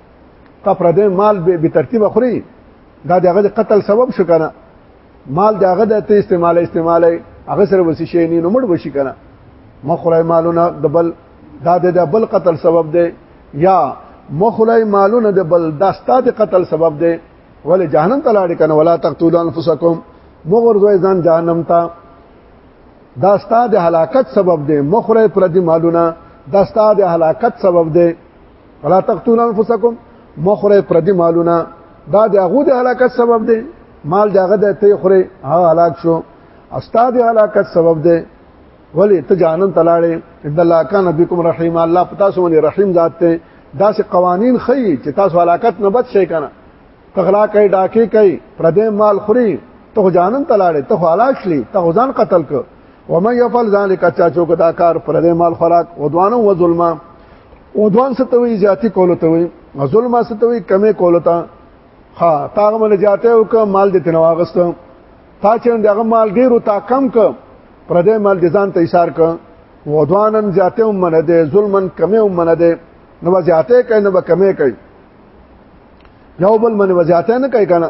په پردې مال به به ترتیب خوري دا دغه قتل سبب شو کنه مال دغه د ته استعمال استعمال هغه سره وسی شي نه مړ وشي کنه مخړای مالونه دبل دا د بل قتل سبب دی یا مخړای مالونه د بل داستا د قتل سبب دی ولې جهنم ته لاړ کنه ولا تقتلوا انفسکم مغور دوی ځان جهنم ته دا ستاد هلاکت سبب دی مخره پر دې مالونه دا ستاد هلاکت سبب دی ولا تقتلون انفسکم مخره پردي مالونه دا د هغه د هلاکت سبب دی مال د هغه د ته خره هغه هلاک شو استاد هلاکت سبب دی ولی ته جانم تلاړې ان الله کان بكم رحیم الله پتا سو باندې رحیم ذات ته داسې قوانین خي چې تاسو هلاکت نه بچ شئ کنه تغلا کوي ډاکې کوي پردې مال خوري ته جانم تلاړې ته هلاک شلی ته ځان قتل ک ومن يفعل ذلك چا چوک دا کار پردې مال خوراک ودوانو و ظلمه او دوان ستوي زیاتی کول ته وي ظلم ستوي کمې کول ته ها تاغه مل زیاته او که مال دې تنواغست تا چې دغه مال ډیر او تا کم ک پر دې مال دې ځان ته ایثار ک او دوانن زیاته هم من دې ظلمن کمې هم من دې نو زیاته کوي نو کمې کوي یو بل من وزیاته نه کوي کنه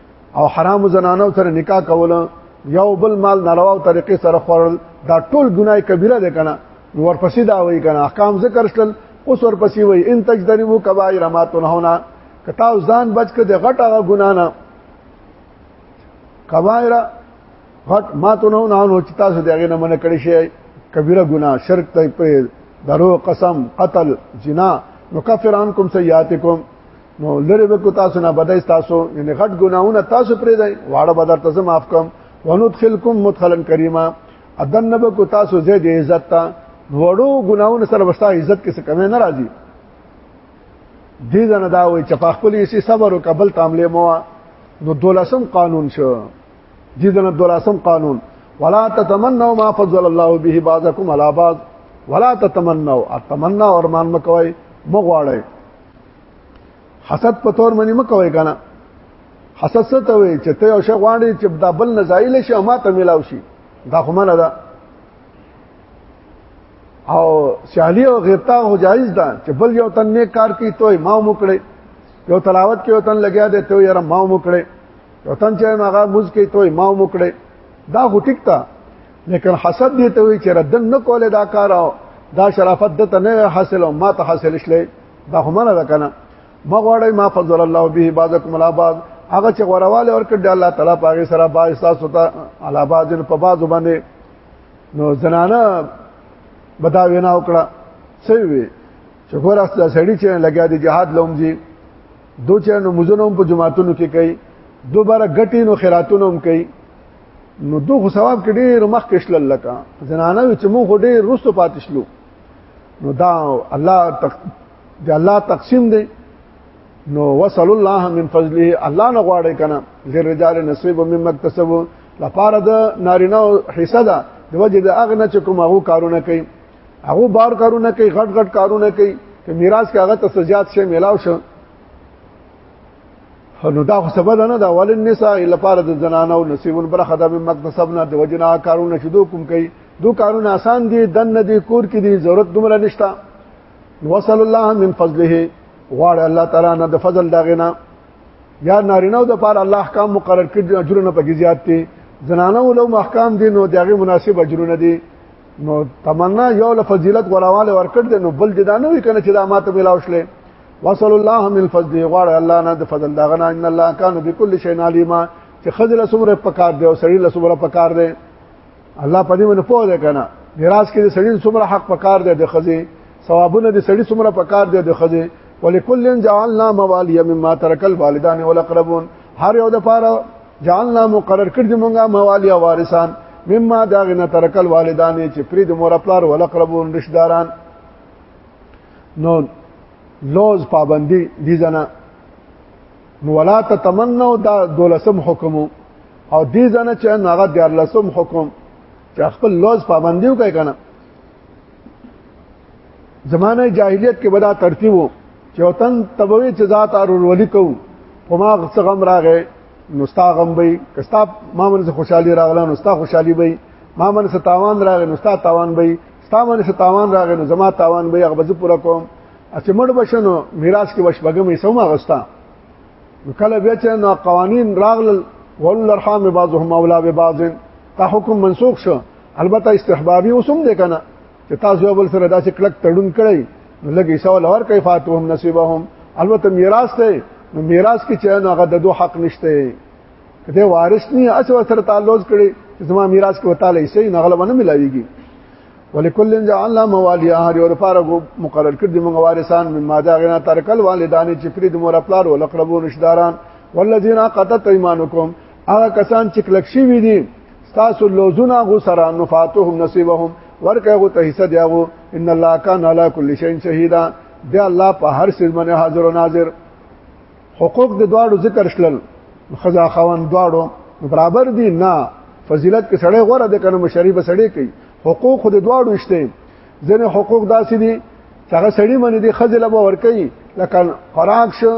او حرام زنانو سره نکاح کول یو بل مال ناروا طریقې سره خورل دا ټول ګناه کبیره ده کنه نو ورپسې دا وایي کنه احکام ذکر شل اوس ورپسې وایي ان تجدربو کبائر ما تنهونا کتا ځان بچ کړه د غټه ګنا نه کبائر غټ ما تنهونا نو چې تاسو دغه نه منع کړی شي کبیره ګنا شرک ته پر درو قسم قتل جنا نکفر عنکم سیئاتکم نو لری به کو تاسو نه بدای تاسو یعنی غټ ګناونه تاسو پرې دی واړه بدر تاسو معاف کوم وندخلکم مدخلا کریما ادن نب کو تاسو زید عزت تا وړو ګناونه سره وستا عزت کې څه کمی نه راځي دې ځنه دا وي چې په خپل یې صبر او قبل تعامل مو نو دولسم قانون شو دې ځنه دولسم قانون ولا تتمنوا ما فضل الله به بعضكم على بعض ولا تتمنوا التمنى ارمان مکوئ مغواړئ حسد په تور منی مکوې کنه حسد څه ته وي چې ته یو شی غواړې چې دا بل نزایل شي او ما ته ملاو شي دا خو منه ده او سیالی او غیرتا هو جایز ده چې بل یو تن نیک کار کوي توي ما مو کړې یو تلاوت کې یو تن لګیا دی ته یې ما مو کړې یو تن چې هغه موز کوي توي ما مو کړې دا هو ټیک تا لیکن حسد دې ته وي چې ردن نه کوله دا کار او دا شرافت د ته نه حاصل او ما ته حاصل شلې دا هم نه کنه مغواړی ما فضل الله به بعضکم علی بعض هغه چې غورواله ورکړ د الله تعالی پاګه سره با احساس وتا علی بعض په بعض باندې نو زنانه بدا وینا وکړه سوي وي چې ګور است سړی چې لګیا دی جهاد لوم جی دو چې نو مزنوم په جماعتونو کې کوي دوباره غټي نو خیراتونو هم کوي نو دوه ثواب کې ډېر مخ کې شل لکه زنانه چې موږ ډېر رسو پاتشلو نو دا الله تق... دا الله تقسیم دی نو وصل الله من فضله الله نه غواړي کنه غیر رجال نصیب مم مکتسب لپاره د نارینه حصہ ده د وجه د اغنه چې کوم هغه کارونه کوي هغه بار کارونه کوي غټ غټ کارونه کوي چې میراث کې هغه تسجات شي ملاو شي نو دا خو سبب نه دا ول النساء لپاره د زنانو نصیبون برخه د مکتسب نه د وجنا کارونه شدو کوم کوي دو کارونه آسان دي دن نه دي کور کې دي ضرورت دومره نشتا وصل الله من فضله غواړ الله تعالی نه د فضل دا غنا یا نارینه د پاره الله احکام مقرر کړي اجرونه پکې زیات دي زنانو له احکام دي نو دغه مناسب اجرونه دي نو تمنا یو له فضیلت غواړواله ورکړ دي نو بل دي دا نه وي کنه چې دا ماته ملاوشله وصل الله من فضل غوړ الله نه د فضل دغه نه ان الله کان بكل شيء عليما چې خزل سمره پکار دی او سړی له سمره پکار دی الله پدې باندې پوه دی کنه میراث کې د سړی سمره حق پکار دی د خزي ثوابونه د سړی سمره پکار دی د خزي ولکل جعلنا موالي مما ترك الوالدان والاقربون هر یو د پاره جعلنا مقرر کړی مونږه موالي وارثان مما داغنه ترکل والدان چې پرې د مور خپل ولا قربون رشداران نو لوز پابندي دي زنه نو ولا تتمنوا دا دولسم حکم او دي زنه چې هغه د لسم حکم چې خپل لوز پابندي وکړي کنه زمانه جاهلیت کې بدا ترتیب وو چې وطن تبوي چې ذات ارور ولي کو په ما غم راغې نو ستا غم وي کستا ما من خوشحالي راغله نو ستا خوشحالي وي ما من ستاوان راغې نو ستا تاوان وي ستا باندې څه تاوان راغی نو زما تاوان به هغه بزه پوره کوم چې مړ بشنو میراث کې وشبګم یې سوما غستا نو کله بیا چې نو قوانین راغل ول الرحم بعضهم اولا ببعض تا حکم منسوخ شو البته استحبابي اوسم دې کنه چې تاسو یو بل سره داسې کلک تړون کړی نو لګي سوال ور کوي فاتهم نصیبهم البته میراث ته نو میراث کې چې هغه د دوه حق نشته کته وارث نه اس سره تعلق کړي چې زما میراث کې وتاله یې سي نغله باندې ملاويږي ولکل جعلنا موالي هر یو لپاره مقرر کړ دي موږ وارثان مما دا غنا ترکل والدان چې فرید مور خپل او لقربو رشداران والذین قطت ایمانکم هغه کسان چې کلک شي وي دي تاسو لوزونه غو سره نفاتهم نصیبهم ورکه غو ته حصہ دیغو ان الله کان علی کل شیء شهیدا دی الله په هر څه باندې حاضر او ناظر حقوق د دواړو ذکر شلل خزا خوان دواړو برابر دي نه فضیلت کې سړی غوړه د کنه مشری به سړی کوي حقوق خو د دواړو شته ځنه حقوق داسې دي چې هغه سړی باندې د خزله به ور کوي لکه خوراک شو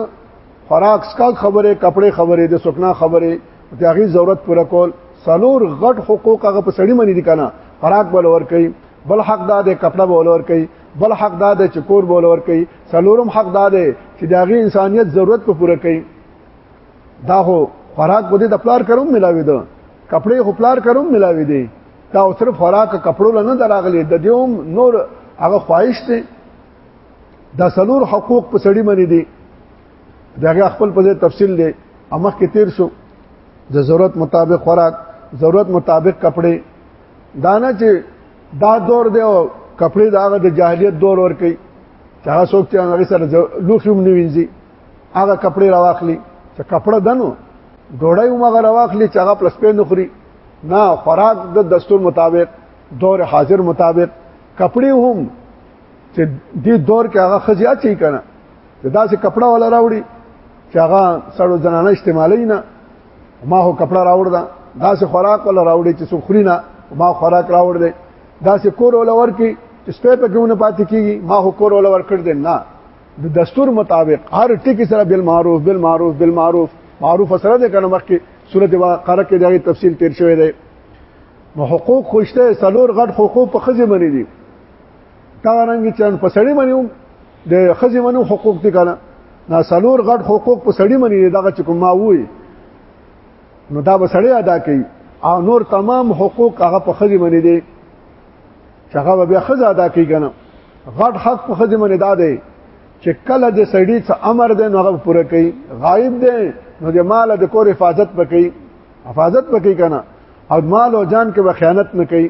خوراک سکا خبره کپڑے خبره د سکنا خبره د هغه ضرورت پوره کول سلور غټ حقوق هغه په سړی باندې دي کنه خوراک بل ور کوي بل حق دا د کپڑا بولور کوي بل حق دا دی چې کور بول ور کوي سلورم حق دا دی چې داغي انسانيت ضرورت په پوره کوي دا هو خوراک بده د پلار کروم ملاوي ده کپڑے خو پلار کروم ملاوي دي دا صرف خوراک کپړو لنه دراغلي د دیوم نور هغه خواهش ته دا سلور حقوق په سړی باندې دي داغه خپل په تفصیل دی امخ کې تیر شو د ضرورت مطابق خوراک ضرورت مطابق کپڑے دانه چې دا دور دی او کپڑے دا هغه د جاهلیت دور ور کوي چې هغه څوک چې هغه سره لوخي هم نه وینځي هغه کپڑے راواخلي چې کپڑا دنو ډوړی هم هغه راواخلي چې هغه پلس په نخري نه خوراک د دستور مطابق دور حاضر مطابق کپڑے هم چې دې دور کې هغه خزیا چي کنه دا چې کپڑا ولا راوړي چې هغه سړو زنانه استعمالي نه ما هو کپڑا راوړ دا داسې خوراک ولا راوړې چې سخري نه ما خوراک راوړ دې داسې کور ولا ورکی چې سپې په ګونه پاتې کیږي ما هو کور ولا ورکړ دې نه د دستور مطابق هر ټکی سره بل معروف بل معروف بل معروف معروف سره ده کنه مخکې سورته واقعه کې دغه تفصیل تیر شوی دی نو حقوق خوشته سلور غټ حقوق په خځه باندې دي دا رنګ چې په سړی باندې د خزي منو حقوق دي کنه نا سلور غټ حقوق په سړی منی دغه چې کوم ما وای نو دا به سړی ادا کوي او نور تمام حقوق هغه په خزي منی دي چې هغه به خزه ادا کوي کنه غټ حق په خزي منی دا دی چې کله د سړی څخه امر دی نو هغه پوره کوي غایب دی نو د مال د کور حفاظت وکړي حفاظت وکړي کنه او مال او جان کې به خیانت نه کوي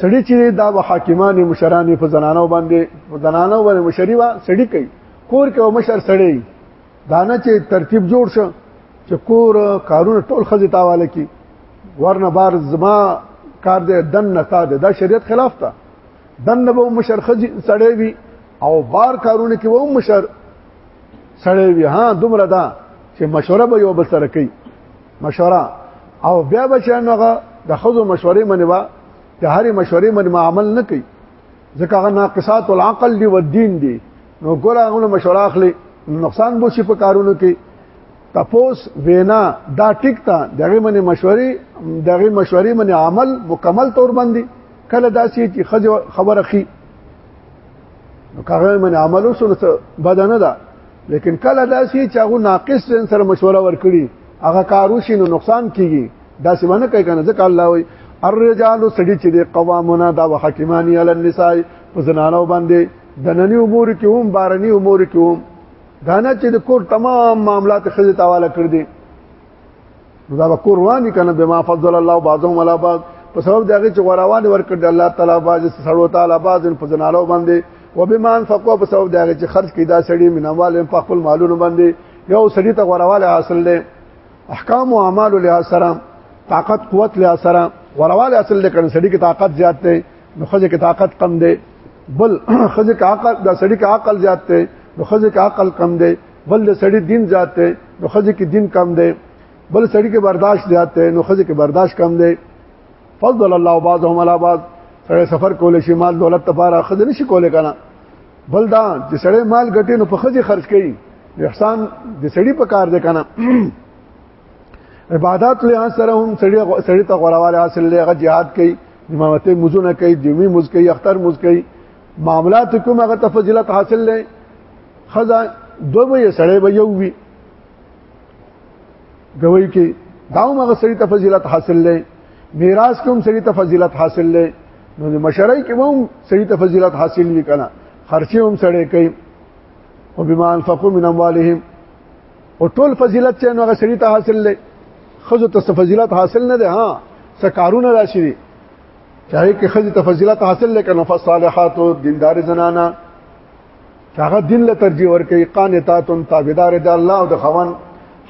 سړی چې دا به حاکمان مشران په زنانو باندې په زنانو باندې مشری وا سړی کوي کور کې مشر سړی دانه چې ترتیب جوړ شو چې کور کارونه ټول خزې تاواله کی ورنه بار زما کار دې دن نه تا دې دا شریعت خلاف تا دن نه به مشر خزې سړی وي او بار کارونه کې و مشر سړی وي ها دومره دا چې مشوره به یو بل سره کوي مشوره او بیا بچان هغه د خزو مشورې منی با د هرې مشورې منی عمل نه کوي ځکه هغه ناقصات العقل دی و دین دی نو ګور هغه مشوره اخلي نقصان بو شي په کارونو کې تپوس وینا دا ټیک تا دغه منی مشورې دغه مشورې منی عمل مکمل تور باندې کله داسې چې خبره خي نو کاغه من عملو سره بدنه ده لیکن کله داسې چې هغه ناقص ځین سره مشوره ورکړي هغه کارو شي نو نقصان کیږي داسې باندې کوي کنه ځکه الله وي الرجال سړي چې د قوامونه دا وحکمانی علی النساء په زنانو باندې د ننی امور کې هم بارنی امور کې هم دا نه چې د کور تمام معاملات خزه تاواله کړ دي دا به کور روان دي کنه بما فضل الله بعضهم على بعض په سبب دغه چې غراوان ورکړ د الله تعالی باز سړو تعالی باز په جنالو باندې وبمان فقوا په سبب دغه چې خرج کیدا سړي منوال په خپل مالونو باندې یو سړي ته غراواله حاصل دي احکام او اعمال له سره طاقت قوت له سره غراواله حاصل دي کنه سړي کې طاقت زیات دی نو خځه کې طاقت کم دی بل خځه کې عقل د سړي کې عقل زیات دی نو خځه کې عقل کم دی بل د سړی دین زیات دی نو خځه کې دین کم دی بل سړی کې برداشت زیات دی نو خځه کې برداشت کم دی فضل الله بعضهم على بعض سړی سفر کول شي مال دولت لپاره خځه نشي کولای کنه بل دا چې سړی مال ګټي نو په خځه خرج کوي احسان د سړی په کار دی کنه عبادت له سره هم سړی سړی ته غوړواله حاصل لږه jihad کوي امامته مزونه کوي جمی مز کوي اختر مز کوي معاملات کوم هغه تفضیلات حاصل لې خزا دو به سړی به یو وی گوي کې داو مغه سړی ته فضیلت حاصل لې میراث کوم سړی ته فضیلت حاصل لې نو د مشرۍ کې هم سړی ته فضیلت حاصل وی کنه خرچه هم سړی کوي او بما انفقوا من اموالهم او ټول فضیلت چې نو هغه سړی ته حاصل لې خزو ته فضیلت حاصل نه ده ها سکارونه راشي دي چاهي کې خزي ته فضیلت حاصل لکه نفس صالحات او دیندار زنانا هغه دین له ترجیح ورکړي قانتاتن تابعدار د الله او د خوان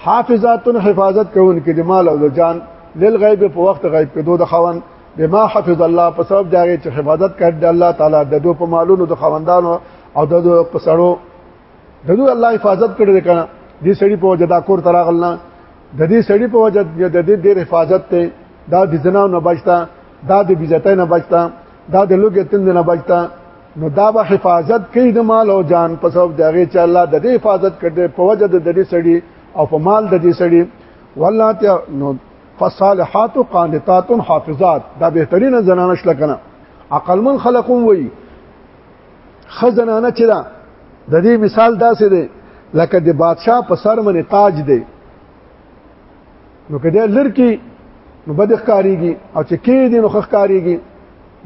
حافظاتن حفاظت کوونکې د مال او د جان للغیب په وخت غیب کې دوه د خوان بما حفظ الله په سبب داږي چې حفاظت کړي د الله تعالی د دوه په مالونو د خوندانو او د دوه په سړو د دوه الله حفاظت کړي کنه دې سړي په وجدا کور تراغلنا د دې سړي په وجد د دې ډېر حفاظت ته دا د زنا نه بچتا دا د بیزتای نه بچتا دا د لوګې تند نه بچتا نو دا به حفاظت کوي د مال او جان په سبب دغه چې الله د دې حفاظت کړي په وجه د دې سړي او په مال د دې سړي والله ته نو فصالحات قانتات حافظات دا بهترینه زنانه شل کنه عقل من خلقون وي خزنانه چې دا د دې مثال داسې دی لکه د بادشاه په سر باندې تاج دی نو کله لړکی نو بد ښکاریږي او چې کې دي نو ښکاریږي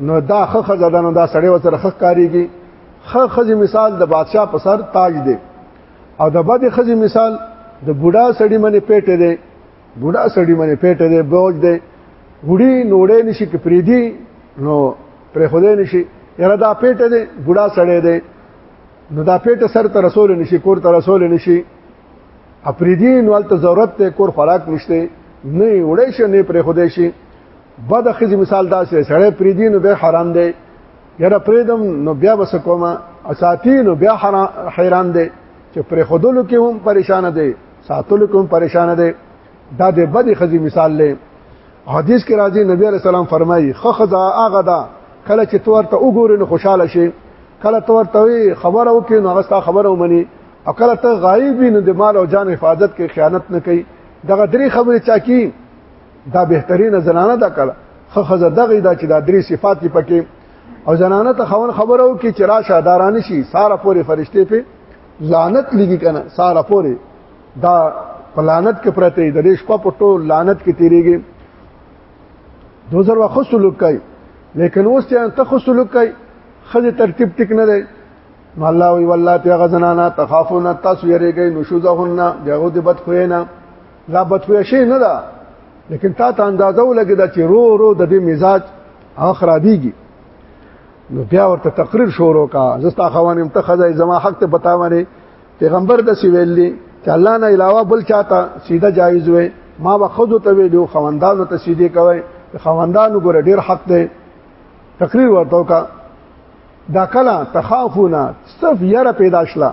نو دا خه خزه ده نو دا سړی وسره خه کاریږي خه خزه مثال د بادشاه په سر تاج دی او د بد خزه مثال د بوډا سړی منې پیټه دی بوډا سړی منې پیټه دی بوج دی وړي نوړې نشي کې پریدي نو پر خوده نشي یره دا پیټه دی بوډا سړی دی نو دا پیټه سر ته رسول نشي کور ته رسول نشي اپریدي نو الته ضرورت ته کور خوراک نشته نه وړې شي نه پر خوده شي بد خزي مثال دا سره سره پریدي نو به حرام دی یره پریدم نو بیا بس کومه اساتی نو بیا حیران دی چې پر خودلو کې هم پریشان دی ساتلو کې هم پریشان دی دا د بد خزي مثال لې حدیث کې راځي نبی علی السلام فرمایي خخذا اغه دا کله چې تور ته وګورې نو خوشاله شي کله تور ته خبره وکې نو هغه ستا خبره ومني او کله ته غایب نه د مال او جان حفاظت کې خیانت نه کوي دغه درې خبرې چا کی دا بهترینه زنانه ده کړه خو خزه دغه دا چې دا درې صفات پکې او زنانه ته خون خبرو کې چې را شاداران شي ساره پورې فرشته په لعنت لګي کنه ساره پورې دا پلانت کې پرته د دې شپه پټو لعنت کې تیریږي دوزر واخو سلوک کوي لیکن اوس ته ته خو سلوک کوي خځه ترتیب ټیک نه دی نو الله وی والله ته غزنانا تخافون تاسو یریږئ نشوزهن دغه د بد خوینا لا بتوی شي نه ده لیکن تا ته اندازه ولګی دا چې رو رو د دې مزاج هغه خرابيږي نو بیا ورته تقریر شروع کا زستا خوانم ته خزای زما حق ته بتاونه پیغمبر د سی ویلی چې الله نه علاوه بل چاته سیده جایز وي ما به خود ته ویلو خواندانو ته سیده کوي خواندانو ګره ډیر حق دی تقریر ورته کا دا کلا تخافونا صرف یره پیدا شلا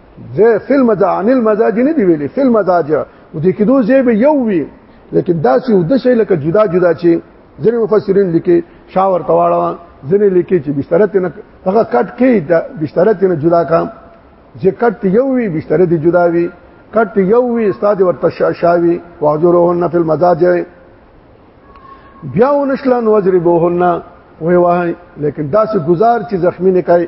زه فلم دا عن المزاج نه دی ویلي فلم مزاج او د کېدو زیب یو وی لیکن دا چې د شی لکه جدا جدا چې ځینې مفسرین لیکي شاور تواړه ځینې لیکي چې بستر ته نه هغه کټ کې د بستر ته نه جدا کام چې کټ یو وی بستر دی جدا وی کټ یو وی استاد ورته شاوی واجرهن فی المزاج بیا ونشلن وجربوهن وی وای لیکن دا چې گزار چې زخمی نه کوي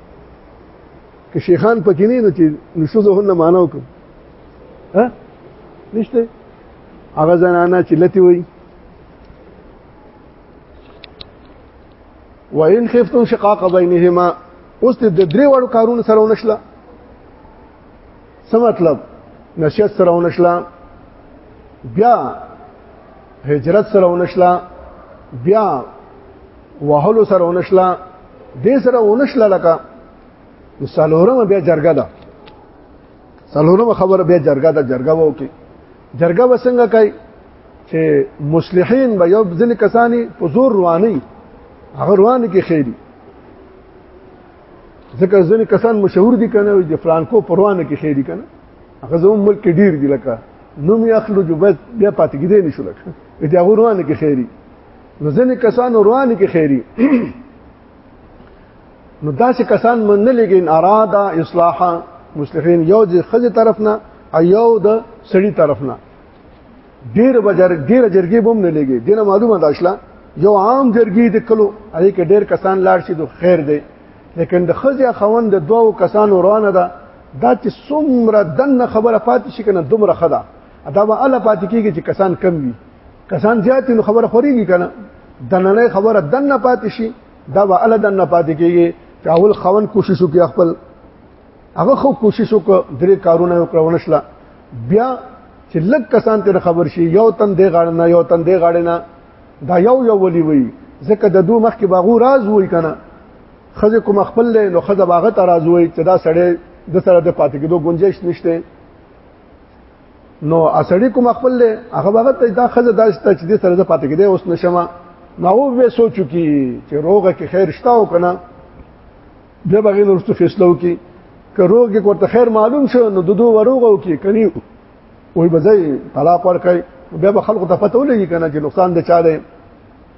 که شیخان پکې نه نو چې نشوزهن معنا وکم ها نشته هغه زنانه چې لتی وي وان خفتم شقاق بینهما اوس د درې وړو کارونو سره ونشله څه مطلب نشیت سره ونشله بیا هجرت سره ونشله بیا وهلو سره ونشلا دې سره ونشلا لکه سالورم بیا جرګه ده سالورم خبره بیا جرګه ده جرګه وو کې جرګه وسنګ کوي چې مصلحین به یو ځل کسانی په زور رواني هغه روان کې خېری ځکه ځل کسان مشهور دي کنه د فرانکو پروانه کې خېری کنه هغه زموږ ملک کې ډیر دي لکه نوم یې اخلو جو بس بیا پاتې کېدې نشو لکه دې هغه روانه کې خېری نو ځنې کسان روان کې خیری نو داسې کسان من نه لګین اراده اصلاحا مصلحین یو د خځه طرف نه ایو د سړی طرف نه ډیر بجر ډیر جرګې بم نه لګي دینه معلومه ده اصله یو عام جرګې د کلو هغه کې ډیر کسان لاړ شي د خیر دی لیکن د خځه خوند د دوو کسانو روانه ده دا چې څومره دنه خبره پاتې شي کنه دومره خدا دا به الله پاتې کیږي چې کسان کم وي کسان زیات نو خبره خوريږي کنه دننه خبره دنه پاتې شي دا به ال دنه پاتې کیږي چې اول خون کوشش وکړي خپل هغه خو کوشش وکړ درې کارونه وکړونه شله بیا چې لږ کسان تر خبر شي یو تن دی غاړه نه یو تن دی غاړه نه دا یو یو ولي وي ځکه د دوه مخ کې باغو راز وای کنه خزه کوم خپل له نو خزه باغه ترازوي چې دا سړی د سره د پاتې کېدو گنجائش نشته نو اسړی کوم خپل له هغه وخت ته دا خزه داس ته چې دې سره د پاتې کېده اوس نشما نو به سوچو کی چې روغه کې خیر شته او کنه به بغیر ورستو فیصله وکي که روغ کې کوته خیر معلوم شو نو ددو وروغه وکي کني وای بځای طلاق ورکړي بیا به خلکو ته پته ولګي کنه چې نقصان د چا دی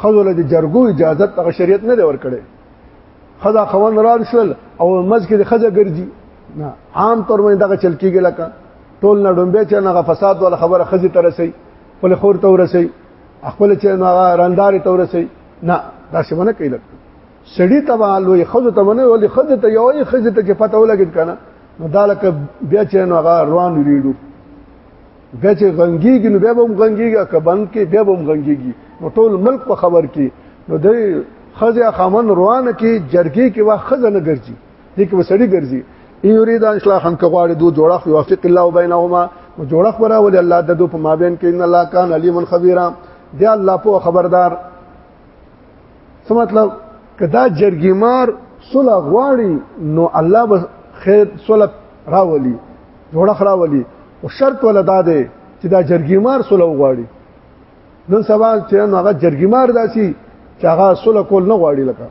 خزو له جرګو اجازه ته شریعت نه ور کړي خزا خوان ران شول او مز کې د خزا ګرځي نه عام طور باندې دغه چل کېږي لکه ټول نه ډومبه چې نه فساد ولا خبره خزي تر سي خپل خور ته ورسي خپل چې نه راندار ته ورسي نه دا څه ونه کوي لکه سړی ته لوی خزه ته ونه ولې خزه ته یو خزه ته چې پته ولګید کنه نو دا لکه بیا چې نو هغه روان ریډو بیا چې غنګيږي نو بیا به هم غنګيږي که بند کې بیا به هم غنګيږي نو ټول ملک په خبر کې نو د خزه خامن روان کې جرګي کې وا خزه نه ګرځي دې کې وسړي ګرځي یرید ان اصلاح هم کغواړي دو جوړخ یوفق الله بینهما نو جوړخ برا ول الله د دو په مابین کې ان الله کان علیم خبیرا دی الله په خبردار څه مطلب کدا جرګی مار صلح غواړي نو الله به خیر صلح راولي جوړه خرا ولي او شرط ولا دا دی چې دا جرګیمار سولو غواړي نن سبا چې هغه جرګیمار داسي چې هغه سولو کول نه غواړي لکه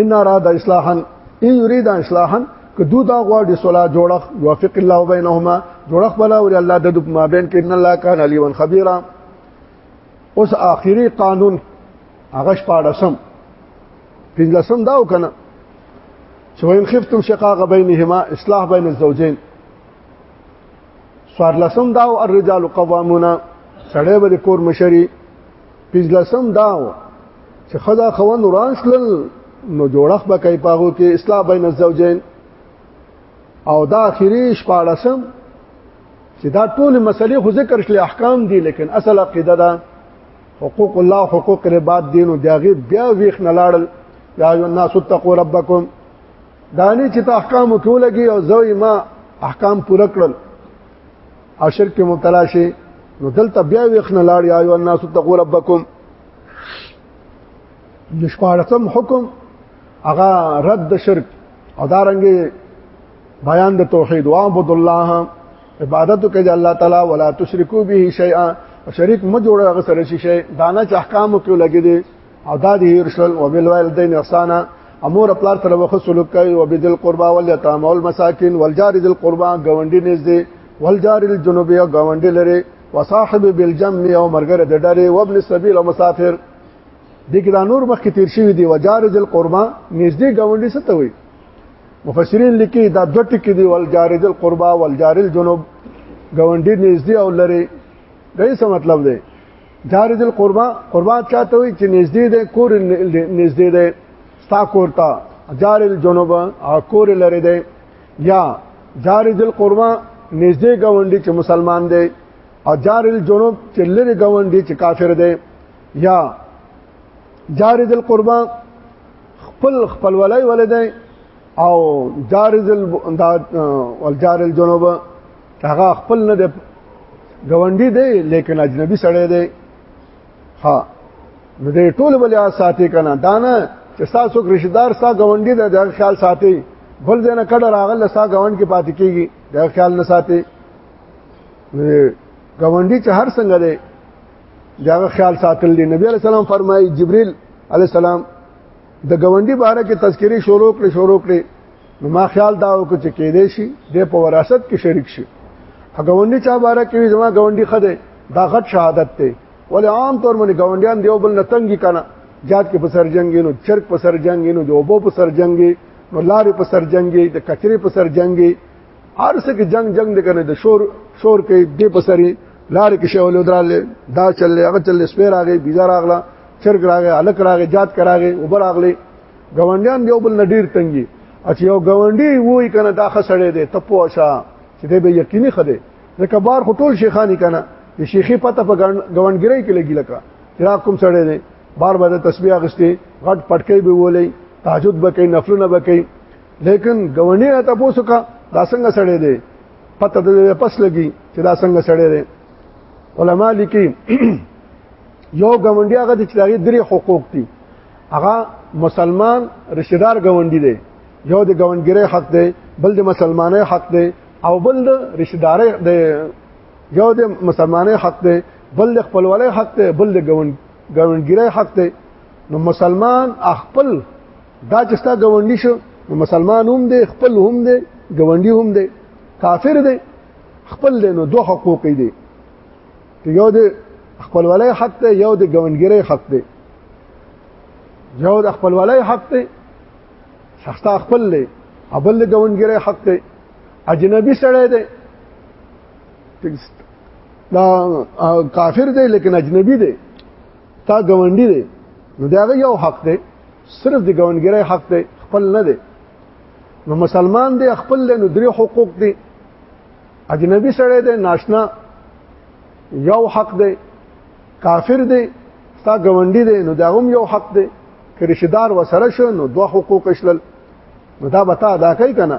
ان اراد اصلاحا ان يريد اصلاحا کدو دا غواړي سولا جوړخ يوافق الله بينهما جوړخ بلا او الله د ما بین کې ان الله کان علي ون خبيرا اوس اخري قانون هغه شپارسم پنځلسم دا وکنه چې وین خفتم شقاق بینهما اصلاح بین الزوجین سوار لسم دا او الرجال قوامون سړی به کور مشری پنځ لسم دا چې خدا خوان وران شلل نو جوړخ به کوي پاغو کې اصلاح بین الزوجین او دا اخیری شپارسم چې دا ټول مسلې خو ذکر شلې احکام دي لیکن اصل عقیده ده حقوق الله حقوق عباد دینو داغه بیا ویخ نه لاړل یا ایو الناس اتقوا ربکم دانی چې ته احکام وکولږي او زوی ما احکام پوره کړل او شرک کې مبتلا شي نو دلته بیا ویخ نه لاړ یا ایو الناس اتقوا ربکم نشپارتم حکم هغه رد شرک او دارنګ بیان د توحید وعبد الله عبادت کوي د الله تعالی ولا تشرکو به شیئا او شریک م جوړه هغه سره شي شي دانه چې احکام کې لګي دي او دا دي رسول او بل والدین احسانا امور خپل سره وخت سلوک کوي او بدل قربا ول یتام او مساکین والجار ذل قربا گاونډي نږدې والجار الجنوب او گاونډي لري وصاحب بالجنب او مرګره د ډاري او ابن سبیل او مسافر دغه نور مخکې تیر شوی دی وجار ذل قربا نږدې گاونډي ستوي مفسرین لیکي دا دوه ټکي دي ول جارد القربا ول جار الجنوب غونډي نږدې او لري دا څه مطلب دی جارد القربا قربا چاته وي چې نږدې ده کور نږدې ده ستا کور ته جار الجنوب او کور لري ده یا جارد القربا نږدې غونډي چې مسلمان دی او جار الجنوب چې لري غونډي چې کافر دی یا جارد القربا خپل خپل ولای ولدی او جارز الجار الجنوب هغه خپل نه دی غونډي دی لیکن اجنبي سړی دی ها نو دې ټول بل ساتي کنه دانه چې تاسو رشدار سا غونډي د خیال ساتي بل ځنه کډه راغله سا غونډ کې پاتې کیږي د خیال نه ساتي غونډي چې هر څنګه دی داغه خیال ساتل دي نبی علیہ السلام فرمایي جبريل علیہ السلام د گاونډي باره کې تذکری شروع کړي شروع کړي نو ما خیال دا وکړ چې کې دې شي د په وراثت کې شریک شي هغونډي چا باره کې زما غونډي خده دا غټ شهادت ته ولې عام طور باندې غونډيان دیو بل نتنګي کنه جات کې په سر جنگي نو چرک په سر جنگي نو د اوبو په سر جنگي نو لارې په سر جنگي د کچري په سر جنگي ارسه کې جنگ جنگ د کنه د شور شور کې د پسري لار کې شول درال دا چلې هغه چلې سپیر راغې بيزار راغلا چرګ راغې الک راغې جات کراغې اوبر راغلې غونډیان یو بل نډیر تنګي اچ یو غونډي وای کنه دا خسړې دي تپو شا چې دې به یقیني خده ځکه بار خو ټول شیخانی کنه د شیخي پته په غونډګرۍ کې لګی لکه چې کوم سړې دي بار بار تسبیح اغستې غټ پټکې به ولې تهجد بکې نفلونه بکې لیکن ګونی نه تاسو کا دا څنګه سړی دی پته د پس لګي چې دا څنګه سړی دی علما لیکي یو ګونډي هغه د چلاغي درې حقوق دي هغه مسلمان رشدار ګونډي دی یو د ګونډګری حق دی بل د مسلمانۍ حق دی او بل د رشداري د یو د مسلمانۍ حق دی بل د خپلوالۍ حق دی بل د ګونډګری حق دی نو مسلمان خپل دا چې ستا ګوندی شو مسلمان هم دی خپل هم دی ګوندی هم دی کافر دی خپل دی نو دوه حقوق دی یو دی خپلوالای حق دی یو دی ګوندګری حق دی یو د خپلوالای حق دی شخصا خپل دی ابل د ګوندګری حق دی اجنبي سره دی دا کافر دی لیکن اجنبي دی تا ګونډي دی نو دا یو حق دی صرف د ګونګیرای حق دی خپل نه دی نو مسلمان دی خپل له درې حقوق دی اجنبي سره دی ناشنا یو حق دی کافر دی تا ګونډي دی نو دا هم یو حق دی که رشدار وسره شو نو دوه حقوق شلل نو دا به تا ادا کوي کنه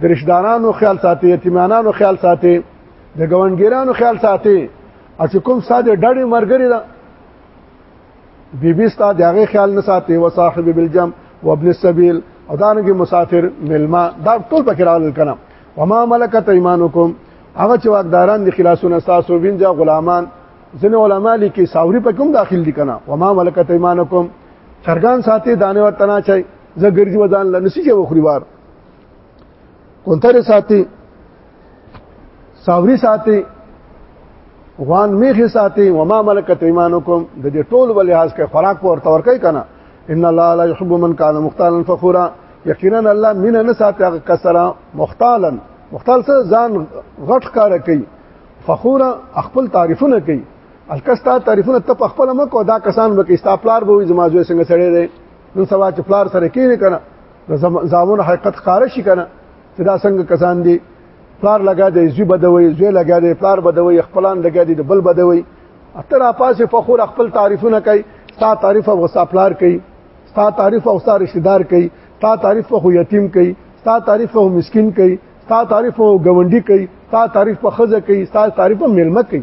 د رشدارانو خیال ساتي یتیمانانو خیال ساتي د ګوندګیرانو خیال ساتي او چې کوم ساده ډړې مرګري ده بیبي ستا د هغه خیال نه ساتي و صاحب بالجم وابن السبيل او دانګي مسافر ملما دا ټول پکې راغلل کنه وما ملکت ایمانکم هغه چې واقداران دي خلاصونه تاسو وینځه غلامان ځنه علما لیکي ساوري په کوم داخل دي کنه وما ملکت ایمانکم چرګان ساتي دانه وتنا چي زګرځي ودان لنسي چې وخري وار کونتر ساتي ساوري ساتي غوان میخه ساتي وما ملکت ایمانکم د دې ټول ول لحاظ کې خوراک ورته ورکې کنه ان الله لا يحب من كان مختالا فخورا یقینا الله مين نه ساتي هغه کسره مختالا مختال سره ځان غټ کار کوي فخورا خپل تعریفونه کوي الکستا تعریفونه ته په خپل مکو دا کسان به کې استاپلار به زماجو څنګه سړی دی نن سبا چې پلار سره کینې کنه زامن حقیقت ښکار شي کنه چې دا څنګه کسان دي پلار لګا دی زوی بدوي زوی لګا دی پلار بدوي خپلان لګا دی بل بدوي اتر اپاسه فخور خپل تعریفونه کوي ستا تعریف او غصا پلار کوي ستا تعریف او ستا رشتہ دار کوي ستا تعریف خو یتیم کوي ستا تعریف خو مسكين کوي ستا تعریف خو غونډي کوي ستا تعریف په خزه کوي ستا تعریف په ملمه کوي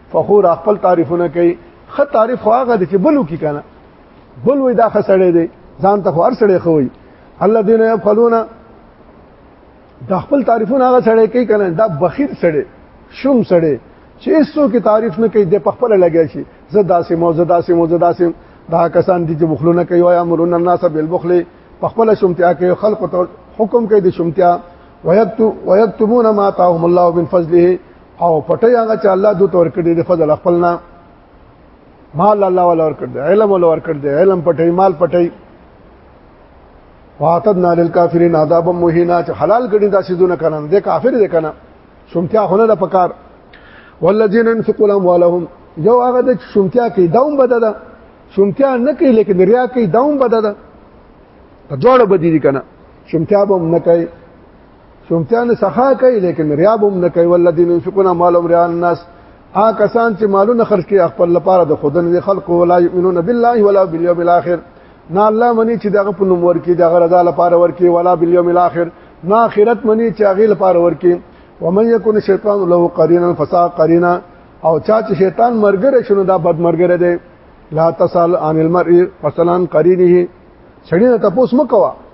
فخور خپل تعریفونه کوي خه تعریف خو هغه د چې بلو کی کنه بل وې دا خسړې دی ځان ته خو هر سړې خوي الله دین یبخلون دا خپل تعریفونه هغه سړې کوي کنه دا بخیر سړې شوم سړې چې ایسو کې تعریف نه کوي د خپل لګیا شي زه داسې مو زه داسې مو زه داسې دا کسان دي چې بخلونه کوي او امرون الناس بالبخل په خپل شومتیا کوي خلق ته حکم کوي د شومتیا ويكتمون ما آتاهم الله من فضله او پټي هغه چې الله دوی تور کړی دی فضل خپلنا مال الله ولا ور کړ دی علم ولا ور کړ دی علم پټي مال پټي واعتدنا للكافرين عذابا مهینا چې حلال کړي دا سيزونه کنه دې کافر دې کنه شومتیا هونه د پکار والذین ينفقون اموالهم یو هغه د شومتیا کې داوم بده ده شومتیا نه کوي لیکن ریا کوي داوم بده ده په دواړو بدی دي کنه شومتیا به نه کوي سمتیان سخا کوي لیکن ریاب هم نه کوي ولذین ينفقون مالهم رئاء الناس آ کسان چې مالونه خرج کوي خپل لپاره د خودن دي خلق ولا یؤمنون بالله ولا بالیوم الاخر نه الله منی چې دغه په نوم ورکی دغه رضا لپاره ورکی ولا بالیوم الاخر نه اخرت منی چې هغه لپاره ورکی ومن یکون شیطان له قرینا فسا قرینا او چا چې شیطان مرګره شنو دا بد مرګره دی لا تسال عن المرء فسلان قرینه سړی ته پوس مکوا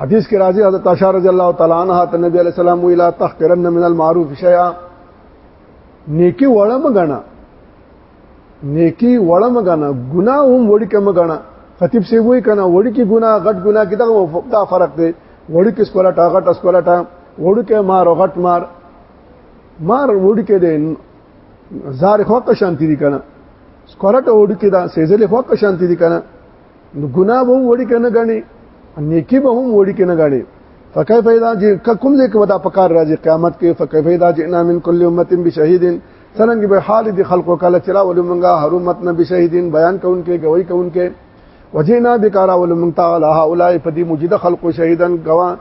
حدیث کې راځي حضرت عائشہ رضی الله تعالی عنها ته نبی علیہ السلام ویلا تحقرن من المعروف شیئا نیکی وړه مګنا نیکی وړه مګنا ګناه هم وړي کم مګنا خطیب سی وای کنه وړي کې ګناه غټ ګناه کې دا فرق دی وړي کې سکولا ټا غټ سکولا ټا وړي کې مار او غټ مار مار وړي کې دی زار خو که شانتی دي کنه سکولا ټا وړي کې دا سیزل خو که شانتی دي کنه نو ګناه به وړي کنه غني نیکی به هم وړي کنه غني فكيف اذا جئ کوم ځای کې ودا پکار راځي قیامت کې فكيف اذا جئنا من كل امه بشهيد څنګه به حال دي خلقو کله چرا ولومنګا حرمت نبي شهيدين بیان کوونکې گواہی کوونکې وجینا بکارا ولمن تعالی هؤلاء فدی مجید خلق شهیدن گوا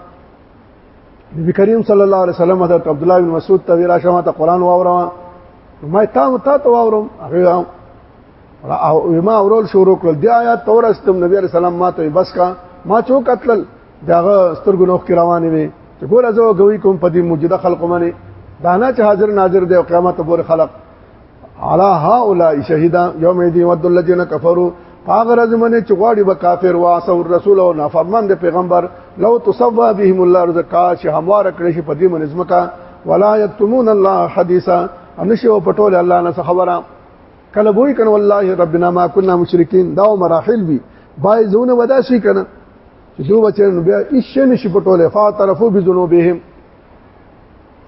نبی کریم صلی الله علیه وسلم حضرت عبد الله بن مسعود ته ویرا شمه ته قران واورم ما تا تا ته واورم هغه او ما اورول شروع کړل دی آیات تور استم نبی علیہ السلام ما ته بس کا ما چو قتل داغه سترګو نوخ کی روانې وي چې ګور ازو غوي کوم په دې موجوده خلق باندې دانا چې حاضر ناظر دی او قیامت پور خلق علا هؤلاء شهیدا یوم یدی ود الذین کفروا هغه راز منه چې غواړي به کافر واسو رسول او نافرمان د پیغمبر لو تصوا بهم الله رزقا چې هموار کړی شي په دې منځمکا ولا یتمون الله حدیثا انشو پټول الله نه خبره کله وای کنه والله ربنا ما كنا مشرکین دا مراحل وی بای زونه ودا شي کنه چې دوه بچن بیا هیڅ نشي پټولې فاعترفوا بذنوبهم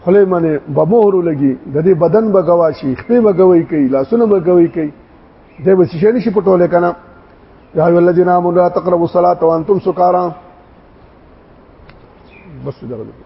خله منه بمهر لګي د دې بدن بغواشي خپې بغوي کوي لاسونه بغوي کوي دې به شي نشي پټولې کنه یا ای الذین آمنوا لا تقربوا الصلاة وانتم سکارا بس درته